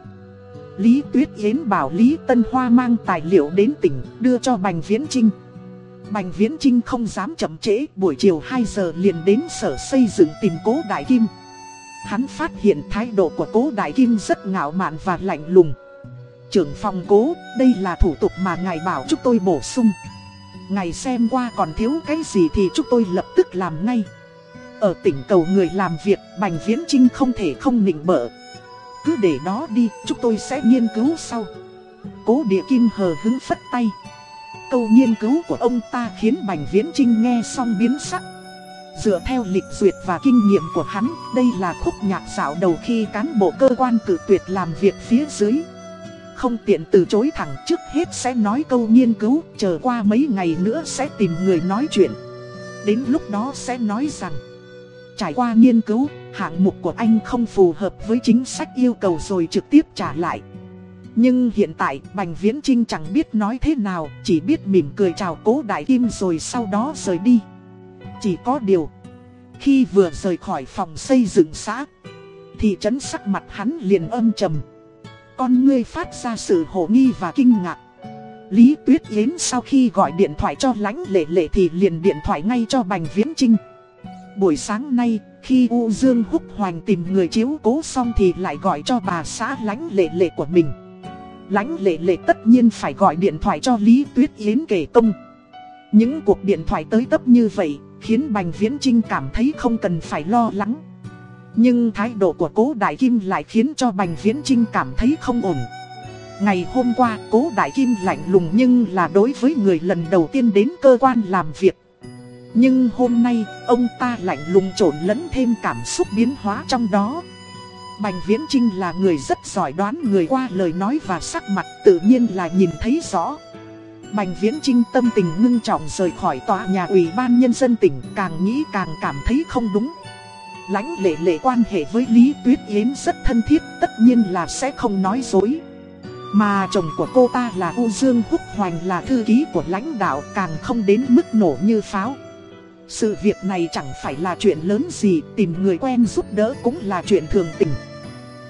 Lý Tuyết Yến bảo Lý Tân Hoa mang tài liệu đến tỉnh đưa cho Bành Viễn Trinh. Bành Viễn Trinh không dám chậm trễ, buổi chiều 2 giờ liền đến sở xây dựng tìm cố Đại Kim. Hắn phát hiện thái độ của cố Đại Kim rất ngạo mạn và lạnh lùng. Trưởng phòng cố, đây là thủ tục mà ngài bảo chúng tôi bổ sung. Ngài xem qua còn thiếu cái gì thì chúng tôi lập tức làm ngay. Ở tỉnh cầu người làm việc, Bành Viễn Trinh không thể không nịnh bợ. Cứ để đó đi, chúng tôi sẽ nghiên cứu sau. Cố địa kim hờ hứng phất tay. Câu nghiên cứu của ông ta khiến Bành Viễn Trinh nghe xong biến sắc. Dựa theo lịch duyệt và kinh nghiệm của hắn, đây là khúc nhạc dạo đầu khi cán bộ cơ quan cử tuyệt làm việc phía dưới. Không tiện từ chối thẳng trước hết sẽ nói câu nghiên cứu, chờ qua mấy ngày nữa sẽ tìm người nói chuyện. Đến lúc đó sẽ nói rằng Trải qua nghiên cứu, hạng mục của anh không phù hợp với chính sách yêu cầu rồi trực tiếp trả lại. Nhưng hiện tại Bành Viễn Trinh chẳng biết nói thế nào, chỉ biết mỉm cười chào cố đại kim rồi sau đó rời đi. Chỉ có điều, khi vừa rời khỏi phòng xây dựng xã, thì trấn sắc mặt hắn liền âm trầm. Con ngươi phát ra sự hổ nghi và kinh ngạc. Lý Tuyết Yến sau khi gọi điện thoại cho lãnh lệ lệ thì liền điện thoại ngay cho Bành Viễn Trinh. Buổi sáng nay, khi U Dương Húc Hoành tìm người chiếu cố xong thì lại gọi cho bà xã lãnh lệ lệ của mình. Lãnh lệ lệ tất nhiên phải gọi điện thoại cho Lý Tuyết Yến kể công. Những cuộc điện thoại tới tấp như vậy, khiến Bành Viễn Trinh cảm thấy không cần phải lo lắng. Nhưng thái độ của cố Đại Kim lại khiến cho Bành Viễn Trinh cảm thấy không ổn. Ngày hôm qua, cố Đại Kim lạnh lùng nhưng là đối với người lần đầu tiên đến cơ quan làm việc. Nhưng hôm nay, ông ta lạnh lùng trộn lẫn thêm cảm xúc biến hóa trong đó. Bành Viễn Trinh là người rất giỏi đoán người qua lời nói và sắc mặt tự nhiên là nhìn thấy rõ. Bành Viễn Trinh tâm tình ngưng trọng rời khỏi tòa nhà ủy ban nhân dân tỉnh càng nghĩ càng cảm thấy không đúng. Lãnh lệ lệ quan hệ với Lý Tuyết Yến rất thân thiết tất nhiên là sẽ không nói dối. Mà chồng của cô ta là U Dương Húc Hoành là thư ký của lãnh đạo càng không đến mức nổ như pháo. Sự việc này chẳng phải là chuyện lớn gì, tìm người quen giúp đỡ cũng là chuyện thường tình.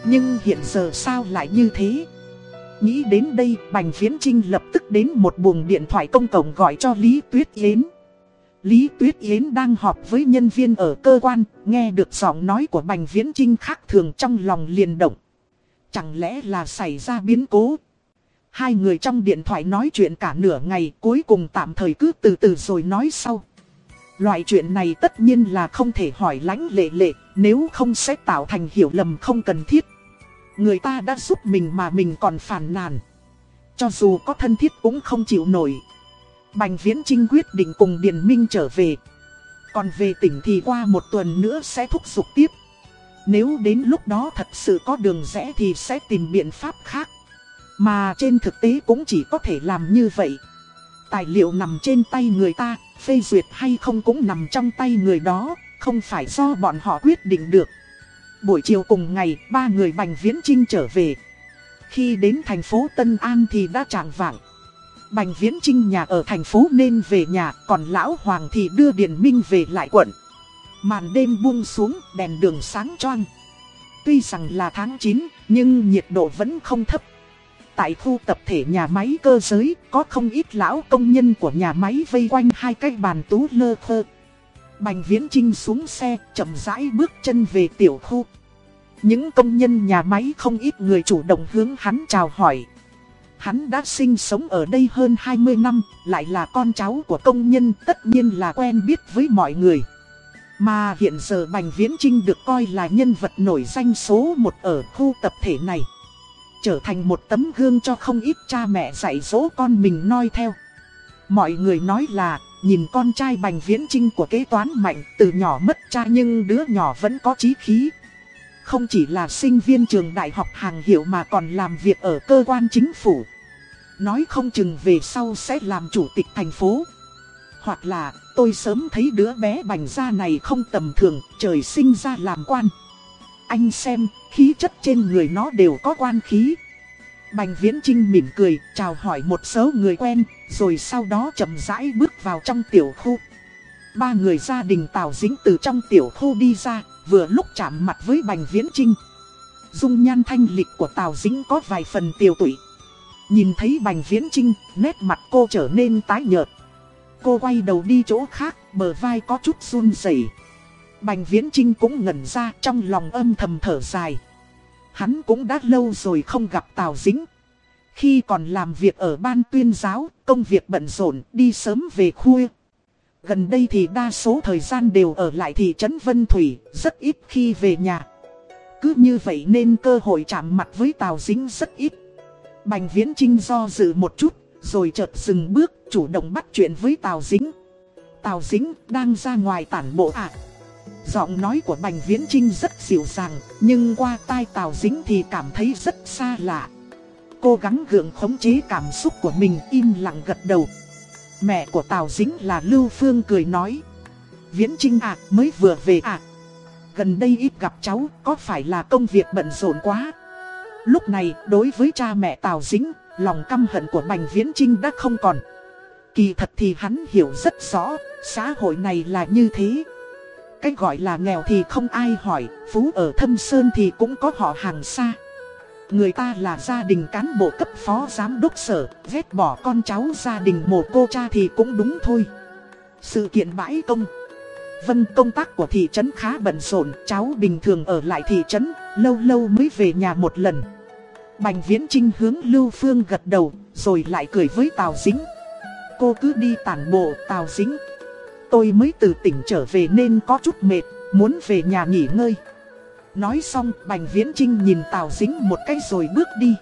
Nhưng hiện giờ sao lại như thế? Nghĩ đến đây, Bành Viễn Trinh lập tức đến một buồng điện thoại công cộng gọi cho Lý Tuyết Yến. Lý Tuyết Yến đang họp với nhân viên ở cơ quan, nghe được giọng nói của Bành Viễn Trinh khác thường trong lòng liền động. Chẳng lẽ là xảy ra biến cố? Hai người trong điện thoại nói chuyện cả nửa ngày cuối cùng tạm thời cứ từ từ rồi nói sau. Loại chuyện này tất nhiên là không thể hỏi lãnh lệ lệ, nếu không sẽ tạo thành hiểu lầm không cần thiết. Người ta đã giúp mình mà mình còn phản nàn. Cho dù có thân thiết cũng không chịu nổi. Bành Viễn Trinh quyết định cùng Điền Minh trở về. Còn về tỉnh thì qua một tuần nữa sẽ thúc giục tiếp. Nếu đến lúc đó thật sự có đường rẽ thì sẽ tìm biện pháp khác. Mà trên thực tế cũng chỉ có thể làm như vậy. Tài liệu nằm trên tay người ta, phê duyệt hay không cũng nằm trong tay người đó, không phải do bọn họ quyết định được. Buổi chiều cùng ngày, ba người Bành Viễn Trinh trở về. Khi đến thành phố Tân An thì đã trạng vạng. Bành Viễn Trinh nhà ở thành phố nên về nhà, còn Lão Hoàng thì đưa Điền Minh về lại quận. Màn đêm buông xuống, đèn đường sáng choang. Tuy rằng là tháng 9, nhưng nhiệt độ vẫn không thấp. Tại khu tập thể nhà máy cơ giới, có không ít lão công nhân của nhà máy vây quanh hai cái bàn tú lơ khơ. Bành Viễn Trinh xuống xe, chậm rãi bước chân về tiểu khu. Những công nhân nhà máy không ít người chủ động hướng hắn chào hỏi. Hắn đã sinh sống ở đây hơn 20 năm, lại là con cháu của công nhân tất nhiên là quen biết với mọi người. Mà hiện giờ Bành Viễn Trinh được coi là nhân vật nổi danh số một ở khu tập thể này. Trở thành một tấm gương cho không ít cha mẹ dạy dỗ con mình noi theo. Mọi người nói là, nhìn con trai Bành Viễn Trinh của kế toán mạnh từ nhỏ mất cha nhưng đứa nhỏ vẫn có trí khí. Không chỉ là sinh viên trường đại học hàng hiệu mà còn làm việc ở cơ quan chính phủ. Nói không chừng về sau sẽ làm chủ tịch thành phố. Hoặc là tôi sớm thấy đứa bé bành da này không tầm thường, trời sinh ra làm quan. Anh xem, khí chất trên người nó đều có quan khí. Bành Viễn Trinh mỉm cười, chào hỏi một số người quen, rồi sau đó chậm rãi bước vào trong tiểu khu. Ba người gia đình Tào Dính từ trong tiểu khu đi ra, vừa lúc chạm mặt với Bành Viễn Trinh. Dung nhan thanh lịch của Tào Dĩnh có vài phần tiêu tụy. Nhìn thấy Bành Viễn Trinh, nét mặt cô trở nên tái nhợt. Cô quay đầu đi chỗ khác, bờ vai có chút run rẩy. Bành Viễn Trinh cũng ngẩn ra trong lòng âm thầm thở dài. Hắn cũng đã lâu rồi không gặp Tào Dĩnh. Khi còn làm việc ở ban tuyên giáo, công việc bận rộn, đi sớm về khuya. Gần đây thì đa số thời gian đều ở lại thị trấn Vân Thủy, rất ít khi về nhà. Cứ như vậy nên cơ hội chạm mặt với Tào Dính rất ít. Bành Viễn Trinh do dự một chút, rồi chợt dừng bước, chủ động bắt chuyện với Tào Dính. Tào Dính đang ra ngoài tản bộ à? Giọng nói của Bành Viễn Trinh rất dịu dàng, nhưng qua tai Tào Dính thì cảm thấy rất xa lạ. Cố gắng gượng khống chế cảm xúc của mình im lặng gật đầu. Mẹ của Tào Dính là Lưu Phương cười nói. Viễn Trinh à, mới vừa về à? Gần đây ít gặp cháu, có phải là công việc bận rộn quá? Lúc này, đối với cha mẹ Tào Dính, lòng căm hận của Bành Viễn Trinh đã không còn. Kỳ thật thì hắn hiểu rất rõ, xã hội này là như thế. Cái gọi là nghèo thì không ai hỏi, phú ở thâm sơn thì cũng có họ hàng xa. Người ta là gia đình cán bộ cấp phó giám đốc sở, ghét bỏ con cháu gia đình mồ cô cha thì cũng đúng thôi. Sự kiện bãi công Vân công tác của thị trấn khá bận rộn, cháu bình thường ở lại thị trấn, lâu lâu mới về nhà một lần. Bành Viễn Trinh hướng Lưu Phương gật đầu, rồi lại cười với Tào Dính. Cô cứ đi tản bộ Tào Dính. Tôi mới từ tỉnh trở về nên có chút mệt, muốn về nhà nghỉ ngơi. Nói xong, Bành Viễn Trinh nhìn Tào Dính một cái rồi bước đi.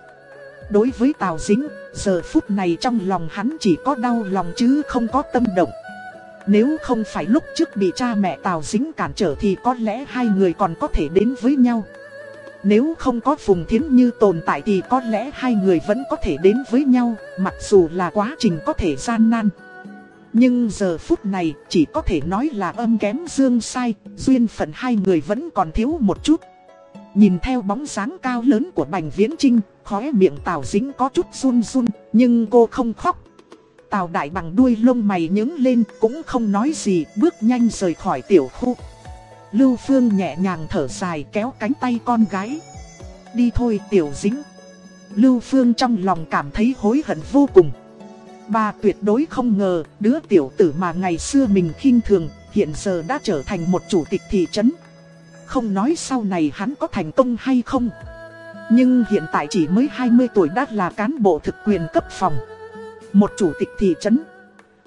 Đối với Tào Dính, giờ phút này trong lòng hắn chỉ có đau lòng chứ không có tâm động. Nếu không phải lúc trước bị cha mẹ Tào Dính cản trở thì có lẽ hai người còn có thể đến với nhau. Nếu không có Phùng Thiến Như tồn tại thì có lẽ hai người vẫn có thể đến với nhau, mặc dù là quá trình có thể gian nan. Nhưng giờ phút này chỉ có thể nói là âm kém dương sai, duyên phận hai người vẫn còn thiếu một chút. Nhìn theo bóng dáng cao lớn của Bành Viễn Trinh, khóe miệng Tào Dính có chút run run, nhưng cô không khóc. Tào Đại bằng đuôi lông mày nhướng lên cũng không nói gì, bước nhanh rời khỏi tiểu khu. Lưu Phương nhẹ nhàng thở dài kéo cánh tay con gái. Đi thôi tiểu dính. Lưu Phương trong lòng cảm thấy hối hận vô cùng. Bà tuyệt đối không ngờ, đứa tiểu tử mà ngày xưa mình khinh thường, hiện giờ đã trở thành một chủ tịch thị trấn. Không nói sau này hắn có thành công hay không. Nhưng hiện tại chỉ mới 20 tuổi đã là cán bộ thực quyền cấp phòng Một chủ tịch thị trấn,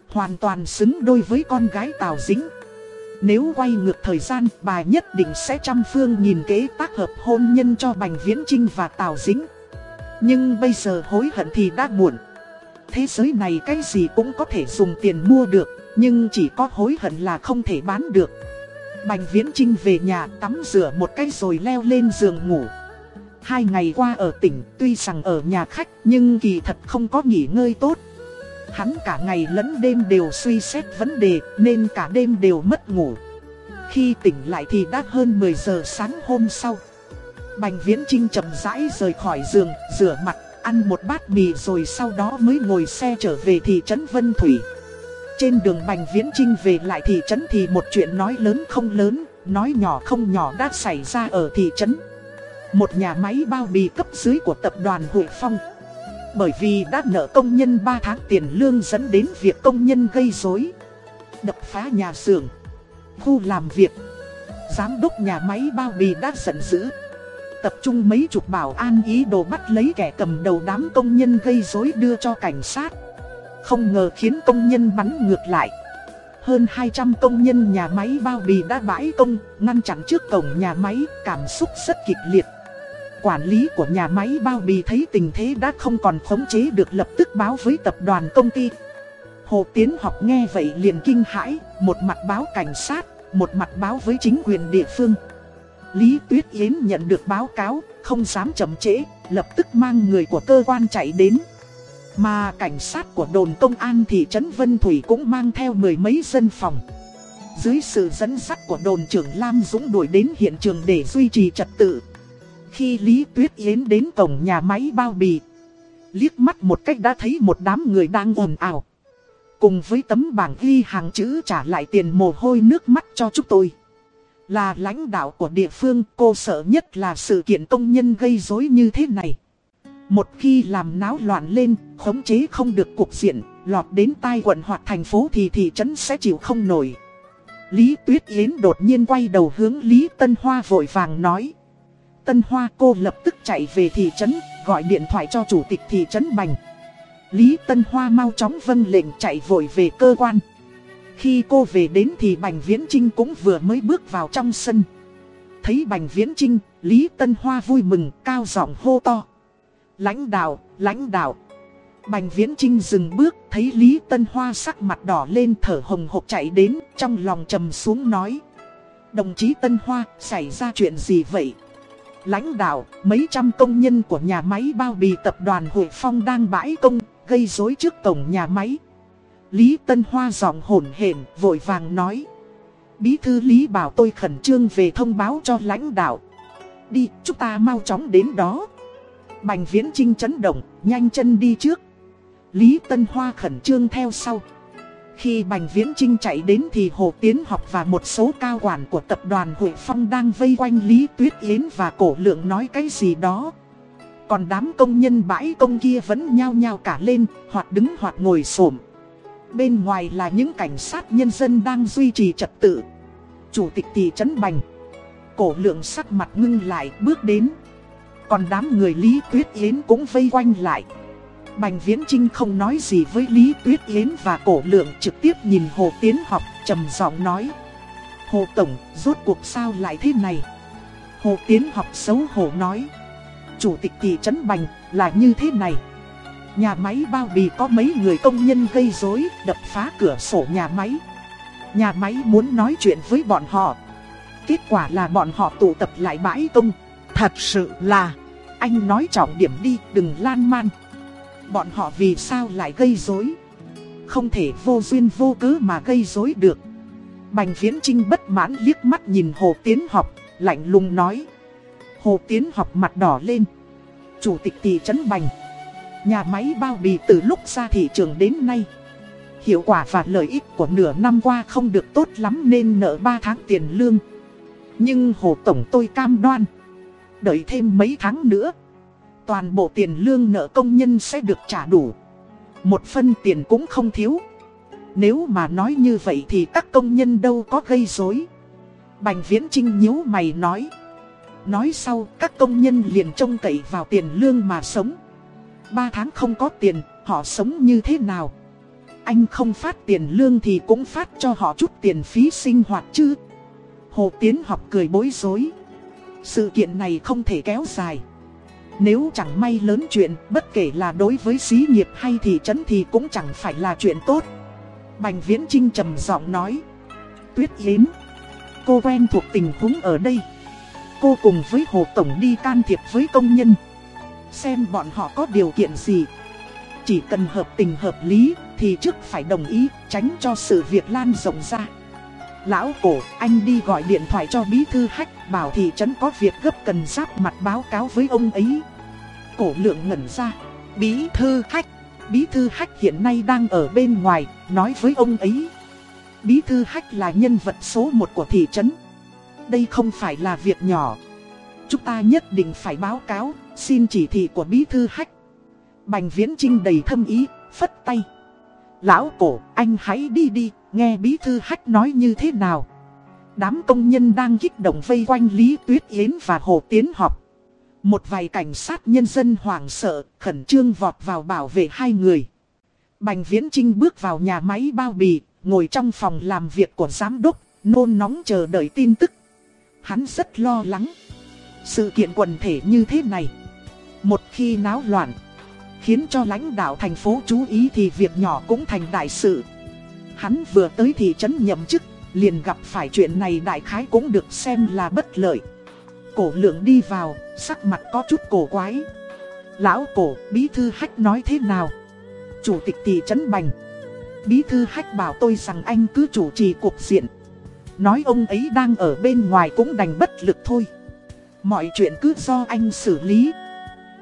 Hoàn toàn xứng đôi với con gái Tào Dính Nếu quay ngược thời gian, bà nhất định sẽ trăm phương nhìn kế tác hợp hôn nhân cho Bành Viễn Trinh và Tào Dính Nhưng bây giờ hối hận thì đã muộn Thế giới này cái gì cũng có thể dùng tiền mua được Nhưng chỉ có hối hận là không thể bán được. Bành Viễn Trinh về nhà tắm rửa một cái rồi leo lên giường ngủ. Hai ngày qua ở tỉnh tuy rằng ở nhà khách nhưng kỳ thật không có nghỉ ngơi tốt. Hắn cả ngày lẫn đêm đều suy xét vấn đề nên cả đêm đều mất ngủ. Khi tỉnh lại thì đã hơn 10 giờ sáng hôm sau. Bành Viễn Trinh chậm rãi rời khỏi giường, rửa mặt, ăn một bát mì rồi sau đó mới ngồi xe trở về thị trấn Vân Thủy trên đường Bành Viễn Trinh về lại thị trấn thì một chuyện nói lớn không lớn, nói nhỏ không nhỏ đã xảy ra ở thị trấn. Một nhà máy bao bì cấp dưới của tập đoàn Hội Phong. Bởi vì đã nợ công nhân 3 tháng tiền lương dẫn đến việc công nhân gây rối, đập phá nhà xưởng, khu làm việc. Giám đốc nhà máy bao bì đã giận dữ. Tập trung mấy chục bảo an ý đồ bắt lấy kẻ cầm đầu đám công nhân gây rối đưa cho cảnh sát. Không ngờ khiến công nhân bắn ngược lại. Hơn 200 công nhân nhà máy bao bì đã bãi công, Ngăn chặn trước cổng nhà máy, Cảm xúc rất kịch liệt. Quản lý của nhà máy bao bì thấy tình thế đã không còn khống chế được lập tức báo với tập đoàn công ty. Hồ Tiến học nghe vậy liền kinh hãi, Một mặt báo cảnh sát, Một mặt báo với chính quyền địa phương. Lý Tuyết Yến nhận được báo cáo Không dám chậm trễ Lập tức mang người của cơ quan chạy đến mà cảnh sát của đồn công an thị trấn Vân Thủy cũng mang theo mười mấy dân phòng. Dưới sự dẫn dắt của đồn trưởng Lam Dũng đuổi đến hiện trường để duy trì trật tự. Khi Lý Tuyết Yến đến cổng nhà máy bao bì, liếc mắt một cách đã thấy một đám người đang ồn ào. Cùng với tấm bảng ghi hàng chữ trả lại tiền mồ hôi nước mắt cho chúng tôi. Là lãnh đạo của địa phương cô sợ nhất là sự kiện công nhân gây rối như thế này. Một khi làm náo loạn lên, khống chế không được cục diện, lọt đến tai quận hoặc thành phố thì thị trấn sẽ chịu không nổi. Lý Tuyết Yến đột nhiên quay đầu hướng Lý Tân Hoa vội vàng nói. Tân Hoa cô lập tức chạy về thị trấn, gọi điện thoại cho chủ tịch thị trấn Bành. Lý Tân Hoa mau chóng vâng lệnh chạy vội về cơ quan. Khi cô về đến thì Bành Viễn Trinh cũng vừa mới bước vào trong sân. Thấy Bành Viễn Trinh, Lý Tân Hoa vui mừng, cao giọng hô to. Lãnh đạo, lãnh đạo. Bành Viễn Trinh dừng bước, thấy Lý Tân Hoa sắc mặt đỏ lên thở hồng hộp chạy đến, trong lòng trầm xuống nói. Đồng chí Tân Hoa, xảy ra chuyện gì vậy? Lãnh đạo, mấy trăm công nhân của nhà máy bao bì tập đoàn Hội Phong đang bãi công, gây rối trước tổng nhà máy. Lý Tân Hoa giọng hổn hển, vội vàng nói. Bí thư Lý bảo tôi khẩn trương về thông báo cho lãnh đạo. Đi, chúng ta mau chóng đến đó. Bành viễn trinh chấn động, nhanh chân đi trước. Lý Tân Hoa khẩn trương theo sau. Khi Bành Viễn Trinh chạy đến thì Hồ Tiến học và một số cao quản của tập đoàn Hội Phong đang vây quanh Lý Tuyết Yến và Cổ Lượng nói cái gì đó. Còn đám công nhân bãi công kia vẫn nhao nhao cả lên, hoặc đứng hoặc ngồi xổm. Bên ngoài là những cảnh sát nhân dân đang duy trì trật tự. Chủ tịch thị trấn Bành. Cổ Lượng sắc mặt ngưng lại, bước đến. Còn đám người Lý Tuyết Yến cũng vây quanh lại Bành Viễn Trinh không nói gì với Lý Tuyết Yến và cổ lượng trực tiếp nhìn Hồ Tiến học, trầm giọng nói Hồ Tổng, rốt cuộc sao lại thế này Hồ Tiến học xấu hổ nói Chủ tịch thị trấn Bành, là như thế này Nhà máy bao bì có mấy người công nhân gây rối đập phá cửa sổ nhà máy Nhà máy muốn nói chuyện với bọn họ Kết quả là bọn họ tụ tập lại bãi công Thật sự là, anh nói trọng điểm đi, đừng lan man. Bọn họ vì sao lại gây rối? Không thể vô duyên vô cớ mà gây rối được. Bành Viễn Trinh bất mãn liếc mắt nhìn Hồ Tiến học, lạnh lùng nói. Hồ Tiến học mặt đỏ lên. Chủ tịch thị trấn Bành. Nhà máy bao bì từ lúc ra thị trường đến nay. Hiệu quả và lợi ích của nửa năm qua không được tốt lắm nên nợ 3 tháng tiền lương. Nhưng Hồ Tổng tôi cam đoan. Đợi thêm mấy tháng nữa, Toàn bộ tiền lương nợ công nhân sẽ được trả đủ Một phân tiền cũng không thiếu Nếu mà nói như vậy thì các công nhân đâu có gây rối Bành Viễn Trinh nhíu mày nói Nói sau các công nhân liền trông cậy vào tiền lương mà sống 3 tháng không có tiền, họ sống như thế nào? Anh không phát tiền lương thì cũng phát cho họ chút tiền phí sinh hoạt chứ? Hồ Tiến học cười bối rối. Sự kiện này không thể kéo dài. Nếu chẳng may lớn chuyện, Bất kể là đối với xí nghiệp hay thị trấn thì cũng chẳng phải là chuyện tốt. Bành Viễn Trinh trầm giọng nói. Tuyết Yến, Cô quen thuộc tình huống ở đây. Cô cùng với Hồ Tổng đi can thiệp với công nhân. Xem bọn họ có điều kiện gì. Chỉ cần hợp tình hợp lý Thì trước phải đồng ý, Tránh cho sự việc lan rộng ra. Lão cổ, anh đi gọi điện thoại cho bí thư hách, Bảo thị trấn có việc gấp cần giáp mặt báo cáo với ông ấy. Cổ lượng ngẩn ra. Bí thư hách, Bí thư hách hiện nay đang ở bên ngoài, Nói với ông ấy. Bí thư hách là nhân vật số 1 của thị trấn. Đây không phải là việc nhỏ. Chúng ta nhất định phải báo cáo, Xin chỉ thị của bí thư hách. Bành viễn trinh đầy thâm ý, Phất tay. Lão cổ, anh hãy đi đi, Nghe bí thư hách nói như thế nào. Đám công nhân đang kích động vây quanh Lý Tuyết Yến và Hồ Tiến học. Một vài cảnh sát nhân dân hoảng sợ, Khẩn trương vọt vào bảo vệ hai người. Bành Viễn Trinh bước vào nhà máy bao bì, Ngồi trong phòng làm việc của giám đốc, Nôn nóng chờ đợi tin tức. Hắn rất lo lắng. Sự kiện quần thể như thế này. Một khi náo loạn, Khiến cho lãnh đạo thành phố chú ý thì việc nhỏ cũng thành đại sự. Hắn vừa tới thị trấn nhậm chức, Liền gặp phải chuyện này đại khái cũng được xem là bất lợi. Cổ lượng đi vào, Sắc mặt có chút cổ quái. Lão cổ, bí thư hách nói thế nào? Chủ tịch thị trấn Bành. Bí thư hách bảo tôi rằng anh cứ chủ trì cuộc diện. Nói ông ấy đang ở bên ngoài cũng đành bất lực thôi. Mọi chuyện cứ do anh xử lý.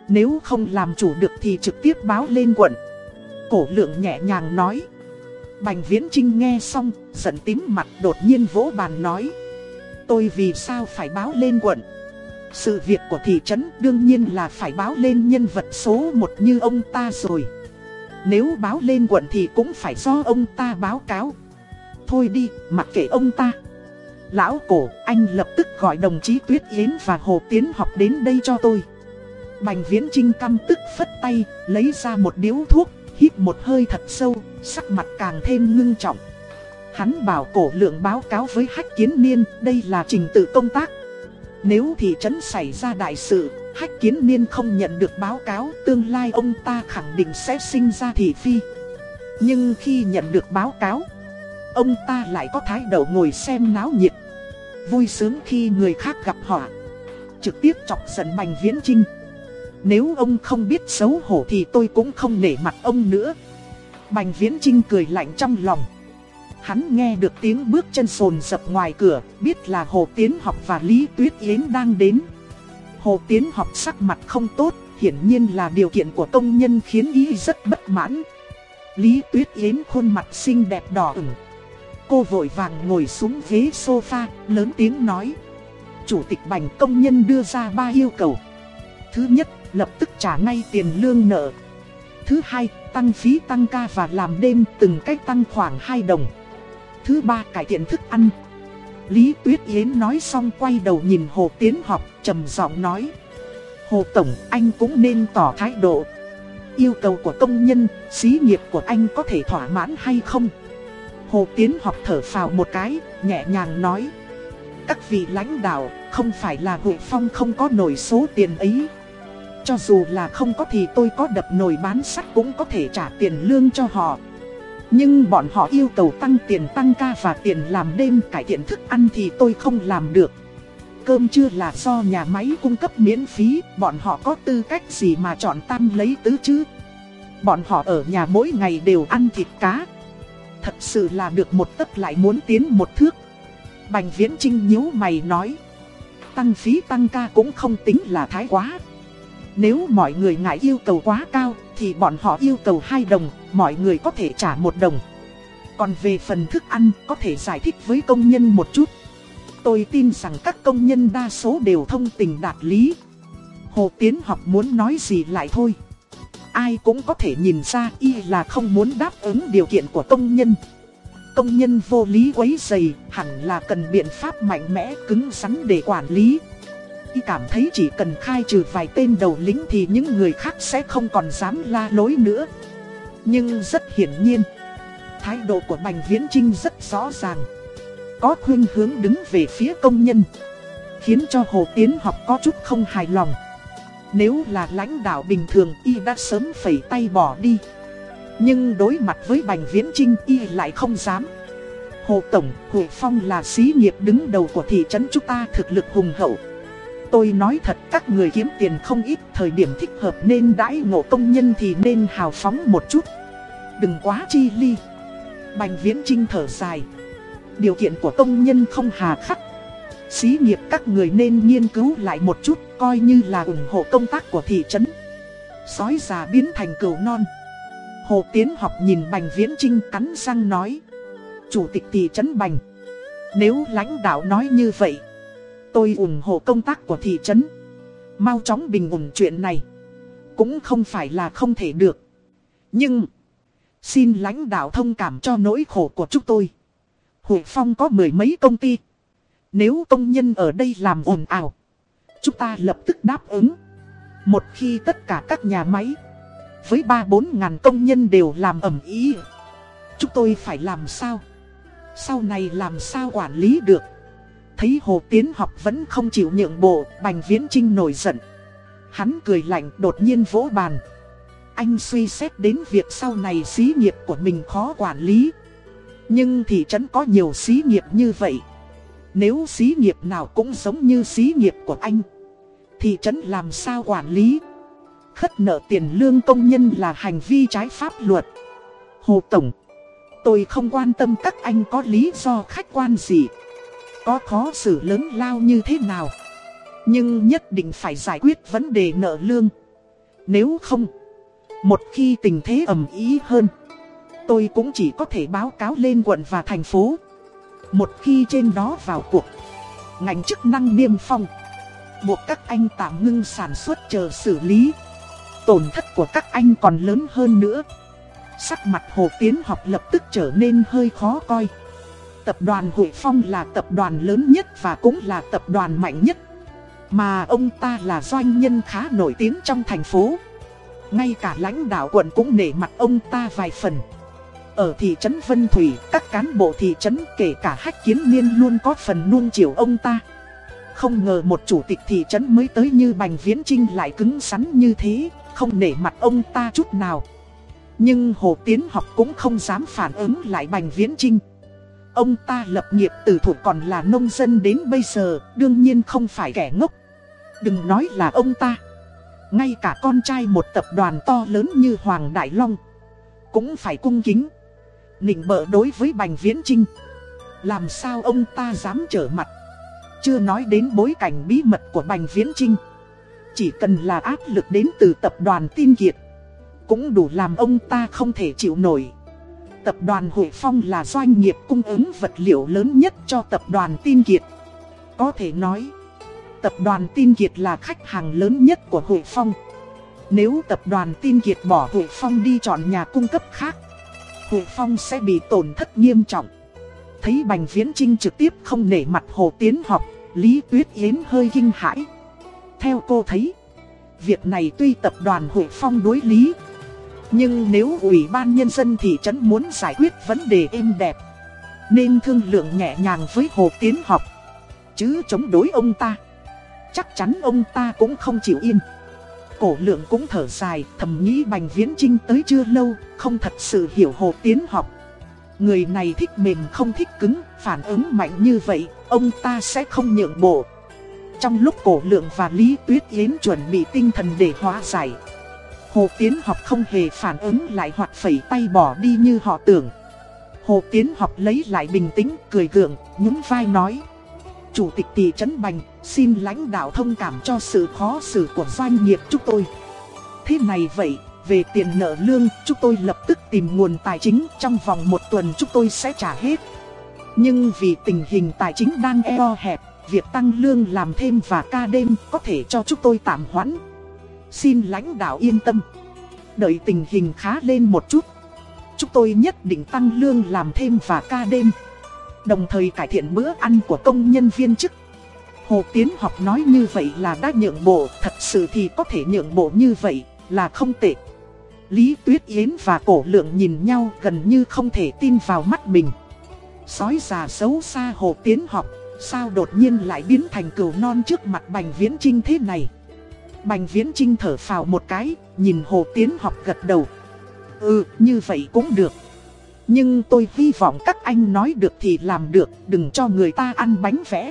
Nếu không làm chủ được thì trực tiếp báo lên quận. Cổ lượng nhẹ nhàng nói. Bành Viễn Trinh nghe xong, giận tím mặt đột nhiên vỗ bàn nói. Tôi vì sao phải báo lên quận? Sự việc của thị trấn đương nhiên là phải báo lên nhân vật số một như ông ta rồi. Nếu báo lên quận thì cũng phải do ông ta báo cáo. Thôi đi, mặc kệ ông ta. Lão cổ, anh lập tức gọi đồng chí Tuyết Yến và Hồ Tiến học đến đây cho tôi Bành Viễn Trinh căm tức phất tay, lấy ra một điếu thuốc hít một hơi thật sâu, sắc mặt càng thêm ngưng trọng. Hắn bảo cổ lượng báo cáo với hách kiến niên, đây là trình tự công tác. Nếu thị trấn xảy ra đại sự, hách kiến niên không nhận được báo cáo, tương lai ông ta khẳng định sẽ sinh ra thị phi. Nhưng khi nhận được báo cáo, ông ta lại có thái độ ngồi xem náo nhiệt. Vui sướng khi người khác gặp họ. Trực tiếp chọc giận Bành Viễn Trinh. Nếu ông không biết xấu hổ thì tôi cũng không nể mặt ông nữa Bành Viễn Trinh cười lạnh trong lòng Hắn nghe được tiếng bước chân sồn sập ngoài cửa, Biết là Hồ Tiến học và Lý Tuyết Yến đang đến Hồ Tiến học sắc mặt không tốt, Hiển nhiên là điều kiện của công nhân khiến ý rất bất mãn Lý Tuyết Yến khuôn mặt xinh đẹp đỏ ửng Cô vội vàng ngồi xuống ghế sofa Lớn tiếng nói Chủ tịch bành công nhân đưa ra ba yêu cầu Thứ nhất lập tức trả ngay tiền lương nợ. Thứ hai, tăng phí tăng ca và làm đêm từng cách tăng khoảng 2 đồng. Thứ ba, cải thiện thức ăn. Lý Tuyết Yến nói xong quay đầu nhìn Hồ Tiến học, trầm giọng nói. Hồ Tổng, anh cũng nên tỏ thái độ. Yêu cầu của công nhân, xí nghiệp của anh có thể thỏa mãn hay không? Hồ Tiến học thở phào một cái, nhẹ nhàng nói. Các vị lãnh đạo, không phải là Hội Phong không có nổi số tiền ấy. Cho dù là không có thì tôi có đập nồi bán sắt cũng có thể trả tiền lương cho họ Nhưng bọn họ yêu cầu tăng tiền tăng ca và tiền làm đêm cải thiện thức ăn thì tôi không làm được Cơm chưa là do nhà máy cung cấp miễn phí Bọn họ có tư cách gì mà chọn tam lấy tứ chứ Bọn họ ở nhà mỗi ngày đều ăn thịt cá Thật sự là được một tấc lại muốn tiến một thước Bành viễn trinh nhíu mày nói Tăng phí tăng ca cũng không tính là thái quá nếu mọi người ngại yêu cầu quá cao thì bọn họ yêu cầu 2 đồng, mọi người có thể trả 1 đồng. Còn về phần thức ăn có thể giải thích với công nhân một chút. Tôi tin rằng các công nhân đa số đều thông tình đạt lý. Hồ Tiến học muốn nói gì lại thôi. Ai cũng có thể nhìn ra y là không muốn đáp ứng điều kiện của công nhân. Công nhân vô lý quấy dày hẳn là cần biện pháp mạnh mẽ cứng rắn để quản lý. Y cảm thấy chỉ cần khai trừ vài tên đầu lính thì những người khác sẽ không còn dám la lối nữa. Nhưng rất hiển nhiên, thái độ của Bành Viễn Trinh rất rõ ràng. Có khuyên hướng đứng về phía công nhân, khiến cho Hồ Tiến học có chút không hài lòng. Nếu là lãnh đạo bình thường y đã sớm phẩy tay bỏ đi. Nhưng đối mặt với Bành Viễn Trinh y lại không dám. Hồ Tổng, Hồ Phong là xí nghiệp đứng đầu của thị trấn chúng ta thực lực hùng hậu. Tôi nói thật các người kiếm tiền không ít thời điểm thích hợp nên đãi ngộ công nhân thì nên hào phóng một chút. Đừng quá chi ly. Bành Viễn Trinh thở dài. Điều kiện của công nhân không hà khắc. Xí nghiệp các người nên nghiên cứu lại một chút coi như là ủng hộ công tác của thị trấn. Sói già biến thành cừu non. Hồ Tiến học nhìn Bành Viễn Trinh cắn răng nói. Chủ tịch thị trấn Bành. Nếu lãnh đạo nói như vậy, tôi ủng hộ công tác của thị trấn. Mau chóng bình ổn chuyện này. Cũng không phải là không thể được. Nhưng, xin lãnh đạo thông cảm cho nỗi khổ của chúng tôi. Hội Phong có mười mấy công ty. Nếu công nhân ở đây làm ồn ào, chúng ta lập tức đáp ứng. Một khi tất cả các nhà máy với 3-4 ngàn công nhân đều làm ẩm ý Chúng tôi phải làm sao? Sau này làm sao quản lý được? Thấy Hồ Tiến học vẫn không chịu nhượng bộ Bành Viễn Trinh nổi giận. Hắn cười lạnh đột nhiên vỗ bàn. Anh suy xét đến việc sau này xí nghiệp của mình khó quản lý. Nhưng thị trấn có nhiều xí nghiệp như vậy. Nếu xí nghiệp nào cũng giống như xí nghiệp của anh Thị trấn làm sao quản lý Khất nợ tiền lương công nhân là hành vi trái pháp luật. Hồ Tổng, tôi không quan tâm các anh có lý do khách quan gì. Có khó xử lớn lao như thế nào. Nhưng nhất định phải giải quyết vấn đề nợ lương. Nếu không, một khi tình thế ẩm ý hơn, tôi cũng chỉ có thể báo cáo lên quận và thành phố. Một khi trên đó vào cuộc, ngành chức năng niêm phong, buộc các anh tạm ngưng sản xuất chờ xử lý. Tổn thất của các anh còn lớn hơn nữa. Sắc mặt Hồ Tiến học lập tức trở nên hơi khó coi. Tập đoàn Hội Phong là tập đoàn lớn nhất và cũng là tập đoàn mạnh nhất. Mà ông ta là doanh nhân khá nổi tiếng trong thành phố. Ngay cả lãnh đạo quận cũng nể mặt ông ta vài phần. Ở thị trấn Vân Thủy, các cán bộ thị trấn kể cả hách kiến niên luôn có phần nuông chiều ông ta. Không ngờ một chủ tịch thị trấn mới tới như Bành Viễn Trinh lại cứng rắn như thế không nể mặt ông ta chút nào. Nhưng Hồ Tiến học cũng không dám phản ứng lại Bành Viễn Trinh. Ông ta lập nghiệp từ thủ còn là nông dân đến bây giờ, đương nhiên không phải kẻ ngốc. Đừng nói là ông ta. Ngay cả con trai một tập đoàn to lớn như Hoàng Đại Long cũng phải cung kính. Nịnh bợ đối với Bành Viễn Trinh. Làm sao ông ta dám trở mặt. Chưa nói đến bối cảnh bí mật của Bành Viễn Trinh. Chỉ cần là áp lực đến từ tập đoàn tin kiệt, Cũng đủ làm ông ta không thể chịu nổi Tập đoàn Hội Phong là doanh nghiệp cung ứng vật liệu lớn nhất cho tập đoàn tin kiệt Có thể nói, Tập đoàn tin kiệt là khách hàng lớn nhất của Hội Phong Nếu tập đoàn tin kiệt bỏ Hội Phong đi chọn nhà cung cấp khác Hội Phong sẽ bị tổn thất nghiêm trọng Thấy Bành Viễn Trinh trực tiếp không nể mặt Hồ Tiến học Lý Tuyết Yến hơi kinh hãi theo cô thấy, việc này tuy tập đoàn Hội Phong đối lý, nhưng nếu Ủy ban Nhân dân thị trấn muốn giải quyết vấn đề êm đẹp, nên thương lượng nhẹ nhàng với Hồ Tiến học, chứ chống đối ông ta. Chắc chắn ông ta cũng không chịu yên. Cổ lượng cũng thở dài, thầm nghĩ Bành Viễn Trinh tới chưa lâu, không thật sự hiểu Hồ Tiến học. Người này thích mềm không thích cứng, phản ứng mạnh như vậy, ông ta sẽ không nhượng bộ. Trong lúc cổ lượng và Lý Tuyết Yến chuẩn bị tinh thần để hóa giải Hồ Tiến học không hề phản ứng lại hoặc phẩy tay bỏ đi như họ tưởng Hồ Tiến học lấy lại bình tĩnh, cười gượng, nhún vai nói Chủ tịch thị trấn Bành, xin lãnh đạo thông cảm cho sự khó xử của doanh nghiệp chúng tôi Thế này vậy, về tiền nợ lương, chúng tôi lập tức tìm nguồn tài chính Trong vòng một tuần chúng tôi sẽ trả hết Nhưng vì tình hình tài chính đang eo hẹp Việc tăng lương làm thêm và ca đêm có thể cho chúng tôi tạm hoãn. Xin lãnh đạo yên tâm. Đợi tình hình khá lên một chút. Chúng tôi nhất định tăng lương làm thêm và ca đêm. Đồng thời cải thiện bữa ăn của công nhân viên chức. Hồ Tiến học nói như vậy là đã nhượng bộ, thật sự thì có thể nhượng bộ như vậy là không tệ. Lý Tuyết Yến và cổ lượng nhìn nhau gần như không thể tin vào mắt mình. Sói già xấu xa Hồ Tiến học, sao đột nhiên lại biến thành cừu non trước mặt Bành Viễn Trinh thế này. Bành Viễn Trinh thở phào một cái, nhìn Hồ Tiến học gật đầu. Ừ, như vậy cũng được. Nhưng tôi hy vọng các anh nói được thì làm được, đừng cho người ta ăn bánh vẽ.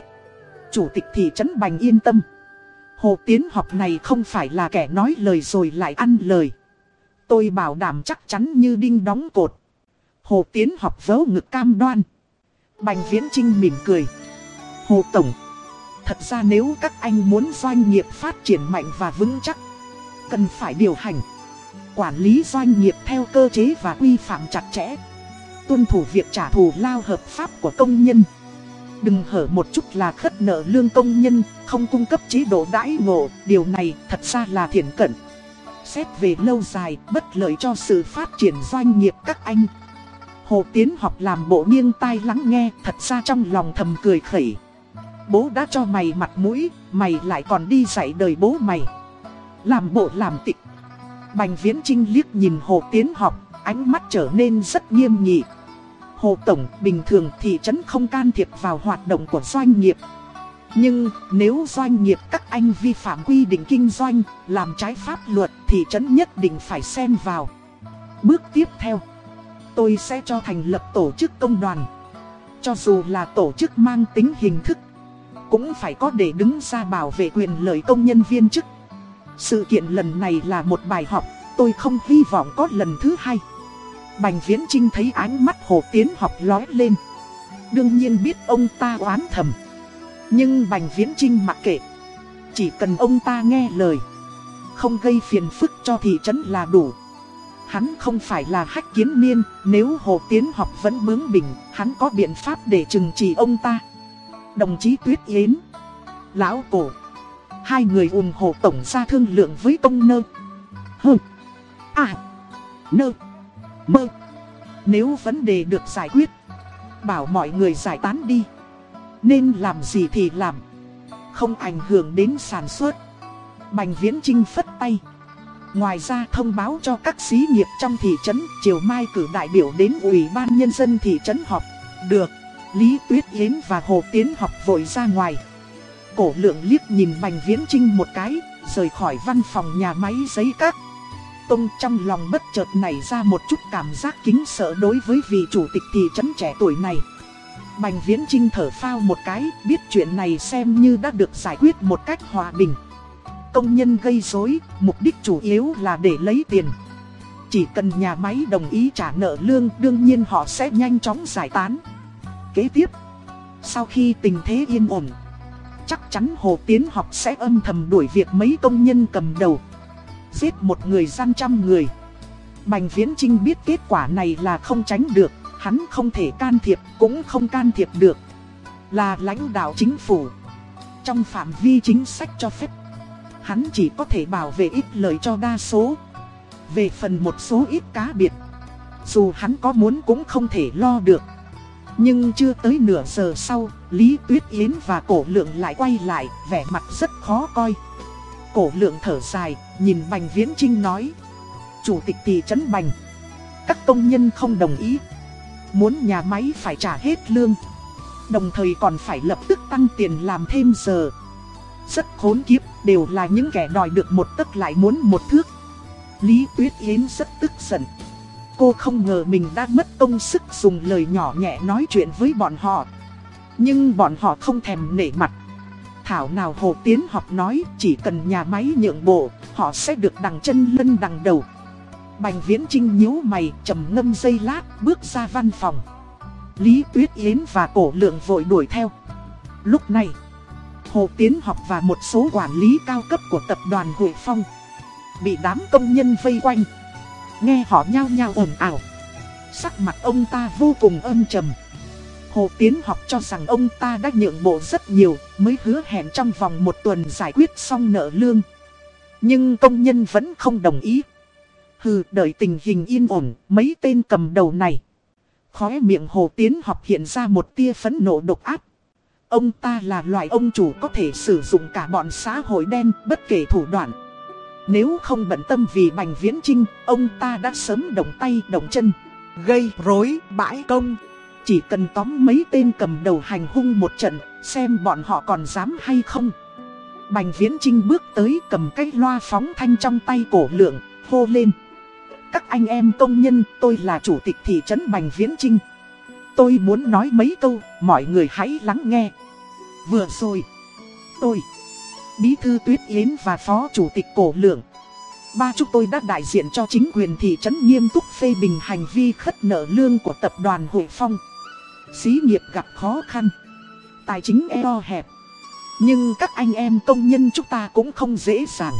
Chủ tịch thị trấn Bành yên tâm. Hồ Tiến học này không phải là kẻ nói lời rồi lại ăn lời. Tôi bảo đảm chắc chắn như đinh đóng cột. Hồ Tiến học vớ ngực cam đoan. Bành Viễn Trinh mỉm cười. Hồ Tổng. Thật ra nếu các anh muốn doanh nghiệp phát triển mạnh và vững chắc, cần phải điều hành, quản lý doanh nghiệp theo cơ chế và quy phạm chặt chẽ, tuân thủ việc trả thù lao hợp pháp của công nhân. Đừng hở một chút là khất nợ lương công nhân, không cung cấp chế độ đãi ngộ, điều này thật ra là thiện cận. Xét về lâu dài, bất lợi cho sự phát triển doanh nghiệp các anh. Hồ Tiến học làm bộ nghiêng tai lắng nghe, thật ra trong lòng thầm cười khẩy. Bố đã cho mày mặt mũi, mày lại còn đi dạy đời bố mày. Làm bộ làm tịch. Bành Viễn Trinh liếc nhìn Hồ Tiến học, ánh mắt trở nên rất nghiêm nghị. Hồ Tổng, bình thường thị trấn không can thiệp vào hoạt động của doanh nghiệp. Nhưng nếu doanh nghiệp các anh vi phạm quy định kinh doanh, làm trái pháp luật thì trấn nhất định phải xen vào. Bước tiếp theo, tôi sẽ cho thành lập tổ chức công đoàn. Cho dù là tổ chức mang tính hình thức, cũng phải có để đứng ra bảo vệ quyền lợi công nhân viên chức. Sự kiện lần này là một bài học, tôi không hy vọng có lần thứ hai. Bành Viễn Trinh thấy ánh mắt Hồ Tiến học lói lên. Đương nhiên biết ông ta oán thầm. Nhưng Bành Viễn Trinh mặc kệ. Chỉ cần ông ta nghe lời. Không gây phiền phức cho thị trấn là đủ. Hắn không phải là hách kiến niên, nếu Hồ Tiến học vẫn bướng bỉnh, hắn có biện pháp để trừng trị ông ta. Đồng chí Tuyết Yến, Lão Cổ, hai người ủng hộ tổng ra thương lượng với công nơ. Hừ, à, nơ, mơ. Nếu vấn đề được giải quyết, bảo mọi người giải tán đi. Nên làm gì thì làm, không ảnh hưởng đến sản xuất. Bành Viễn Trinh phất tay. Ngoài ra thông báo cho các xí nghiệp trong thị trấn, chiều mai cử đại biểu đến Ủy ban Nhân dân thị trấn họp. Được, Lý Tuyết Yến và Hồ Tiến học vội ra ngoài. Cổ lượng liếc nhìn Bành Viễn Trinh một cái, rời khỏi văn phòng nhà máy giấy các Tông trong lòng bất chợt nảy ra một chút cảm giác kính sợ đối với vị chủ tịch thị trấn trẻ tuổi này. Bành Viễn Trinh thở phao một cái, biết chuyện này xem như đã được giải quyết một cách hòa bình. Công nhân gây rối, mục đích chủ yếu là để lấy tiền. Chỉ cần nhà máy đồng ý trả nợ lương, đương nhiên họ sẽ nhanh chóng giải tán. Kế tiếp, sau khi tình thế yên ổn, chắc chắn Hồ Tiến học sẽ âm thầm đuổi việc mấy công nhân cầm đầu. Giết một người gian trăm người. Bành Viễn Trinh biết kết quả này là không tránh được, hắn không thể can thiệp, cũng không can thiệp được. Là lãnh đạo chính phủ. Trong phạm vi chính sách cho phép, hắn chỉ có thể bảo vệ ít lời cho đa số. Về phần một số ít cá biệt, dù hắn có muốn cũng không thể lo được. Nhưng chưa tới nửa giờ sau, Lý Tuyết Yến và Cổ Lượng lại quay lại, vẻ mặt rất khó coi. Cổ Lượng thở dài, nhìn Bành Viễn Trinh nói. Chủ tịch thị trấn Bành. Các công nhân không đồng ý. Muốn nhà máy phải trả hết lương. Đồng thời còn phải lập tức tăng tiền làm thêm giờ. Rất khốn kiếp, đều là những kẻ đòi được một tấc lại muốn một thước. Lý Tuyết Yến rất tức giận. Cô không ngờ mình đã mất công sức dùng lời nhỏ nhẹ nói chuyện với bọn họ. Nhưng bọn họ không thèm nể mặt. Thảo nào Hồ Tiến học nói chỉ cần nhà máy nhượng bộ, họ sẽ được đằng chân lân đằng đầu. Bành Viễn Trinh nhíu mày trầm ngâm dây lát bước ra văn phòng. Lý Tuyết Yến và Cổ Lượng vội đuổi theo. Lúc này, Hồ Tiến học và một số quản lý cao cấp của tập đoàn Hội Phong bị đám công nhân vây quanh. Nghe họ nhao nhao ồn ào. Sắc mặt ông ta vô cùng âm trầm. Hồ Tiến học cho rằng ông ta đã nhượng bộ rất nhiều, mới hứa hẹn trong vòng một tuần giải quyết xong nợ lương. Nhưng công nhân vẫn không đồng ý. Hừ, đợi tình hình yên ổn, mấy tên cầm đầu này. Khóe miệng Hồ Tiến học hiện ra một tia phấn nộ độc áp. Ông ta là loại ông chủ có thể sử dụng cả bọn xã hội đen bất kể thủ đoạn. Nếu không bận tâm vì Bành Viễn Trinh, ông ta đã sớm động tay động chân. Gây rối bãi công. Chỉ cần tóm mấy tên cầm đầu hành hung một trận, xem bọn họ còn dám hay không. Bành Viễn Trinh bước tới cầm cái loa phóng thanh trong tay cổ lượng, hô lên. Các anh em công nhân, tôi là chủ tịch thị trấn Bành Viễn Trinh. Tôi muốn nói mấy câu, mọi người hãy lắng nghe. Vừa rồi, tôi, Bí thư Tuyết Yến và Phó Chủ tịch Cổ Lượng. Ba chúng tôi đã đại diện cho chính quyền thị trấn nghiêm túc phê bình hành vi khất nợ lương của tập đoàn Hội Phong. Xí nghiệp gặp khó khăn, tài chính eo hẹp. Nhưng các anh em công nhân chúng ta cũng không dễ dàng.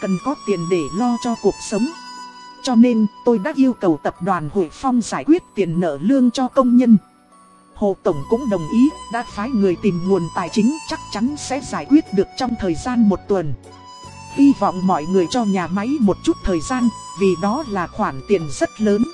Cần có tiền để lo cho cuộc sống. Cho nên tôi đã yêu cầu tập đoàn Hội Phong giải quyết tiền nợ lương cho công nhân. Hồ Tổng cũng đồng ý, đã phái người tìm nguồn tài chính chắc chắn sẽ giải quyết được trong thời gian một tuần. Hy vọng mọi người cho nhà máy một chút thời gian, vì đó là khoản tiền rất lớn.